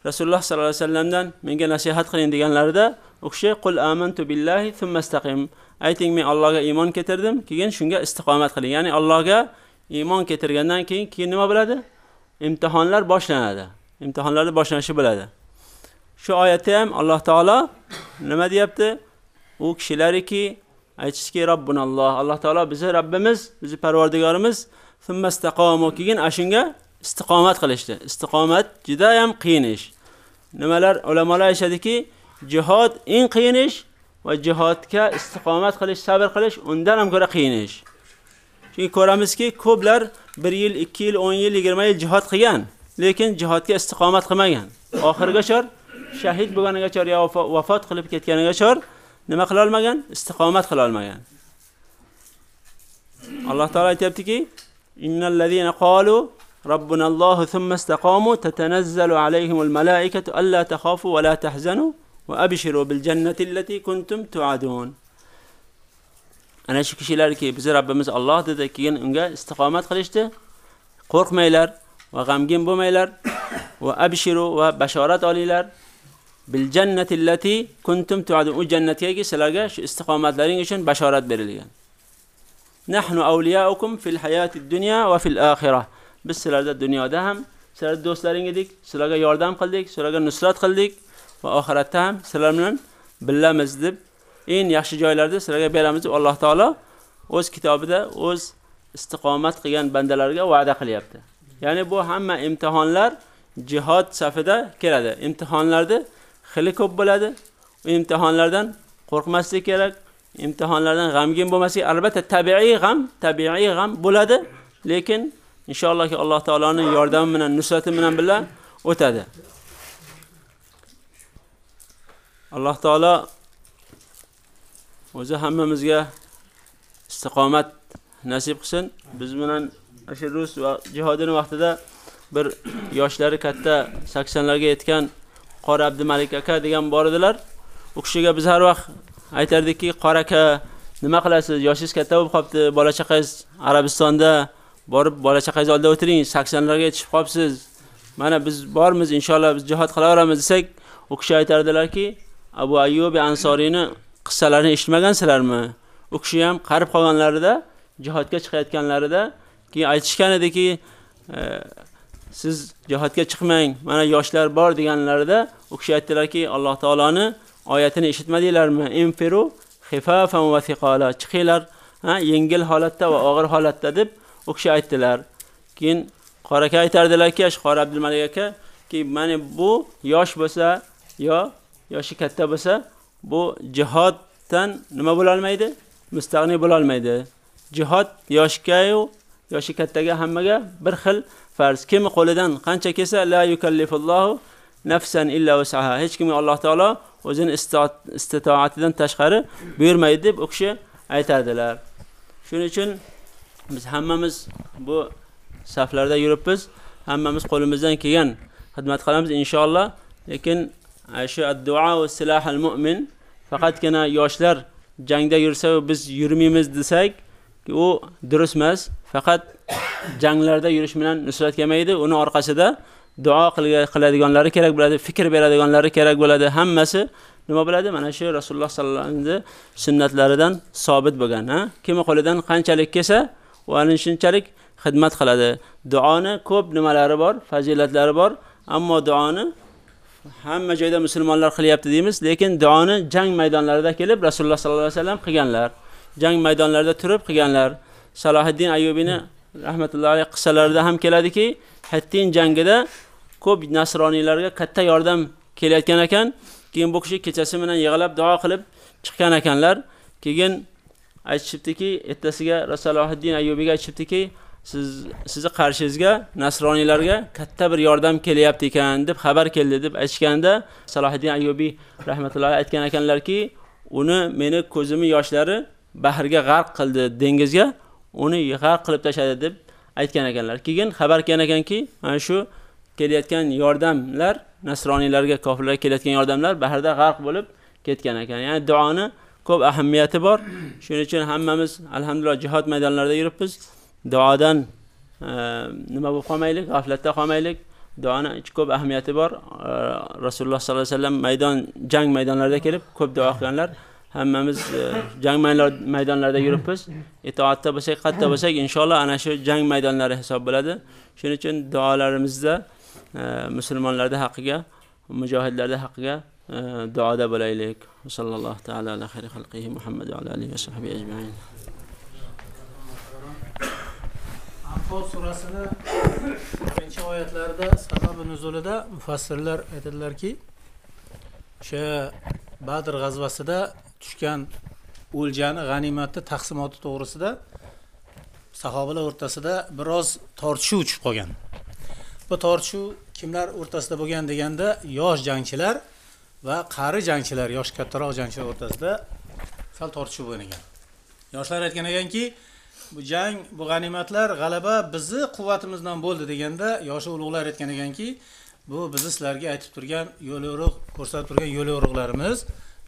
rasululloh sollallohu alayhi vasallamdan menga nasihat qiling deganlarida u kishi qul amantu billahi thumma istaqim. Ayting men allohga iymon keltirdim keyin shunga istiqomat qiling. Ya'ni allohga iymon keltirgandan keyin keyin nima bo'ladi? Imtihonlar boshlanadi. Imtihonlarni boshlanishi bo'ladi. Shu oyatda ham alloh taolo nima deyapti? U kishilariki aytishki robbunalloh. Alloh taolo bizni robbimiz bizni parvardigorimiz keyin ana shunga istiqomat qilishdi. Istiqomat juda ham qiyin ish. Nimalar ulamolar aytishadiki jihod eng qiyin ish va jihodga istiqomat qilish sabr qilish undan ham ko'ra qiyin ish. chunki ko'ramizki ko'plar bir yil ikki yil o'n yil yigirma yil jihod qilgan lekin jihodga istiqomat qilmagan oxirigacha shahid bo'lganigacha yo vafot qilib ketganigacha nima qilolmagan istiqomat qilolmagan alloh taolo aytyaptiki innallazina qalu ربنا الله ثم استقاموا تتنزل عليهم الملائكة ألا تخافوا ولا تحزنوا وأبشروا بالجنة التي كنتم توعدون Ana shu kishilarki bizni robbimiz Alloh dedi keyin unga istiqomat qilishdi. Qo'rqmanglar va g'amgin bo'lmanglar. Va abshiru va bashorat olinglar. Bil jannati allati kuntum tu'adun u jannatga sizlarga shu istiqomatlaring uchun bashorat berilgan. Nahnu awliyaukum fil hayati dunya va fil oxirah biz sizlarda dunyoda ham sizlar do'stlaring edik sizlarga yordam qildik sizlarga nusrat qildik va oxiratda ham sizlar bilan billamiz deb eng yaxshi joylarda sizlarga beramiz deb alloh taolo o'z kitobida o'z istiqomat qilgan bandalarga va'da qilyapti. Ya'ni bu hamma imtihonlar jihod safida keladi. Imtihonlarni xili ko'p bo'ladi. U imtihonlardan qo'rqmaslik kerak. Imtihonlardan g'amgin bo'lmaslik albatta tabiiy g'am tabiiy g'am bo'ladi lekin inshaallohki alloh taoloning yordami bilan nusrati bilan birga o'tadi. Alloh taolo o'zi hammamizga istiqomat nasib qilsin. Biz bilan o'sha rus va jihodini vaqtida bir yoshlari katta 80 larga yetgan Qora abdumalik aka degan bor edilar. U kishiga biz har vaqt aytardikki Qora aka nima qilasiz? Yoshingiz katta bo'lib qolibdi bola chaqangiz arabistonda borib bola chaqangiz oldida o'tiring 80 larga yetishib qolibsiz. Mana biz bormiz inshaalloh biz jihod qilaveramiz desak u kishi aytardilarki abu ayyubi ansoriyni qissalarini eshitmagansizlarmi u kishi ham qarib qolganlarida jihodga chiqayotganlarida keyin aytishgan ediki e, siz jihodga chiqmang mana yoshlar bor deganlarida u kishi aytdilarki alloh taoloni oyatini eshitmadinglarmi? Infiru xifafan va thiqala chiqinglar ha yengil holatda va og'ir holatda deb u kishi aytdilar. Keyin qora aka aytardilarki qora abdulmalik aka ki mana bu yosh bo'lsa yo yoshi katta bo'lsa bu jihoddan nima bo'la olmaydi mustag'ni bo'la olmaydi jihod yoshgayu yoshi kattaga hammaga bir xil farz. Kim qo'lidan qancha kelsa la yukallifullohu nafsan illa wus'aha. Hech kimga alloh taolo o'zini istitoatidan tashqari buyurmaydi deb u kishi aytardilar shuning uchun biz hammamiz bu saflarda yuribmiz. Hammamiz qo'limizdan kelgan xizmat qilamiz inshaalloh. Lekin shu adduo silahal mu'min faqatgina yoshlar jangda yursa biz yurmaymiz desak u durust emas. Faqat janglarda yurish bilan nusrat kelmaydi. Uni orqasida duo qiladiganlari kerak bo'ladi fikr beradiganlari kerak bo'ladi. Hammasi nima bo'ladi? Mana shu rasululloh sallallohu alayhi vasallamni sunnatlaridan sobit bo'lgan ha? Kimni qo'lidan qanchalik kelsa uani shunchalik xizmat qiladi. Duoni ko'p nimalari bor, fazilatlari bor, ammo duoni hamma joyda musulmonlar qilyapti deymiz, lekin duoni jang maydonlarida kelib Rasululloh sollallohu alayhi vasallam qilganlar. Jang maydonlarida turib qilganlar. Salohiddin Ayyubini rahmatullohi alayhi qissalarida ham keladiki, Hattin jangida ko'p nasroniylarga katta yordam kelayotgan ekan. Keyin bu kishi kechasi bilan yig'lab duo qilib chiqqan ekanlar. Keyin aytishibdiki, ertasiga salohiddin Ayyubiga aytishibdiki, siz sizni qarshingizga nasroniylarga katta bir yordam kelyapti ekan deb xabar keldi deb aytishganda Salohiddin Ayyubiy rahmatullohi aytgan ekanlarki, uni meni ko'zimni yoshlari bahrga g'arq qildi dengizga, uni g'arq qilib tashladi deb aytgan ekanlar. Keyin xabar kelgan ekanki, mana shu kelayotgan yordamlar nasroniylarga, kofirlarga kelayotgan yordamlar bahrda g'arq bo'lib ketgan ekan. Ya'ni duoni ko'p ahamiyati bor. Shuning uchun hammamiz alhamdulillah jihod maydonlarida yuribmiz. Duodan e, nima bo'lib qolmaylik, g'aflatda qolmaylik. Duoni ko'p ahamiyati bor. E, Rasululloh sollallohu alayhi vasallam maydon jang maydonlarida kelib ko'p duo qilganlar. Hammamiz e, jang maydonlarida yuribmiz. Itoatda bo'lsak, qayerda bo'lsak, inshaalloh ana shu jang maydonlari hisob bo'ladi. Shuning uchun duolarimizda musulmonlarni haqqiga, mujohidlarni haqqiga duoda bo'laylik. Sallallohu taala ala xayri xalqihi Muhammad va alihi va sahbihi ajma'in. Anfal surasini birinchi oyatlarida sababi nuzulida mufassirlar aytadilarki, o'sha Badr g'azvasida tushgan o'ljani g'animatni taqsimoti to'g'risida sahobalar o'rtasida biroz tortishuv chiqib qolgan. Bu tortishuv kimlar o'rtasida bo'lgan deganda yosh jangchilar va qari jangchilar, yosh kattaroq jangchilar o'rtasida sal tortishuv bo'lgan. Yoshlar aytgan ekanki, bu jang, bu g'animatlar, g'alaba bizni quvvatimizdan bo'ldi deganda, yoshi ulug'lar aytgan ekanki, bu bizni sizlarga aytib turgan yo'l yo'riq, ko'rsatib turgan yo'l yo'riqlarimiz,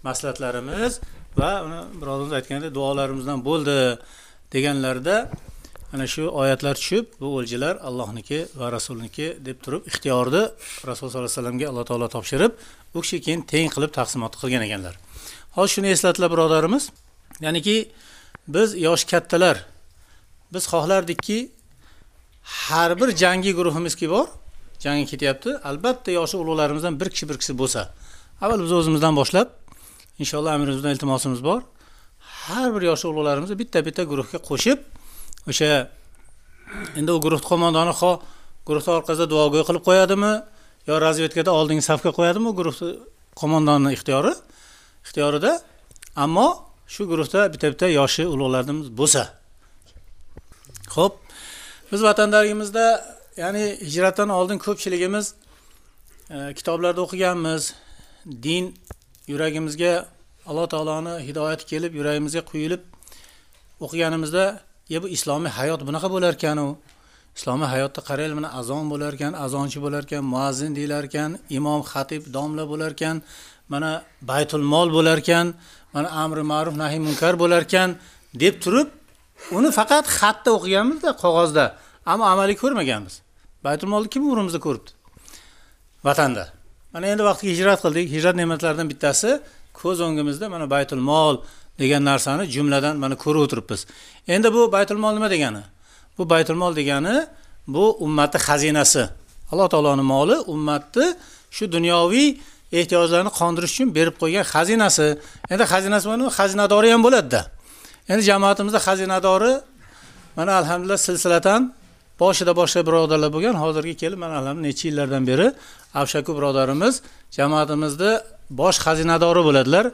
maslahatlarimiz va uni birodarimiz aytgandek duolarimizdan bo'ldi deganlarda ana shu oyatlar tushib, bu o'ljalar Allohniki va Rasulniki deb turib ixtiyorni rasululloh sollallohu alayhi vasallamga Alloh taolo topshirib, u kishi keyin teng qilib taqsimot qilgan ekanlar. Hozir shuni eslatlar birodarimiz, ya'niki biz yosh kattalar biz xohlardikki har bir jangi guruhimizki bor, jangga ketyapti. Albatta yoshi ulug'larimizdan bir kishi bir kishi bo'lsa, avval biz o'zimizdan boshlab inshaalloh amirimizdan iltimosimiz bor. Har bir yoshi ulug'larimizni bitta-bitta guruhga qo'shib, o'sha endi u guruh qo'mondoni xo guruhni orqasida duogo'y qilib qo'yadimi yo razvedkada oldingi safga qo'yadimi u guruhni qo'mondoni ixtiyori ixtiyorida ammo shu guruhda bitta-bitta yoshi ulug'larimiz bo'lsa ho'p biz vatandaligimizda, ya'ni hijratdan oldin ko'pchiligimiz e, kitoblarda o'qiganmiz. Din yuragimizga Alloh taoloni hidoyati kelib, yuragimizga quyilib o'qiganimizda, "Ya bu islomiy hayot bunaqa bo'larkanu. Islomiy hayotda qaraylik, mana azon bo'lar ekan, azonchi bo'lar ekan, muazzin deyilar ekan, imom, xatib, domla bo'lar ekan, mana baytul mol bo'lar ekan, mana amri ma'ruf, nahiy munkar bo'lar ekan" deb turib Uni faqat xatda o'qiganmizda qog'ozda, ammo amaliy ko'rmaganmiz. Baytul molni kim umrimizda ko'ribdi? Vatanda. Mana endi vaqtiga hijrat qildik. Hijrat ne'matlaridan bittasi ko'z o'ngimizda mana Baytul mol degan narsani jumladan mana ko'rib o'tiribmiz. Endi bu Baytul mol nima degani? Bu Baytul mol degani bu ummatning xazinasi. Alloh taoloning moli ummatni shu dunyoviy ehtiyojlarni qondirish uchun berib qo'ygan xazinasi. Endi xazinasi mana xazinadori ham bo'ladi-da. Endi jamoatimizda xazinadori mana alhamdulillah silsilatan boshida boshqa birodarlar bo'lgan, hozirga kelib mana alhamdulillah necha yillardan beri Avshaku birodarimiz jamoatimizda bosh xazinadori bo'ladilar.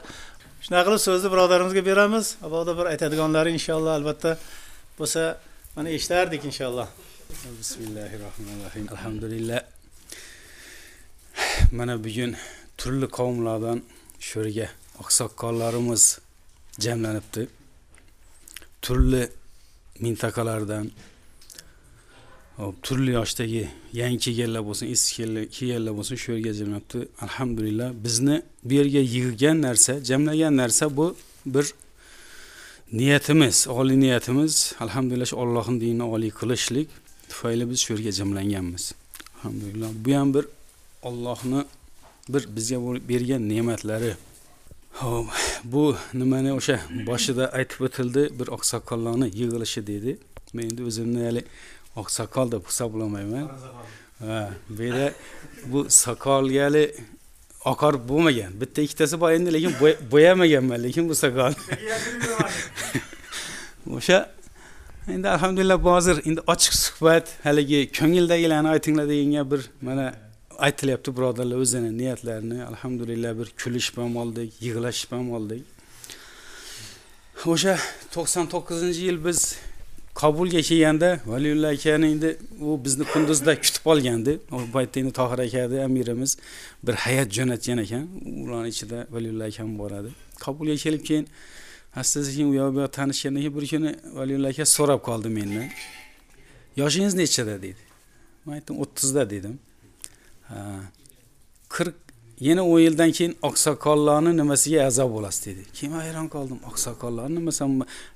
Shunaqa qilib so'zni birodarimizga beramiz. Aboda bir aytadiganlari inshaalloh albatta bo'lsa mana eshitardik inshaalloh. Bismillahirrohmanirrohim. Alhamdulillah. Mana bugun turli qavmlardan shu yerga oqsoqollarimiz jamlanibdi. Turli mintaqalardan hop turli yoshdagi yangi kelganlar bo'lsin eski kelganlar bo'lsin shu yerga jamlabdi alhamdulillah bizni bu yerga yig'gan narsa jamlagan narsa bu bir niyatimiz oliy niyatimiz. Alhamdulillah shu ollohni dinini oliy qilishlik tufayli biz shu yerga jamlanganmiz. Alhamdulillah bu ham bir ollohni bir bizga bergan ne'matlari. Hop bu nimani o'sha boshida aytib o'tildi, bir oqsoqollarni yig'ilishi dedi. Men endi o'zimni hali oqsoqol deb hisoblamayman. Ha bu yerda bu soqolgali oqarib bo'lmagan. Bitta ikkitasi bor endi lekin bo'yamaganman lekin bu soqol. O'sha endi alhamdulillah hozir endi ochiq suhbat haligi ko'ngildagilarni aytinglar deganga bir mana aytilyapti birodarlar o'zini niyatlarini alhamdulillah bir kulishib ham oldik yig'lashib ham oldik o'sha to'qson to'qqizinchi yil biz kobulga kelganda Valiyulla akani endi u bizni Kunduzda kutib olgandi. u paytda endi Tohir akani amirimiz bir hayat jo'natgan ekan. Ularning ichida Valiyulla akam bor edi. kobulga kelib keyin asta sekin u yoq bu yoq tanishgandan keyin bir kuni Valiyulla aka so'rab qoldi mendan. Yoshingiz nechada deydi Men aytdim 30 da dedim. 40 yana 10 yildan keyin oqsoqollarni nimasiga a'zo bo'lasiz dedi. Keyin hayron qoldim. Oqsoqollarni nimasi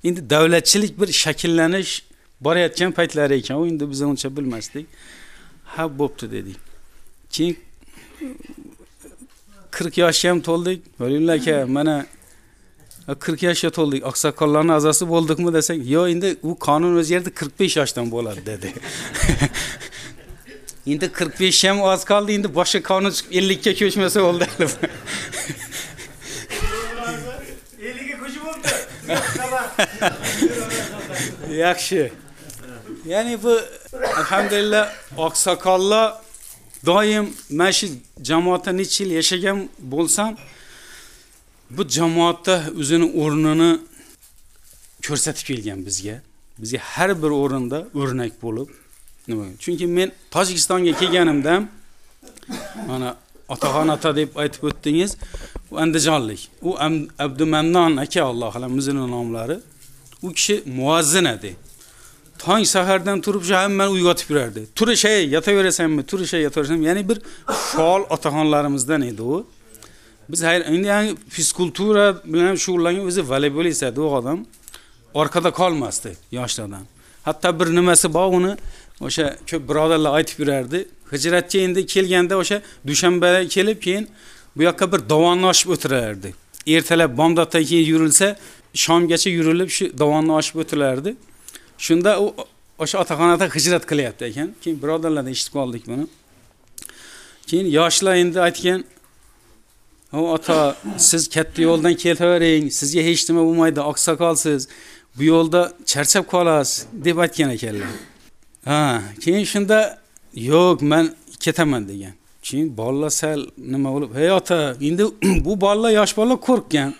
endi davlatchilik bir shakllanish borayotgan paytlari ekan, u endi biz uncha bilmasdik. Ha, bo'pti dedik. Keyin 40 yoshga ham to'ldik. Valiyulla aka, mana 40 yoshga to'ldik. Oqsoqollarning a'zosi bo'ldikmi desak, "Yo'q, endi u qonun o'zgardi, 45 yoshdan bo'ladi" dedi. endi 45 ham oz qoldi, endi boshqa qonun chiqib 50 ga ko'chmasa bo'ldi. 50 ga ko'chib bo'libdi. Yaxshi. Ya'ni bu alhamdulillah oqsoqollar doim mana shu jamoatda necha yil yashagan bo'lsam, bu jamoatda o'zini o'rnini ko'rsatib kelgan bizga. Bizga har bir o'rinda o'rnak bo'lib nima? Chunki men Tojikistonga kelganimda mana otaxon ota deb aytib o'tdingiz, u andijonlik. U Am- aka Alloh alam o'zini nomlari. U kishi muazzin edi. Tong sahardan turib shu hammani uyg'otib yurardi. turishay yotaverasanmi? turishay yotaverasanmi? Ya'ni bir faol otaxonlarimizdan edi u. Biz hayr endi yani fizkultura bilan shug'ullangan o'zi voleybolist edi u odam. Orqada qolmasdi yoshlardan. Hatto bir nimasi bor uni o'sha ko'p birodarlar aytib yurardi. Hijratga endi kelganda o'sha dushanbaga kelib keyin bu yoqqa bir dovonni oshib o'tirardi. Ertalab bomdoddan keyin yurilsa, shomgacha yurilib shu dovonni oshib o'tilardi. Shunda u o'sha otaxonada hijrat qilyapti ekan. Keyin birodarlardan eshitib qoldik buni. Keyin yoshlar endi aytgan, "O ota, siz katta yo'ldan ketavering, sizga hech nima bo'lmaydi, oqsoqolsiz. Bu yo'lda charchab qolasiz" deb aytgan ekanlar. Ha, keyin shunda yo'q, men ketaman degan. Keyin bolalar sal nima bo'lib, "Hey ota, endi bu bolalar yosh bolalar qo'rqgan.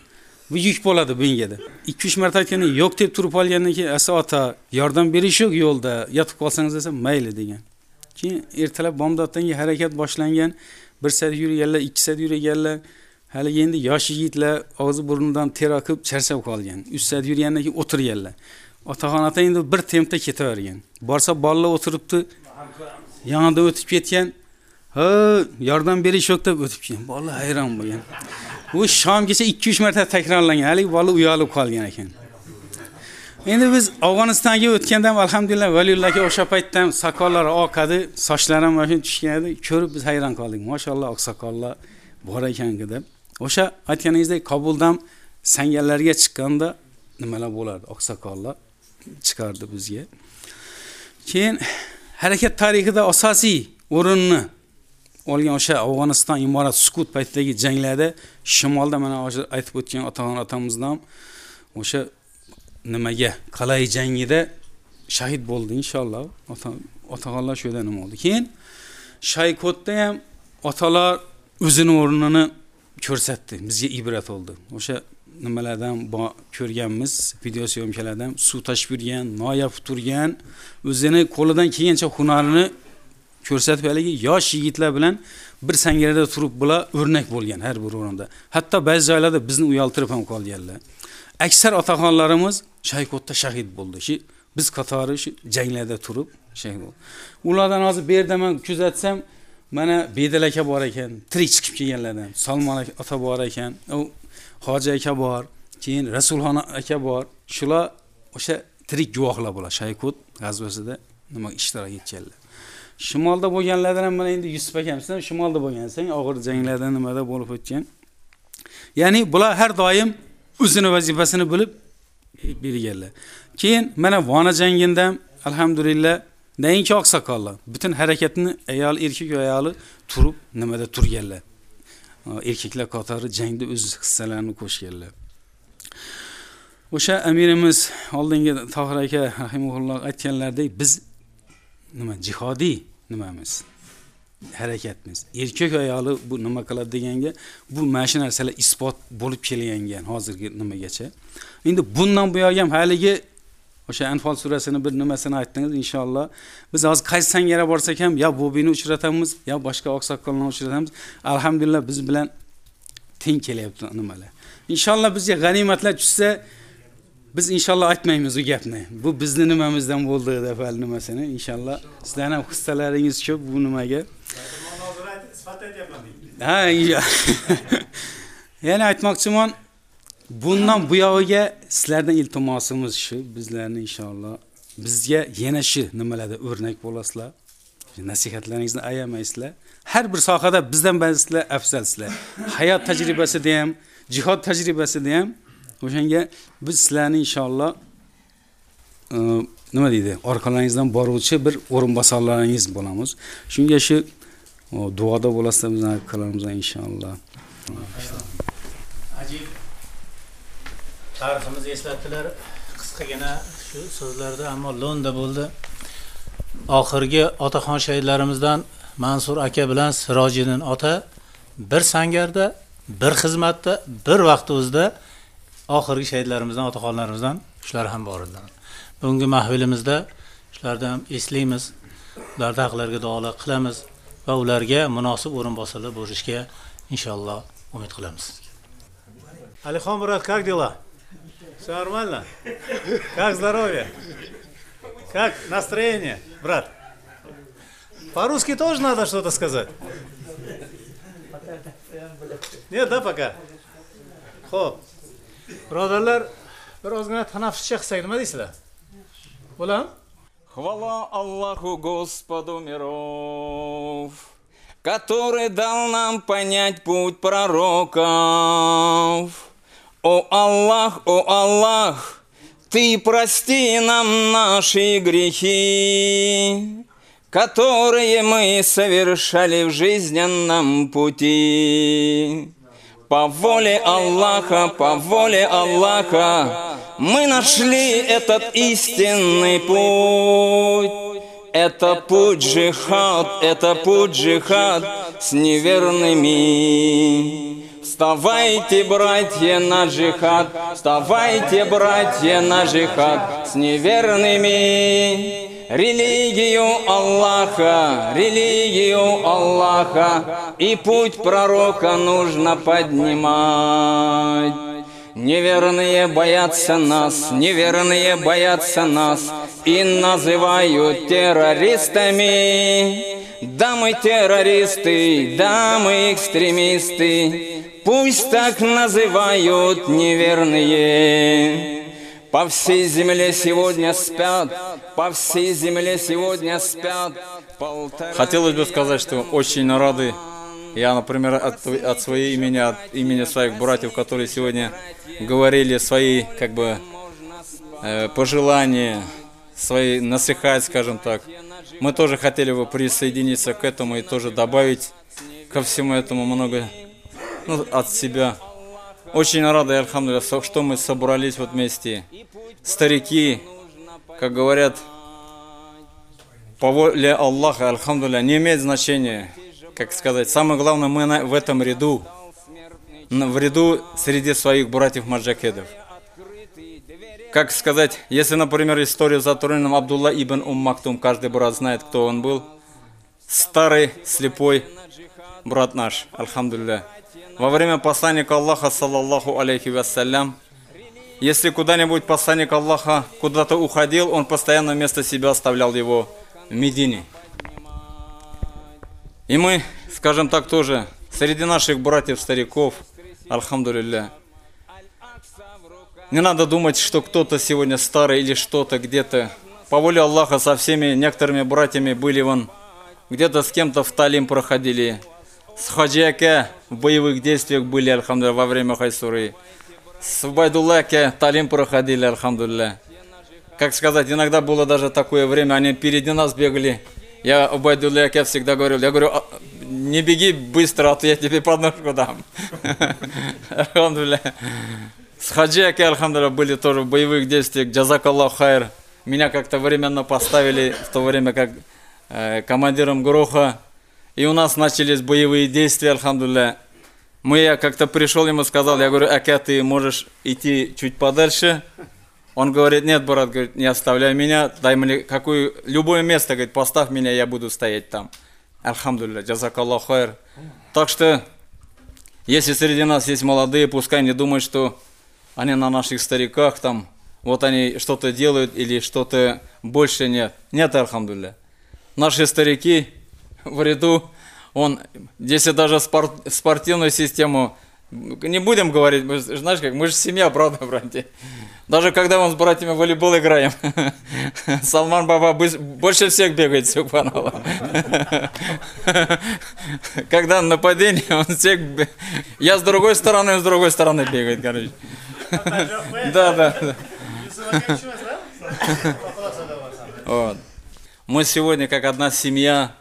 Bu yuk bo'ladi bunga deb. 2-3 marta aytgandan yo'q deb turib olgandan keyin asa ota yordam berish yo'q yo'lda, yotib qolsangiz desa mayli degan. Keyin ertalab bomdoddan keyin harakat boshlangan. Bir soat yurganlar, 2 soat yurganlar. Hali endi yosh yigitlar og'zi burnidan ter oqib charchab qolgan. 3 soat yurgandan keyin o'tirganlar. Otaxonada endi bir tempda ketavergan. Borsa bolalar o'tiribdi. Yonidan o'tib ketgan. Ha, yordam berish yo'q deb o'tib ketgan. Bolalar hayron bo'lgan. U shomgacha 2-3 marta takrorlangan. Hali bola uyalib qolgan ekan. Endi biz Afg'onistonga o'tganda ham alhamdulillah Valiyullaga o'sha paytda ham soqollari oqadi, sochlari ham mana shunday tushgan edi. Ko'rib biz hayron qoldik. Mashalloh oqsoqollar bor ekanku deb. O'sha aytganingizdek Kobuldan sangallarga chiqqanda nimalar bo'lardi? Oqsoqollar chiqardi bizga. Keyin harakat tarixida asosiy o'rinni olgan o'sha Afg'oniston imorat sukut paytidagi janglarda shimolda mana hozir aytib o'tgan otaxon otamizdan o'sha nimaga qalay jangida shahid bo'ldi inshaalloh. Otaxonlar shu yerda nima bo'ldi? Keyin shaykotda ham otalar o'zini o'rnini ko'rsatdi bizga ibrat oldi. O'sha nimalardan ko'rganmiz. Video syomkalardan suv tashib yurgan noyab turgan o'zini qo'lidan kelgancha hunarini ko'rsatib haligi yosh yigitlar bilan bir sangarada turib bular o'rnak bo'lgan har bir o'rinda. Hatto ba'zi joylarda bizni uyaltirib ham qolganlar. Aksar otaxonlarimiz shaykotda shahid bo'ldi. Shu biz qatori shu janglarda turib shahid bo'ldi. Ulardan hozir bu yerda man kuzatsam mana bedal aka bor ekan tirik chiqib kelganlardan salmon aka- ota bor ekan. U hoji aka bor keyin rasulxon aka bor shular o'sha tirik guvohlar bular shaykut g'azvasida nima ishtirok etganlar shimolda bo'lganlardan ham mana endi yusuf akam sen shimolda bo'lgansan og'ir janglarda nimada bo'lib o'tgan ya'ni bular har doim o'zini vazifasini bilib e, berganlar keyin mana vona jangida ham alhamdulillah nainki oqsoqollar. butun harakatni ayol, erkak ayoli turib nimada turganlar. Erkaklar qatori jangda o'z hissalarini qo'shganlar. O'sha amirimiz oldingi Tohir aka rahimahulloh aytganlaridek biz nima jihodiy nimamiz harakatimiz erkak ayoli bu nima qiladi deganga bu mana shu narsalar isbot bo'lib kelgangan hozirgi nimagacha endi bundan buyog'i ham haligi o'sha anfol surasini bir nimasini aytdingiz inshaalloh. Biz hozir qaysi sangara borsak ham yo bobini uchratamiz yo boshqa oqsoqollarni uchratamiz. Alhamdulillah biz bilan teng kelyapti nimalar. Inshaalloh bizga g'animatlar tushsa biz inshaalloh aytmaymiz u gapni. Bu bizni nimamizdan bo'ldi deb hali nimasini. Inshaalloh sizlarni ham hissalaringiz ko'p bu nimaga. Ha yana aytmoqchiman bundan buyog'iga sizlardan iltimosimiz shu bizlarni inshaalloh bizga yana shu nimalarda o'rnak bo'lasizlar. Nasihatlaringizni ayamaysizlar. Har bir sohada bizdan ba'zisizlar afzalsizlar. Hayot tajribasida ham jihod tajribasida ham o'shanga biz sizlarni inshaalloh e, nima deydi orqalaringizdan boruvchi bir o'rinbosarlaringiz bo'lamiz. Shunga shu e, duoda bo'lasizlar bizni qilamiz inshaalloh. Ajib. Tariximiz eslatdilar qisqagina shu so'zlarda ammo lo'nda bo'ldi. Oxirgi otaxon shahidlarimizdan mansur aka bilan sirojiddin ota bir sangarda bir xizmatda bir vaqt o'zida oxirgi shahidlarimizdan otaxonlarimizdan shular ham bor edilar. Bugungi mahfilimizda shularni ham eslaymiz. Ularni haqlariga duolar qilamiz va ularga munosib o'rinbosarlar bo'lishga inshaalloh umid qilamiz. Алихон, брат, как дела? Все нормально? Как здоровье? Как настроение, брат? По-русски тоже надо что-то сказать? Нет, да, пока? Xo'p. Birodarlar, bir ozgina tanaffuscha qilsak nima deysizlar? Bo'ladimi? Хвала Аллаху Господу миров, который дал нам понять путь пророков. О Аллах, о Аллах, Ты прости нам наши грехи, которые мы совершали в жизненном пути. По воле Аллаха, по воле Аллаха, мы нашли этот истинный путь. Это путь джихад, это путь джихад с неверными. Вставайте, братья, на джихад, вставайте, братья, на джихад с неверными. Религию Аллаха, религию Аллаха и путь пророка нужно поднимать. Неверные боятся нас, неверные боятся нас и называют террористами. Да мы террористы, да мы экстремисты, пусть так называют неверные. По всей земле сегодня спят, по всей земле сегодня спят. Хотелось бы сказать, что очень рады. Я, например, от, от своей имени, от имени своих братьев, которые сегодня говорили свои, как бы, э, пожелания, свои насыхать, скажем так. Мы тоже хотели бы присоединиться к этому и тоже добавить ко всему этому много ну, от себя. Очень рады, Альхамдулилля, со- что мы собрались вот вместе. Старики, как говорят, по воле Аллаха, Альхамдулилля, не имеет значения, как сказать. Самое главное, мы в этом ряду, в ряду среди своих братьев маджакедов. Как сказать, если, например, историю затронем Абдулла ибн Ум Мактум, каждый брат знает, кто он был. Старый, слепой брат наш, альхамдулилля. Во время посланника Аллаха, саллаллаху алейхи вассалям, если куда-нибудь посланник Аллаха куда-то уходил, он постоянно вместо себя оставлял его в Медине. И мы, скажем так, тоже среди наших братьев-стариков, альхамдулилля, не надо думать, что кто-то сегодня старый или что-то где-то. По воле Аллаха со всеми некоторыми братьями были вон, где-то с кем-то в Талим проходили. С Хаджиаке в боевых действиях были, альхамдулилля, во время Хайсуры. С Байдуллаке Талим проходили, альхамдулилля. как сказать, иногда было даже такое время, они впереди нас бегали. Я Убайдулля, я всегда говорил, я говорю, «А, не беги быстро, а то я тебе подножку дам. Алхамдулилля. С Хаджи Аки, алхамдулилля, были тоже в боевых действиях. Джазак Аллах хайр. Меня как-то временно поставили в то время как э, командиром Гуруха. И у нас начались боевые действия, алхамдулилля. Мы, я как-то пришел, ему сказал, я говорю, Аки, ты можешь идти чуть подальше. Он говорит, нет, брат, говорит, не оставляй меня, дай мне какую, любое место, говорит, поставь меня, я буду стоять там. Альхамдулилля, джазакаллах хайр. Так что, если среди нас есть молодые, пускай не думают, что они на наших стариках там, вот они что-то делают или что-то больше нет. Нет, альхамдулилля. Наши старики в ряду, он, если даже спорт, спортивную систему, не будем говорить, мы, знаешь как, мы же семья, правда, братья? Даже когда мы с братьями в волейбол играем, Салман Баба больше всех бегает, Субханаллах. Когда нападение, он всех... Я с другой стороны, он с другой стороны бегает, короче. Да, да. Вот. Мы сегодня как одна семья,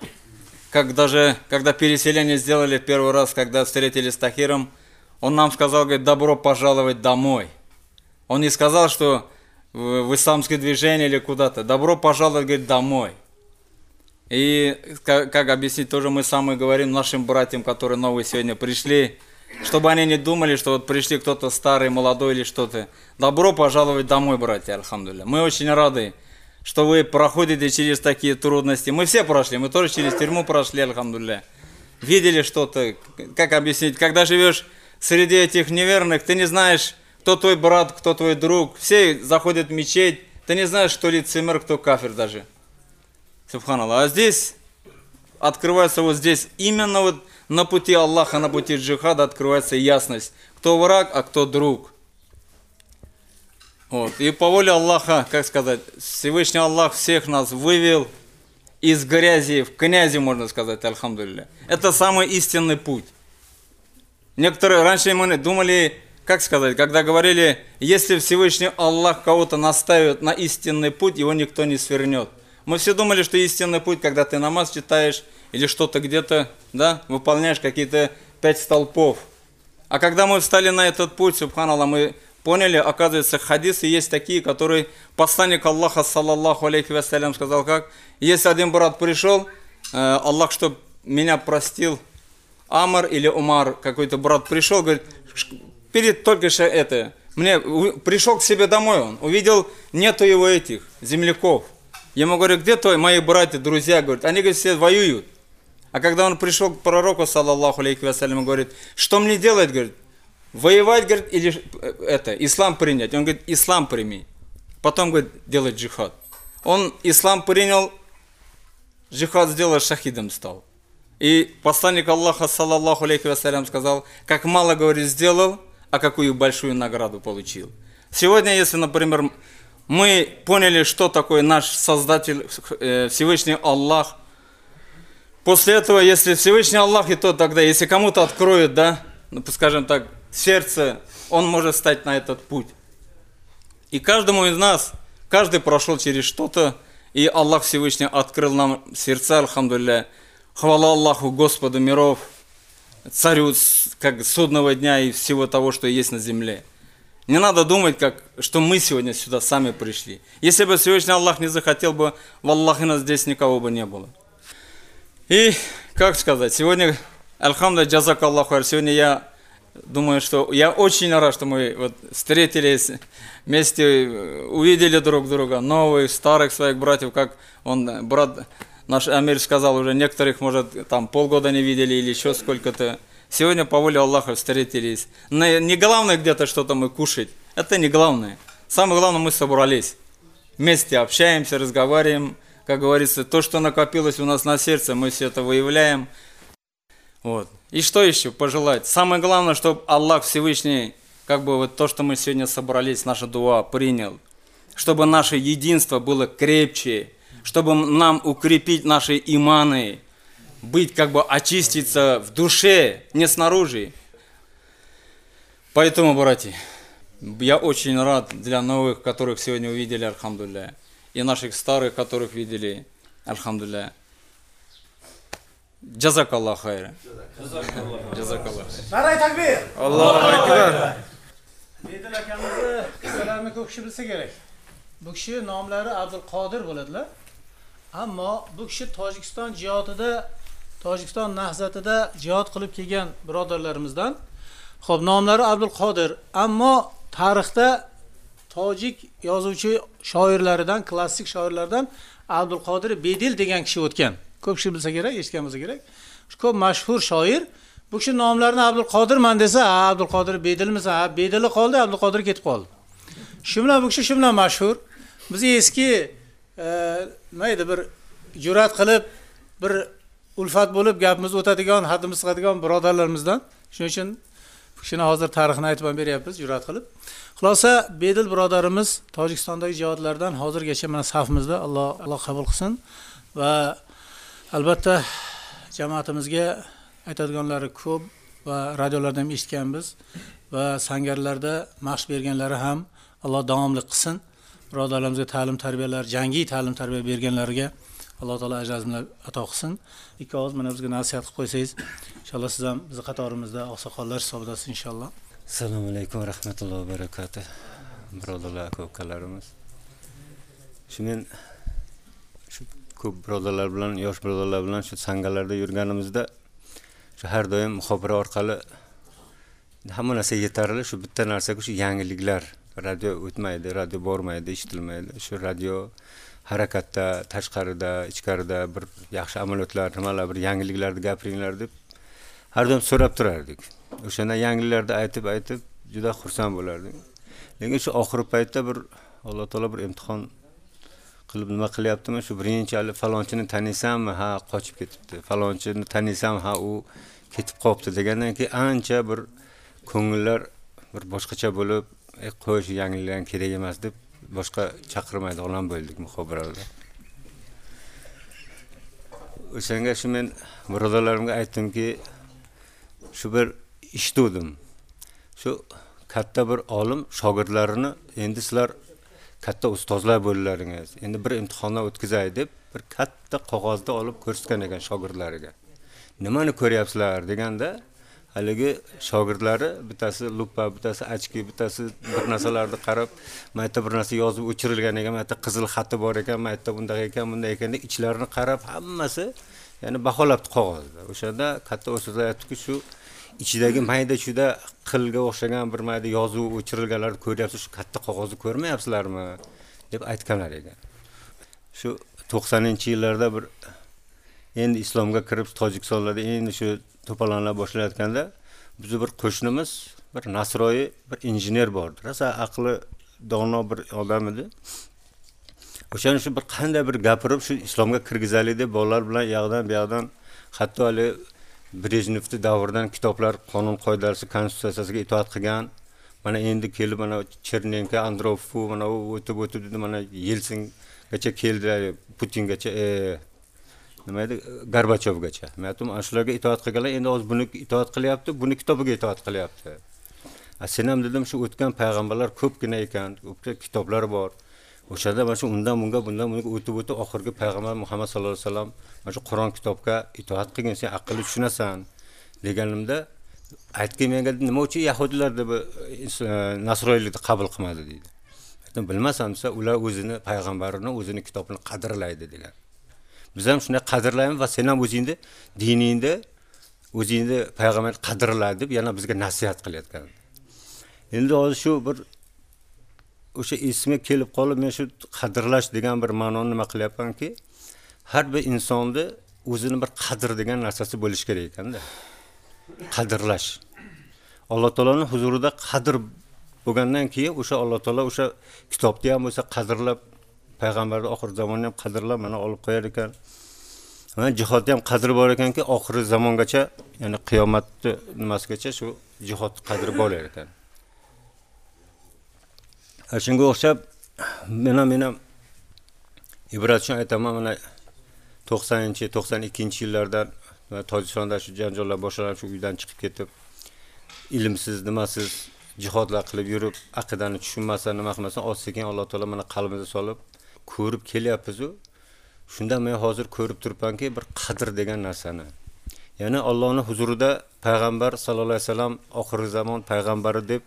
как даже, когда переселение сделали первый раз, когда встретились с Тахиром, он нам сказал, говорит, добро пожаловать домой. Он не сказал, что в исламское движение или куда-то. Добро пожаловать, говорит, домой. И как, как объяснить, тоже мы самые говорим нашим братьям, которые новые сегодня пришли, чтобы они не думали, что вот пришли кто-то старый, молодой или что-то. Добро пожаловать домой, братья, альхамдулля. Мы очень рады, что вы проходите через такие трудности. Мы все прошли, мы тоже через тюрьму прошли, альхамдулля. Видели что-то, как объяснить, когда живешь среди этих неверных, ты не знаешь, кто твой брат, кто твой друг. Все заходят в мечеть, ты не знаешь, кто лицемер, кто кафир даже. Субханаллах. А здесь открывается вот здесь, именно вот на пути Аллаха, на пути джихада открывается ясность. Кто враг, а кто друг. Вот. И по воле Аллаха, как сказать, Всевышний Аллах всех нас вывел из грязи в князи, можно сказать, альхамдулилля. Это самый истинный путь. Некоторые раньше мы думали, как сказать, когда говорили, если Всевышний Аллах кого-то наставит на истинный путь, его никто не свернет. Мы все думали, что истинный путь, когда ты намаз читаешь или что-то где-то, да, выполняешь какие-то пять столпов. А когда мы встали на этот путь, субханаллах, мы поняли, оказывается, хадисы есть такие, которые посланник Аллаха, саллаллаху алейхи вассалям, сказал как, если один брат пришел, э, Аллах, чтобы меня простил, Амар или Умар, какой-то брат пришел, говорит, перед только что это, мне пришел к себе домой он, увидел, нету его этих земляков. Я ему говорю, где твои мои братья, друзья, говорят, они, говорит, все воюют. А когда он пришел к пророку, саллаллаху алейхи вассалям, говорит, что мне делать, говорит, воевать, говорит, или э, это, ислам принять? Он говорит, ислам прими. Потом, говорит, делать джихад. Он ислам принял, джихад сделал, шахидом стал. И посланник Аллаха, саллаллаху алейхи вассалям, сказал, как мало, говорит, сделал, а какую большую награду получил. Сегодня, если, например, мы поняли, что такое наш Создатель, э, Всевышний Аллах, после этого, если Всевышний Аллах, и то тогда, если кому-то откроет, да, ну, скажем так, сердце, он может стать на этот путь. И каждому из нас, каждый прошел через что-то, и Аллах Всевышний открыл нам сердца, алхамдулилля. Хвала Аллаху, Господу миров – царю как судного дня и всего того, что есть на земле. Не надо думать, как, что мы сегодня сюда сами пришли. Если бы Всевышний Аллах не захотел бы, в Аллахе нас здесь никого бы не было. И, как сказать, сегодня, Альхамда Джазак Аллаху, сегодня я думаю, что я очень рад, что мы вот встретились вместе, увидели друг друга, новых, старых своих братьев, как он, брат Наш Амир сказал уже, некоторых, может, там полгода не видели или еще сколько-то. Сегодня по воле Аллаха встретились. Не главное где-то что-то мы кушать. Это не главное. Самое главное, мы собрались. Вместе общаемся, разговариваем. Как говорится, то, что накопилось у нас на сердце, мы все это выявляем. Вот. И что еще пожелать? Самое главное, чтобы Аллах Всевышний, как бы вот то, что мы сегодня собрались, наша дуа принял. Чтобы наше единство было крепче, чтобы нам укрепить наши иманы, быть как бы очиститься в душе, не снаружи. Поэтому, братья, Я очень рад для новых, которых сегодня увидели, альхамдулillah. И наших старых, которых видели, альхамдулillah. Джазакаллах хайр. Джазакаллах. Naray takbir. Allohu akbar. Bedil akamizni qissalarini ko'p kishi bilsa kerak. Bu kishi nomlari Abdulqodir bo'ladilar. Ammo bu kishi Tojikiston jihotida, Tojikiston nahzatida jihod qilib kelgan birodarlarimizdan. Xo'p, nomlari Abdulqodir, ammo tarixda tojik yozuvchi shoirlaridan, klassik shoirlardan Abdulqodir Bedil degan kishi o'tgan. Ko'p kishi bilsa kerak, eshitgan bo'lsa kerak. Shu ko'p mashhur shoir bu kishi nomlarini Abdulqodirman desa, ha Abdulqodir bedilmisan ha Bedili qoldi, Abdulqodir ketib qoldi. Shu bilan bu kishi shu bilan mashhur. Biz eski e, nima edi bir jur'at qilib bir ulfat bo'lib gapimiz o'tadigan, haddimiz chiqadigan birodarlarimizdan. Shuning uchun bu kishini hozir tarixini aytib ham beryapmiz jur'at qilib. Xulosa Bedil birodarimiz Tojikistondagi jihodlardan hozirgacha mana safimizda Alloh Alloh qabul qilsin va albatta jamoatimizga aytadiganlari ko'p va radiolarda ham eshitganmiz va sangarlarda mashq berganlari ham Alloh davomli qilsin. Birodarlarimizga ta'lim tarbiyalar, jangiy ta'lim tarbiya berganlariga Alloh taolo ajrazini ato qilsin. Ikki og'iz mana bizga nasihat qilib qo'ysangiz, inshaalloh siz ham bizni qatorimizda oqsoqollar hisobidasiz inshaalloh. assalomu alaykum va rahmatullohi va barakatuh birodarlar aka ukalarimiz shu men shu ko'p birodarlar bilan yosh birodarlar bilan shu sangalarda yurganimizda shu har doim muxobara orqali hamma narsa yetarli shu bitta narsaga shu yangiliklar radio o'tmaydi radio bormaydi eshitilmaydi. Shu radio harakatda tashqarida ichkarida bir yaxshi amaliyotlar nimalar bir yangiliklarni gapiringlar deb har doim so'rab turardik. O'shanda yangiliklarni aytib aytib juda xursand bo'lardik. Lekin shu oxirgi paytda bir alloh taolo bir imtihon qilib nima qilyaptimi? Shu birinchi hali falonchini taniysanmi ha qochib ketibdi. Falonchini taniysanmi ha u ketib qolibdi degandan keyin ancha bir ko'ngillar bir boshqacha bo'lib e qo'y shu yangiliklar kerak emas deb boshqa chaqirmaydigan bo'ldik muxobiralarda o'shanga shu men birodarlarimga aytdimki shu bir eshituvdim shu katta bir olim shogirdlarini endi sizlar katta ustozlar bo'llaringiz endi bir imtihondan o'tkazay deb bir katta qog'ozda olib ko'rsatgan ekan shogirdlariga. Nimani ko'ryapsizlar deganda haligi shogirdlari bittasi lupa bittasi ochki bittasi bir narsalarni qarab mayerda bir narsa yozib o'chirilgan ekan mayerda qizil xati bor ekan mayerda bunday ekan bunday ekan deb ichlarini qarab hammasi ya'ni baholabdi qog'ozda. O'shanda katta ustozlar aytdiki shu ichidagi mayda chuda qilga o'xshagan bir mayda yozuv o'chirilganlarni ko'ryapsiz shu katta qog'ozni ko'rmayapsizlarmi deb aytganlar ekan shu to'qsoninchi yillarda bir endi islomga kirib tojikistonlarda endi shu to'polonlar boshlanayotganda bizni bir qo'shnimiz bir nasroyi bir injener bordi rosa aqli dono bir odam edi. O'shani shu bir qanday bir gapirib shu islomga kirgizaylik deb bolalar bilan u yoqdan bu yoqdan hatto haligi brejnevni davridan kitoblar qonun qoidalari konstitutsiyasiga itoat qilgan. Mana endi kelib mana chernenko andropov mana u o'tib o'tib dedi mana yelsingacha keldi putingacha e, nima edi gorbachevgacha men aytdim ana shularga itoat qilganlar endi hozir buni itoat qilyapti buni kitobiga itoat qilyapti. Sen ham dedim shu o'tgan payg'ambarlar ko'pgina ekan ko'p kitoblar bor. O'shada mana shu undan bunga bundan bunga o'tib o'tib oxirgi payg'ambar muhammad sallallohu alayhi vasallam mana shu qur'on kitobga itoat qilgin sen aqlli tushunasan deganimda aytgin menga nima uchun yahudiylar deb e, nasroiylikni qabul qilmadi deydi. Aytdim bilmasam desa ular o'zini payg'ambarini o'zini kitobini qadrlaydi degan. Biz ham shunday qadrlaymiz va sen ham o'zingni diningni o'zingni payg'ambarni qadrla deb yana bizga nasihat qilayotgan. Endi hozir shu bir o'sha esimga kelib qolib men shu qadrlash degan bir ma'noni nima qilyapmanki har bir insonni o'zini bir qadr degan narsasi bo'lishi kerak ekanda. Qadrlash. Alloh taoloni huzurida qadr bo'lgandan keyin o'sha alloh taolo o'sha kitobni ham bo'lsa qadrlab payg'ambarni oxir zamonni ham qadrlab mana olib qo'yar ekan. Mana jihodni ham qadri bor ekanki oxirgi zamongacha ya'ni qiyomatni nimasigacha shu jihod qadri bo'lar ekan. Shunga o'xshab mana meni ibratjon aytaman mana to'qsoninchi to'qson ikkinchi yillardan tojikistonda shu janjallar boshlanib shu uydan chiqib ketib ilmsiz nimasiz jihodlar qilib yurib, aqidani tushunmasa, nima qilmasa, oz sekin Alloh taolo mana qalbimizga solib ko'rib kelyapmiz-ku. Shunda men hozir ko'rib turibmanki, bir qadr degan narsani. Ya'ni Allohning huzurida payg'ambar sallallohu alayhi vasallam oxirgi zamon payg'ambari deb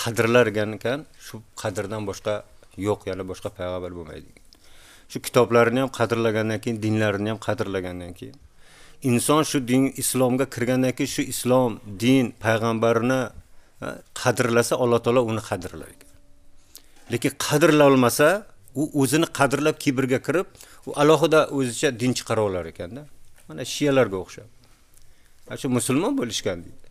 qadrlargan ekan, shu qadrdan boshqa yo'q, yana boshqa payg'ambar bo'lmaydi. Shu kitoblarini ham qadrlagandan keyin, dinlarini ham qadrlagandan keyin inson shu din islomga kirgandan keyin shu islom, din, payg'ambarini qadrlasa, Alloh taolo uni qadrlaydi. Lekin qadrla olmasa, u o'zini qadrlab kibrga kirib, u alohida o'zicha din chiqara olar ekanda. Mana shiyalarga o'xshab. Shu musulmon bo'lishgan deydi.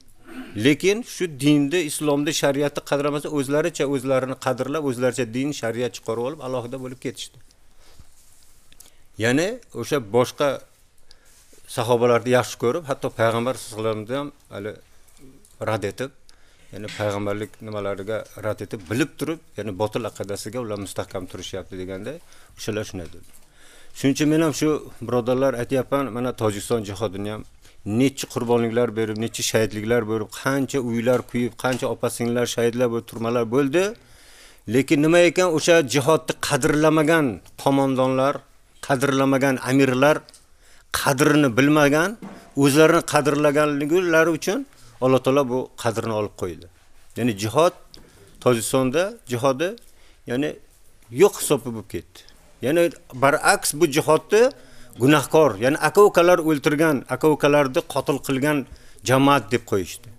Lekin shu dinni, islomda, shariatni qadramasa, o'zlaricha o'zlarini qadrlab, o'zlaricha din, shariat chiqarib olib, alohida bo'lib ketishdi. Ya'ni o'sha boshqa sahobalarni yaxshi ko'rib, hatto payg'ambar sollallohu alayhi vasallamni ham hali rad etib, ya'ni payg'ambarlik nimalariga rad etib, bilib turib, ya'ni botil aqidasiga ular mustahkam turishyapti deganda, o'shalar shunday dedi. Shuning uchun men ham shu birodarlar aytyapman, mana Tojikiston jihodini ham necha qurbonliklar berib, necha shahidliklar berib, qancha uylar kuyib, qancha opa-singillar shahidlar bo'lib, turmalar bo'ldi. Lekin nima ekan o'sha jihodni qadrlamagan qo'mondonlar, qadrlamagan amirlar qadrini bilmagan, o'zlarini qadrlaganliklari uchun Alloh taolo bu qadrni olib qo'ydi. Ya'ni jihod Tojikistonda jihodi ya'ni yo'q hisobi bo'lib ketdi. Ya'ni baraks bu jihodni gunohkor, ya'ni aka-ukalar o'ltirgan, aka-ukalarni qotil qilgan jamoat deb qo'yishdi.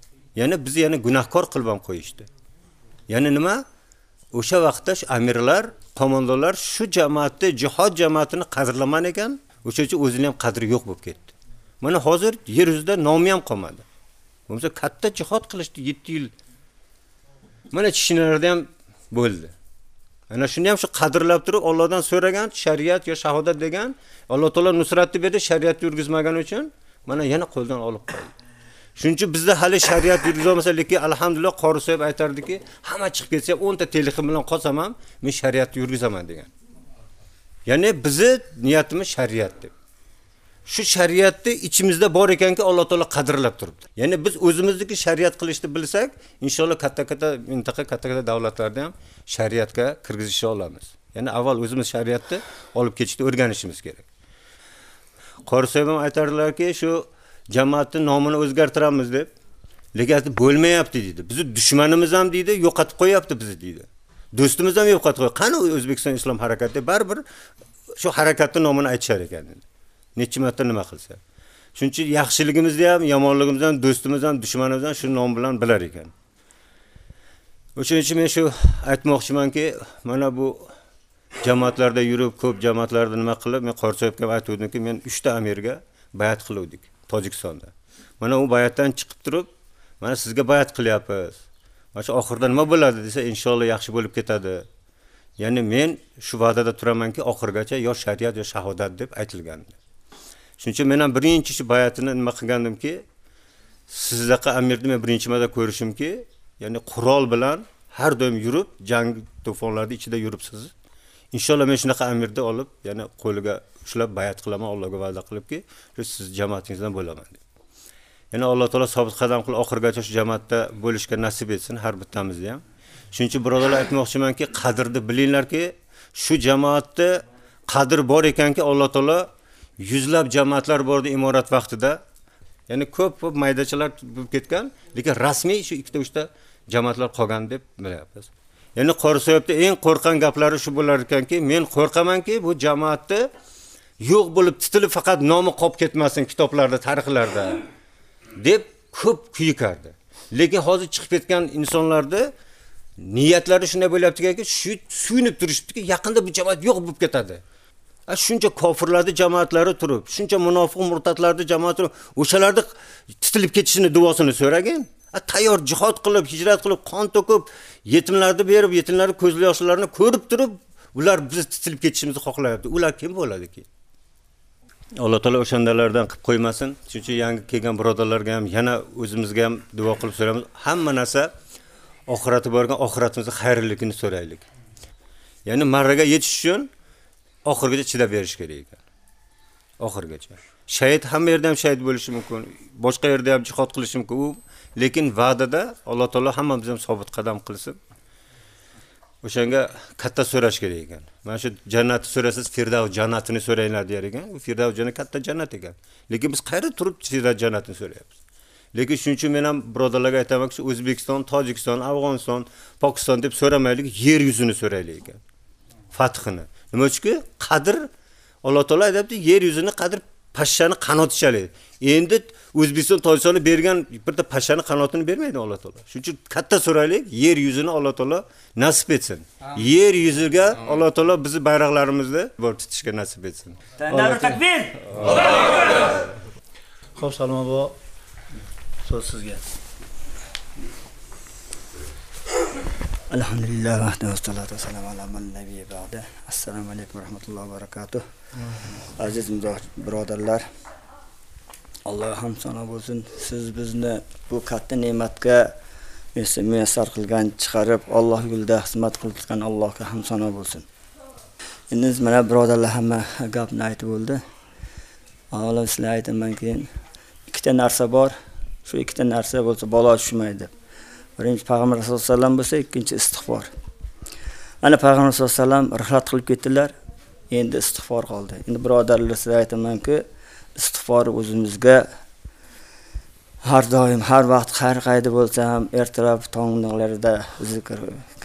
Ya'ni bizni yana gunohkor qilib ham qo'yishdi. Ya'ni nima? O'sha vaqtda amirlar, qo'mondonlar shu jamoatni, jihod jamoatini qadrlaman ekan, o'sha uchun o'zini ham qadri yo'q bo'lib ketdi. Mana hozir yer yuzida nomi ham qolmadi. Bo'lmasa katta jihod qilishdi 7 yil. Mana Chishinalarda ham bo'ldi. Ana shuni ham shu qadrlab turib Allohdan so'ragan shariat yo shahodat degan Alloh taolo nusratni berdi, shariatni yurgizmagan uchun mana yana qo'ldan olib qo'ydi. Shuncha bizda hali shariat yurgizolmasa, lekin alhamdulillah qori so'yib aytardiki, hamma chiqib ketsa 10 ta telefon bilan qolsam ham men shariatni yurgizaman degan. Ya'ni bizi niyatimiz shariat deb. Shu shariatni ichimizda bor ekanki Alloh taolo qadrlab turibdi. Ya'ni biz o'zimizniki shariat qilishni bilsak, inshaalloh katta-katta mintaqa, katta-katta davlatlarda ham shariatga kirgizisha olamiz. Ya'ni avval o'zimiz shariatni olib ketishni o'rganishimiz kerak. Qorisoy ham aytardilarki, shu jamoatni nomini o'zgartiramiz deb. Lekin bo'lmayapti dedi. Bizni dushmanimiz ham dedi, yo'qotib qo'yapti bizni dedi. Do'stimiz ham yo'qotib qo'y. Qani O'zbekiston islom harakati baribir shu harakatning nomini aytishar ekan dedi. Necha marta nima qilsa. Shuning uchun yaxshiligimizni ham, yomonligimizni ham, do'stimizni ham, dushmanimizni ham shu nom bilan bilar ekan. O'shaning uchun men shu aytmoqchimanki, mana bu jamoatlarda yurib, ko'p jamoatlarda nima qilib, men Qorsoyevga aytuvdimki, men 3 ta amirga bayat qiluvdik Tojikistonda. Mana u bayatdan chiqib turib, mana sizga bayat qilyapmiz. Mana shu oxirida nima bo'ladi desa, inshaalloh yaxshi bo'lib ketadi. Ya'ni men shu va'dada turamanki, oxirgacha yo shariat yo shahodat deb aytilgandi. Shuning uchun men ham birinchi shu bayatini nima qilgandimki, sizdaqa amirni men birinchi marta ko'rishimki, ya'ni qurol bilan har doim yurib, jang to'fonlarida ichida yuribsiz. Inshaalloh men shunaqa amirni olib, ya'ni qo'liga ushlab bayat qilaman, Allohga va'da qilibki, siz jamoatingizdan bo'laman deb. Ya'ni Alloh taolo sobit qadam qilib oxirgacha shu jamoatda bo'lishga nasib etsin har bittamizni ham. Shuning uchun birodarlar aytmoqchimanki, qadrni bilinglarki, shu jamoatda qadr bor ekanki, Alloh taolo yuzlab jamoatlar bordi imorat vaqtida. Ya'ni ko'p ko'p maydachalar bo'lib ketgan, lekin rasmiy shu ikkita uchta jamoatlar qolgan deb bilyapmiz. Ya'ni Qorisoyevda eng qo'rqgan gaplari shu bo'lar ekanki, men qo'rqamanki, bu jamoatni yo'q bo'lib titilib faqat nomi qolib ketmasin kitoblarda, tarixlarda deb ko'p kuyikardi. Lekin hozir chiqib ketgan insonlarda niyatlari shunday bo'lyaptiki, shu suyunib turishibdiki, yaqinda bu jamoat yo'q bo'lib ketadi. Shuncha kofirlarni jamoatlari turib, shuncha munofiq murtatlarni jamoati turib, o'shalarni titilib ketishini duosini so'ragin. Tayyor jihod qilib, hijrat qilib, qon to'kib, yetimlarni berib, yetimlarning ko'z yoshlarini ko'rib turib, ular bizni titilib ketishimizni xohlayapti. Ular kim bo'ladi keyin? Alloh taolo o'shandalardan qilib qo'ymasin. Shuning uchun yangi kelgan birodarlarga ham yana o'zimizga ham duo qilib so'raymiz. Hamma narsa oxirati borgan oxiratimizni xayrligini so'raylik. Ya'ni marraga yetish uchun oxirgacha chidab berish kerak ekan. oxirigacha. Shahid hamma yerda ham shahid bo'lishi mumkin boshqa yerda ham jihod qilishi mumkin. U lekin va'dada alloh taolo hammamiz ham sobit qadam qilsin. O'shanga katta so'rash kerak ekan. Mana shu jannatni so'rasangiz firdavs jannatini so'ranglar der ekan. U firdavs jannat katta jannat ekan. Lekin biz qayerda turib firdavs jannatini so'rayapmiz? Lekin shuning uchun men ham birodarlarga aytamanki o'zbekiston tojikiston afg'oniston pokiston deb so'ramaylik yer yuzini so'raylik ekan. Fathini. Nima uchunki qadr alloh taolo aytyapti yer yuzini qadr pashshani qanotichalik endi o'zbekiston tojikistonni bergan bitta pashshani qanotini bermaydi alloh taolo. Shuning uchun katta so'raylik yer yuzini alloh taolo nasib etsin. Yer yuziga alloh taolo bizni bayroqlarimizni borib tutishga nasib etsin. Takbir! Xo'p, Salma bobo, so'z sizga. Alhamdulillah vahda vassalatu vassalamu ala man nabiy ba'da assalomu alaykum va rahmatullohi va barakatuh. Aziz muzo- birodarlar alloh ham sano bo'lsin. Siz bizni bu katta ne'matga muyassar qilgan chiqarib alloh yo'lida xizmat qilgan allohga ham sano bo'lsin. Endi mana birodarlar hamma gapni aytib bo'ldi. Avvalo sizlarga aytaman keyin ikkita narsa bor. Shu ikkita narsa bo'lsa balo tushmaydi birinchi payg'ambar sallallohu alayhi vasallam bo'lsa ikkinchi istig'for. Ana payg'ambar sallallohu alayhi vasallam rihlat qilib ketdilar endi istig'for qoldi. Endi birodarlar sizlarga aytamanki istig'for o'zimizga har doim har vaqt har qayda bo'lsa ham ertalab tonglarida zikr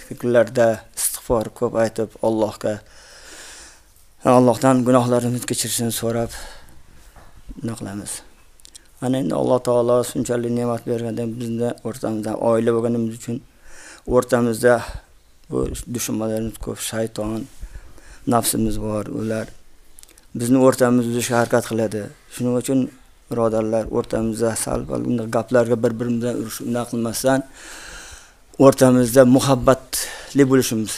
fikrlarda istig'for ko'p aytib allohga allohdan gunohlarimizni kechirishini so'rab nima qilamiz? Ana endi alloh taolo shunchalik ne'mat berganda bizni o'rtamizda oila bo'lganimiz uchun o'rtamizda bu dushmanlarimiz ko'p shayton nafsimiz bor ular bizni o'rtamizni buzishga harakat qiladi. Shuning uchun birodarlar o'rtamizda sal pal bunday gaplarga bir birimizdan urush unaqa qilmasdan o'rtamizda muhabbatli bo'lishimiz.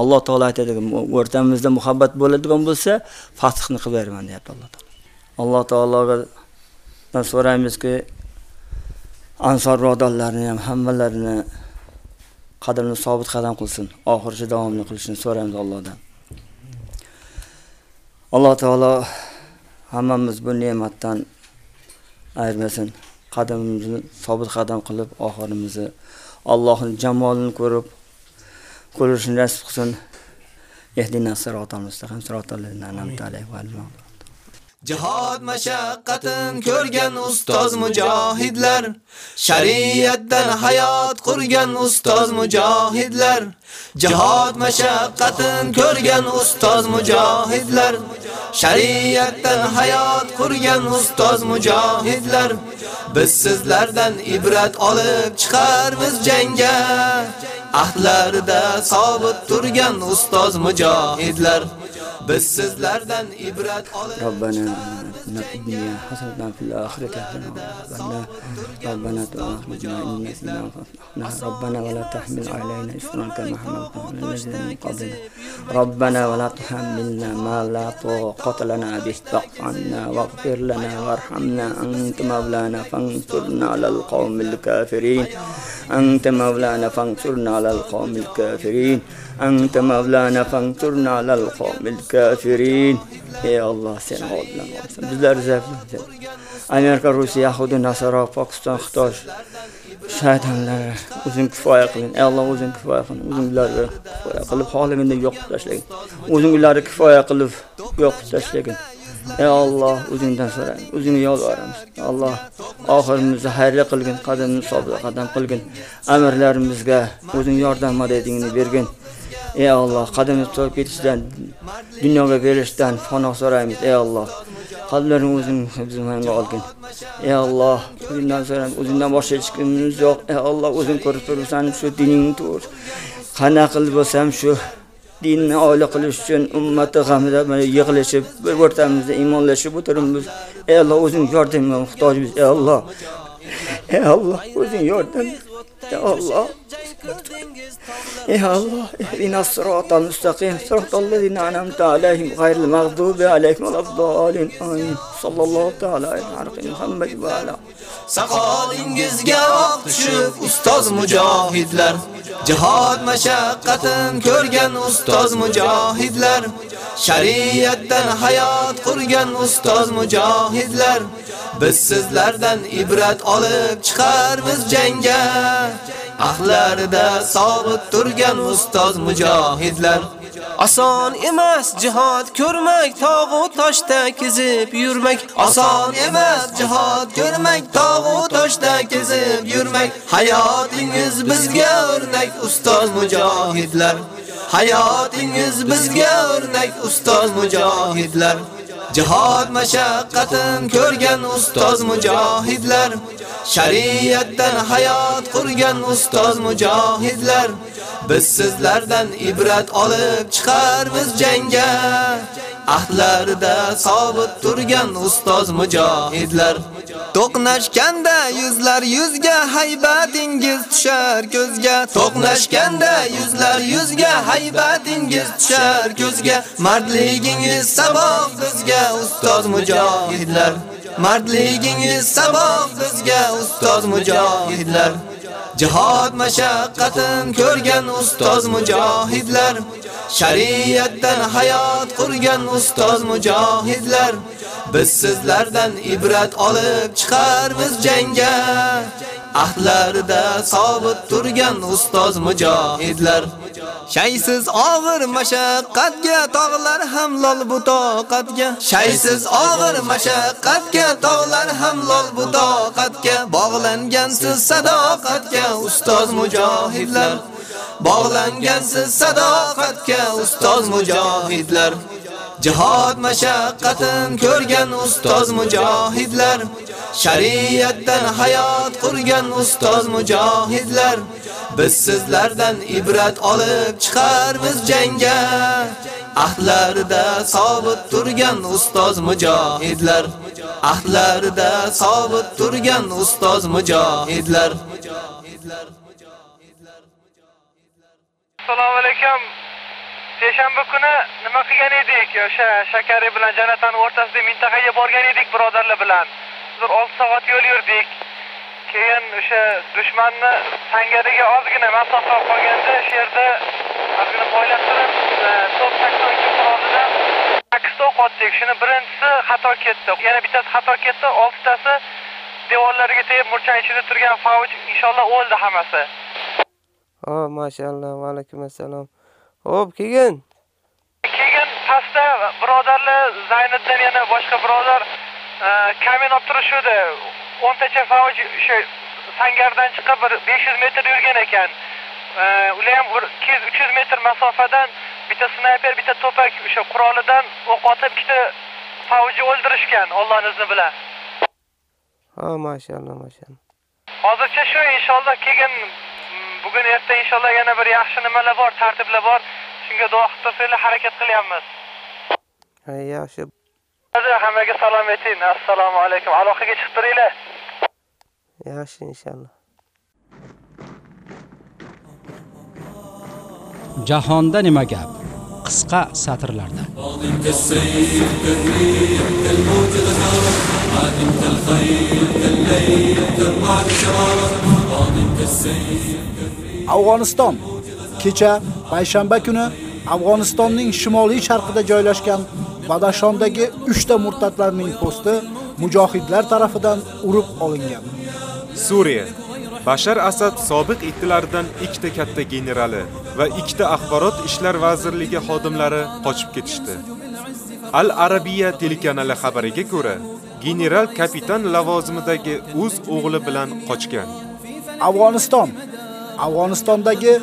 Alloh taolo aytadi o'rtamizda muhabbat bo'ladigan bo'lsa fathni qilib beraman deyapti alloh taolo. Alloh taologa biz so'raymizki ansor birodarlarni ham hammalarini qadamini sobit qadam qilsin oxirigacha davomli qilishini so'raymiz allohdan. Alloh taolo hammamiz bu ne'matdan ayirmasin qadamimizni sobit qadam qilib oxirimizni allohni jamolini ko'rib ko'rishni nasib qilsin. Ehdina sirotal mustaqim sirotal Jihad mashaqqatin ko'rgan ustoz mujohidlar shariatdan hayot qurgan ustoz mujohidlar. Jihad mashaqqatin ko'rgan ustoz mujohidlar shariatdan hayot qurgan ustoz mujohidlar. Biz sizlardan ibrat olib chiqarmiz jangga ahdlarida sobit turgan ustoz mujohidlar. biz sizlardan ibrat olib ربنا آتنا في الدنيا حسنة وفي الآخرة حسنة ربنا ربنا تؤاخذنا إن نسينا وأخطأنا ربنا ولا تحمل علينا إصرا كما حملته على الذين من قبلنا ربنا ولا تحملنا ما لا طاقة لنا به واعف عنا واغفر لنا وارحمنا أنت مولانا فانصرنا على القوم الكافرين أنت مولانا فانصرنا على القوم الكافرين أنت مولانا فانصرنا على القوم الكافرين يا الله sen oldin bizlar zaiflar amerika rossiya yahudiy nasoro pokiston xitoy shaytonlar o'zing kifoya qilin ey alloh o'zing kifoya qilin o'zing ularni kifoya qilib xohlaganda yo'qib tashlagin o'zing ularni kifoya qilib yo'qib tashlagin ey alloh o'zingdan so'raymiz o'zingga yolvoramiz alloh oxirimizni xayrli qilgin qadamni sobit qadam qilgin amirlarimizga o'zing yordam madadingni bergin Ey alloh qadamni to'g'ri ketishdan dunyoga berishdan panoh so'raymiz ey alloh qalblarini o'zing hibzimanga olgin. Ey alloh o'zingdan so'raymiz o'zingdan boshqa hech kimimiz yo'q. Ey alloh o'zing ko'rib turibsan shu diningni to'g'ri. Qana qilib bo'lsam shu dinni oila qilish uchun ummati g'amida yig'ilishib bir o'rtamizda iymonlashib o'tiribmiz. Ey alloh o'zing yordamga muhtojmiz ey alloh ey alloh o'zing yordam. Ey alloh يا الله اهدنا الصراط المستقيم صراط الذين أنعمت عليهم غير المغضوب عليهم ولا الضالين. آمين. صلى الله تعالى على محمد وعلى Saqolingizga oq tushib ustoz mujohidlar. Jihad mashaqqatin ko'rgan ustoz mujohidlar. Shariatdan hayot qurgan ustoz mujohidlar. Biz sizlardan ibrat olib chiqarmiz jangga. Ahlarida sobit turgan ustoz mujohidlar. Oson emas jihad ko'rmak, tog'u toshda kezib yurmak. Oson emas jihad ko'rmak, tog'u toshda kezib yurmak. Hayotingiz bizga o'rnak, ustoz mujohidlar. Hayotingiz bizga o'rnak, ustoz mujohidlar. Jihad mashaqqatin ko'rgan ustoz mujohidlar. Shariatdan hayot qurgan ustoz mujohidlar. Biz sizlardan ibrat olib chiqarmiz jangga. Ahdlarida sobit turgan ustoz mujohidlar. To'qnashganda yuzlar yuzga haybatingiz tushar ko'zga. To'qnashganda yuzlar yuzga haybatingiz tushar ko'zga. Mardligingiz saboq bizga ustoz mujohidlar. Mardligingiz saboq bizga ustoz mujohidlar. Jihad mashaqqatin ko'rgan ustoz mujohidlar, shariatdan hayot qurgan ustoz mujohidlar, biz sizlardan ibrat olib chiqarmiz jangga. Ahdlarida sobit turgan ustoz mujohidlar, Shaysiz og'ir mashaqqatga tog'lar ham lol bu toqatga. Shaysiz og'ir mashaqqatga tog'lar ham lol bu toqatga. Bog'langansiz sadoqatga ustoz mujohidlar. Bog'langansiz sadoqatga ustoz mujohidlar Jihad mashaqqatin ko'rgan ustoz mujohidlar Shariatdan hayot qurgan ustoz mujohidlar Biz sizlardan ibrat olib chiqarmiz jangga. Ahdlarida sobit turgan ustoz mujohidlar. Ahdlarida sobit turgan ustoz mujohidlar. Assalomu alaykum. Seshanba kuni nima qilgan edik? O'sha Shakari bilan Janatan o'rtasida mintaqaga borgan edik birodarlar bilan. Bir 6 soat yo'l yurdik. keyin o'sha dushmanni sangariga ozgina masofa qolganda shu yerda ozgina poylab turib e, sakson ikki qurolidan sakkizta o'q otdik shuni birinchisi xato ketdi yana bittasi xato ketdi oltitasi devorlariga tegib murchani ichida turgan favj inshaalloh o'ldi hammasi ho mashalloh va alaykum assalom ho'p keyin keyin pastda birodarlar zayniddin yana boshqa birodar kamin olib turishuvdi. O'ntacha favj o'sha sangardan chiqib bir 500 metr yurgan ekan. Ular ham bir 200-300 metr masofadan bitta snayper bitta to'pak o'sha qurolidan o'q otib ikkita favjni o'ldirishgan Allohning izni bilan. Ha mashalloh mashalloh. Hozircha shu inshaalloh keyin bugun erta inshaalloh yana bir yaxshi nimalar bor tartiblar bor. Shunga duo qilib tursanglar harakat qilyapmiz. Ha yaxshi. Hammaga salom ayting. Assalomu alaykum. Aloqaga chiqib turinglar. Yaxshi inshaalloh. Jahonda nima gap? Qisqa satrlarda Afg'oniston kecha payshanba kuni Afg'onistonning shimoliy sharqida joylashgan Badashondagi 3 ta murtatlarning posti mujohidlar tarafidan urib olingan. Suriya Bashar Asad sobiq ittilaridan ikkita katta generali va ikkita axborot ishlar vazirligi xodimlari qochib ketishdi. Al Arabiya telekanali xabariga ko'ra, general kapitan lavozimidagi o'z o'g'li bilan qochgan. Afg'oniston Afg'onistondagi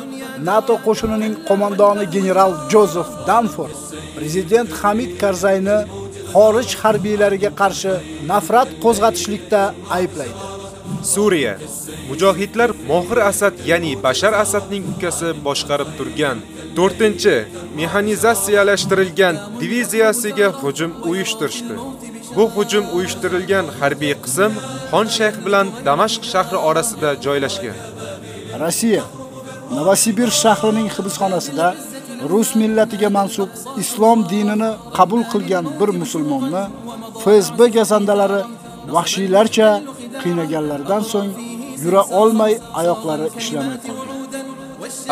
NATO qo'shinining qo'mondoni general Jozef Danford prezident Hamid Karzayni xorij harbiylariga qarshi nafrat qo'zg'atishlikda ayblaydi. Suriya mujohidlar Mohir Asad, ya'ni Bashar Asadning ukasi boshqarib turgan 4-chi mexanizatsiyalashtirilgan diviziyasiga hujum uyushtirishdi. Bu hujum uyushtirilgan harbiy qism Xon Shayx bilan Damashq shahri orasida joylashgan. Rossiya Novosibirsk shahrining hibsxonasida rus millatiga mansub islom dinini qabul qilgan bir musulmonni FSB gazandalari vahshiylarcha qiynaganlardan so'ng yura olmay oyoqlari ishlamay qoldi.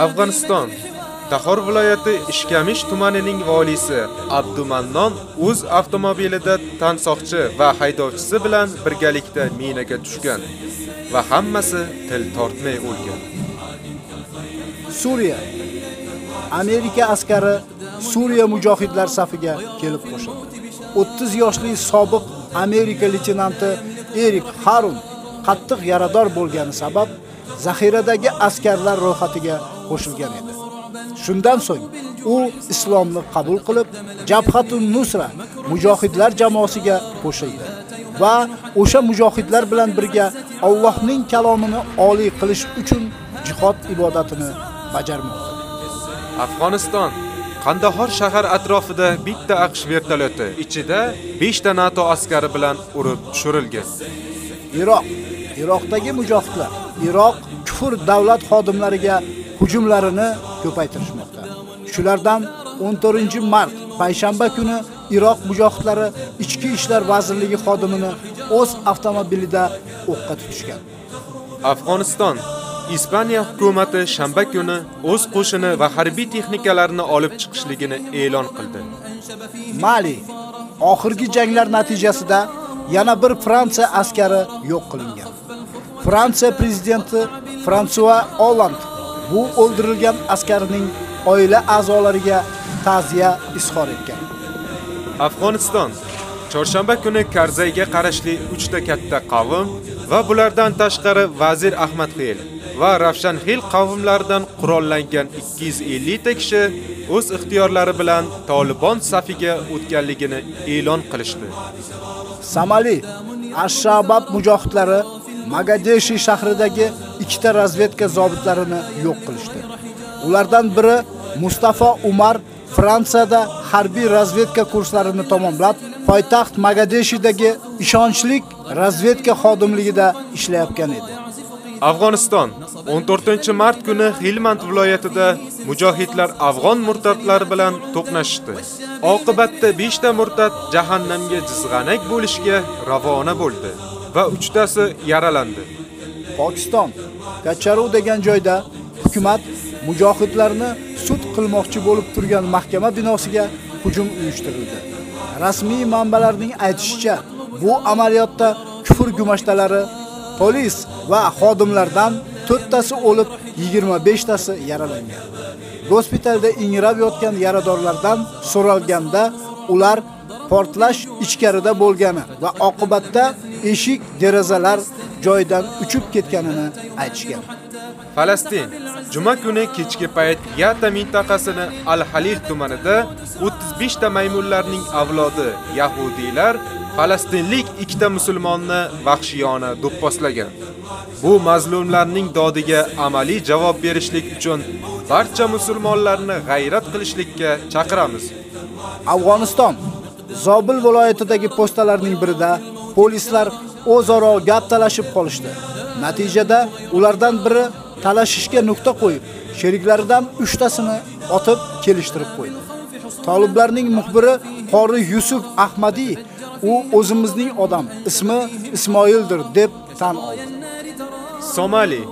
Afg'oniston Tahor viloyati Ishkamish tumanining valisi Abdumannon o'z avtomobilida tansoqchi va haydovchisi bilan birgalikda minaga tushgan va hammasi til tortmay o'lgan. Suriya Amerika askari Suriya mujohidlar safiga kelib qo'shildi. 30 yoshli sobiq Amerika leytenanti Erik Harun qattiq yarador bo'lgani sabab zaxiradagi askarlar ro'yxatiga qo'shilgan edi. Shundan so'ng u islomni qabul qilib, Jabhatun Nusra mujohidlar jamoasiga qo'shildi va o'sha mujohidlar bilan birga Allohning kalomini oliy qilish uchun jihod ibodatini bajarmoqda. Afg'oniston Qandahor shahar atrofida bitta AQSh vertolyoti ichida 5 ta NATO askari bilan urib tushirilgan. Iroq Iroqdagi mujohidlar Iroq kufr davlat xodimlariga hujumlarini ko'paytirishmoqda. Shulardan 14-mart payshanba kuni Iroq mujohidlari ichki ishlar vazirligi xodimini o'z avtomobilida o'qqa tutishgan. Afg'oniston Ispaniya hukumatı shanba kuni o'z qo'shini va harbiy texnikalarini olib chiqishligini e'lon qildi. Mali oxirgi janglar natijasida yana bir Fransiya askari yo'q qilingan. Fransiya prezidenti François Hollande bu o'ldirilgan askarning oila a'zolariga ta'ziya izhor etgan. Afg'oniston chorshanba kuni Karzayga qarashli 3 ta katta qavm va bulardan tashqari Vazir Ahmad Xil va Ravshan Xil qavmlaridan qurollangan 250 ta kishi o'z ixtiyorlari bilan Taliban safiga o'tganligini e'lon qilishdi. Somali Ash-Shabab mujohidlari Magadeshi shahridagi ikkita razvedka zobitlarini yo'q qilishdi. Ulardan biri Mustafa Umar Fransiyada harbiy razvedka kurslarini tamomlab, poytaxt Magadeshidagi ishonchlik razvedka xodimligida ishlayotgan edi. Afg'oniston 14-mart kuni Hilmand viloyatida mujohidlar afg'on murtadlari bilan to'qnashdi. Oqibatda 5 ta murtad jahannamga jizg'anak bo'lishga ravona bo'ldi va 3 tasi yaralandi. Pokiston Kacharu degan joyda hukumat mujohidlarni sud qilmoqchi bo'lib turgan mahkama binosiga hujum uyushtirildi. Rasmiy manbalarning aytishicha, bu amaliyotda kufr gumashtalari polis va xodimlardan to'rttasi o'lib, 25 tasi yaralangan. Gospitalda ingrab yotgan yaradorlardan so'ralganda ular portlash ichkarida bo'lgani va oqibatda eshik, derazalar joydan uchib ketganini aytishgan. Falastin juma kuni kechki payt Yata mintaqasini Al-Halil tumanida 35 ta maymunlarning avlodi yahudiylar falastinlik ikkita musulmonni vahshiyona do'pposlagan. Bu mazlumlarning dodiga amaliy javob berishlik uchun barcha musulmonlarni g'ayrat qilishlikka chaqiramiz. Afg'oniston Zobil viloyatidagi postalarning birida polislar o'zaro gap talashib qolishdi. Natijada ulardan biri talashishga nuqta qo'yib, sheriklaridan 3 tasini otib kelishtirib qo'ydi. Toliblarning muxbiri Qori Yusuf Ahmadi u o'zimizning odam, ismi Ismoildir deb tan oldi. Somali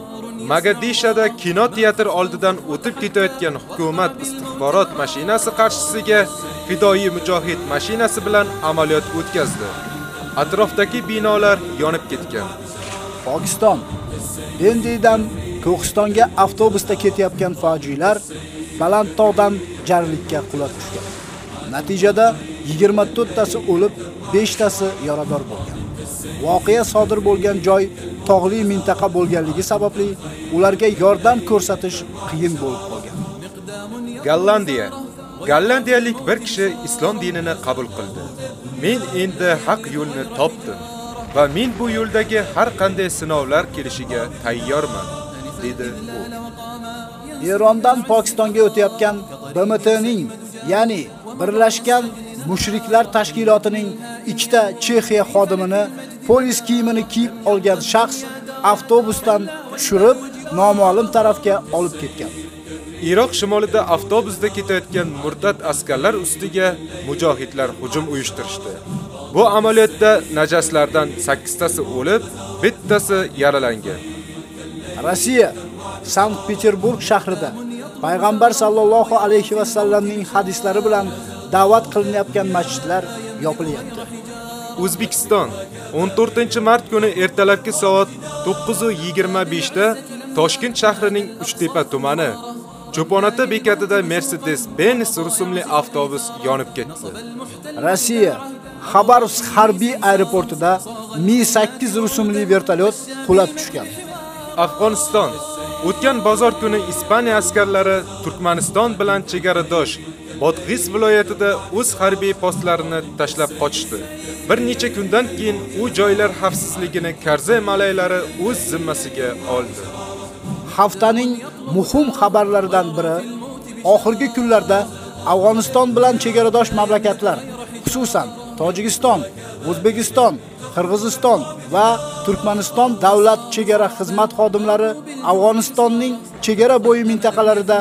Magadishada kino teatr oldidan o'tib ketayotgan hukumat istixborot mashinasi qarshisiga fidoyi mujohid mashinasi bilan amaliyot o'tkazdi. Atrofdagi binolar yonib ketgan. Pokiston Dendidan Ko'qistonga avtobusda ketayotgan fojialar Balandtog'dan jarlikka qulab tushgan. Natijada 24 tasi o'lib, 5 tasi yarador bo'lgan. Voqea sodir bo'lgan joy tog'li mintaqa bo'lganligi sababli ularga yordam ko'rsatish qiyin bo'lib qolgan. Gollandiya Gollandiyalik bir kishi islom dinini qabul qildi. Men endi haq yo'lni topdim va men bu yo'ldagi har qanday sinovlar kelishiga tayyorman, dedi u. Erondan Pokistonga o'tayotgan BMTning, ya'ni Birlashgan Mushriklar tashkilotining ikkita Chexiya xodimini polis kiyimini kiyib olgan shaxs avtobusdan tushirib noma'lum tarafga olib ketgan. Iroq shimolida avtobusda ketayotgan murtad askarlar ustiga mujohidlar hujum uyushtirishdi. Bu amaliyotda najaslardan 8 tasi o'lib, bittasi yaralangan. Rossiya Sankt-Peterburg shahrida payg'ambar sallallohu alayhi va sallamning hadislari bilan da'vat qilinayotgan masjidlar yopilyapti. O'zbekiston 14-mart kuni ertalabki soat 9:25 da Toshkent shahrining Uchtepa tumani Cho'ponota bekatida Mercedes-Benz rusumli avtobus yonib ketdi. Rossiya Xabarovsk harbiy aeroportida Mi-8 rusumli vertolyot qulab tushgan. Afg'oniston o'tgan bozor kuni Ispaniya askarlari Turkmaniston bilan chegaradosh Bodg'is viloyatida o'z harbiy postlarini tashlab qochishdi. Bir necha kundan keyin u joylar xavfsizligini Karzay malaylari o'z zimmasiga oldi. Haftaning muhim xabarlaridan biri oxirgi kunlarda Afg'oniston bilan chegaradosh mamlakatlar, xususan Tojikiston, O'zbekiston, Qirg'iziston va Turkmaniston davlat chegara xizmat xodimlari Afg'onistonning chegara bo'yi mintaqalarida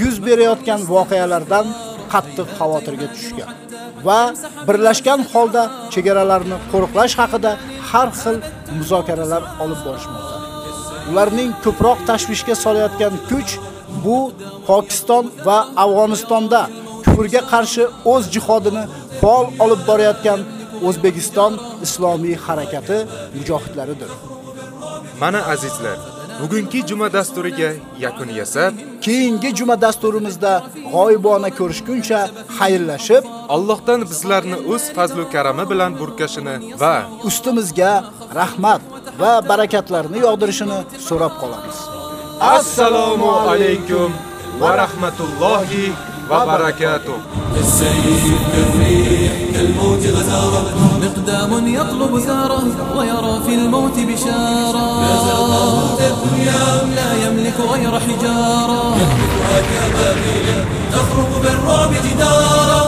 yuz berayotgan voqealardan qattiq xavotirga tushgan va birlashgan holda chegaralarni qo'riqlash haqida har xil muzokaralar olib borishmoqda. Ularning ko'proq tashvishga solayotgan kuch bu Pokiston va Afg'onistonda kufrga qarshi o'z jihodini faol olib borayotgan O'zbekiston Islomiy harakati mujohidlaridir. Mana azizlar, bugungi juma dasturiga yakun yasab, keyingi juma dasturimizda g'oyibona ko'rishguncha xayrlashib, Allohdan bizlarni o'z fazl va karami bilan burkashini va ustimizga rahmat va barakatlarni yog'dirishini so'rab qolamiz. Assalomu alaykum va rahmatullohi va barakatuh. السيف كالريح كالموج غزارة مقدام يطلب زارة ويرى في الموت بشارة. لا يملك غير حجارة. يحدثها كبابيل تخرق بالرعب جدارا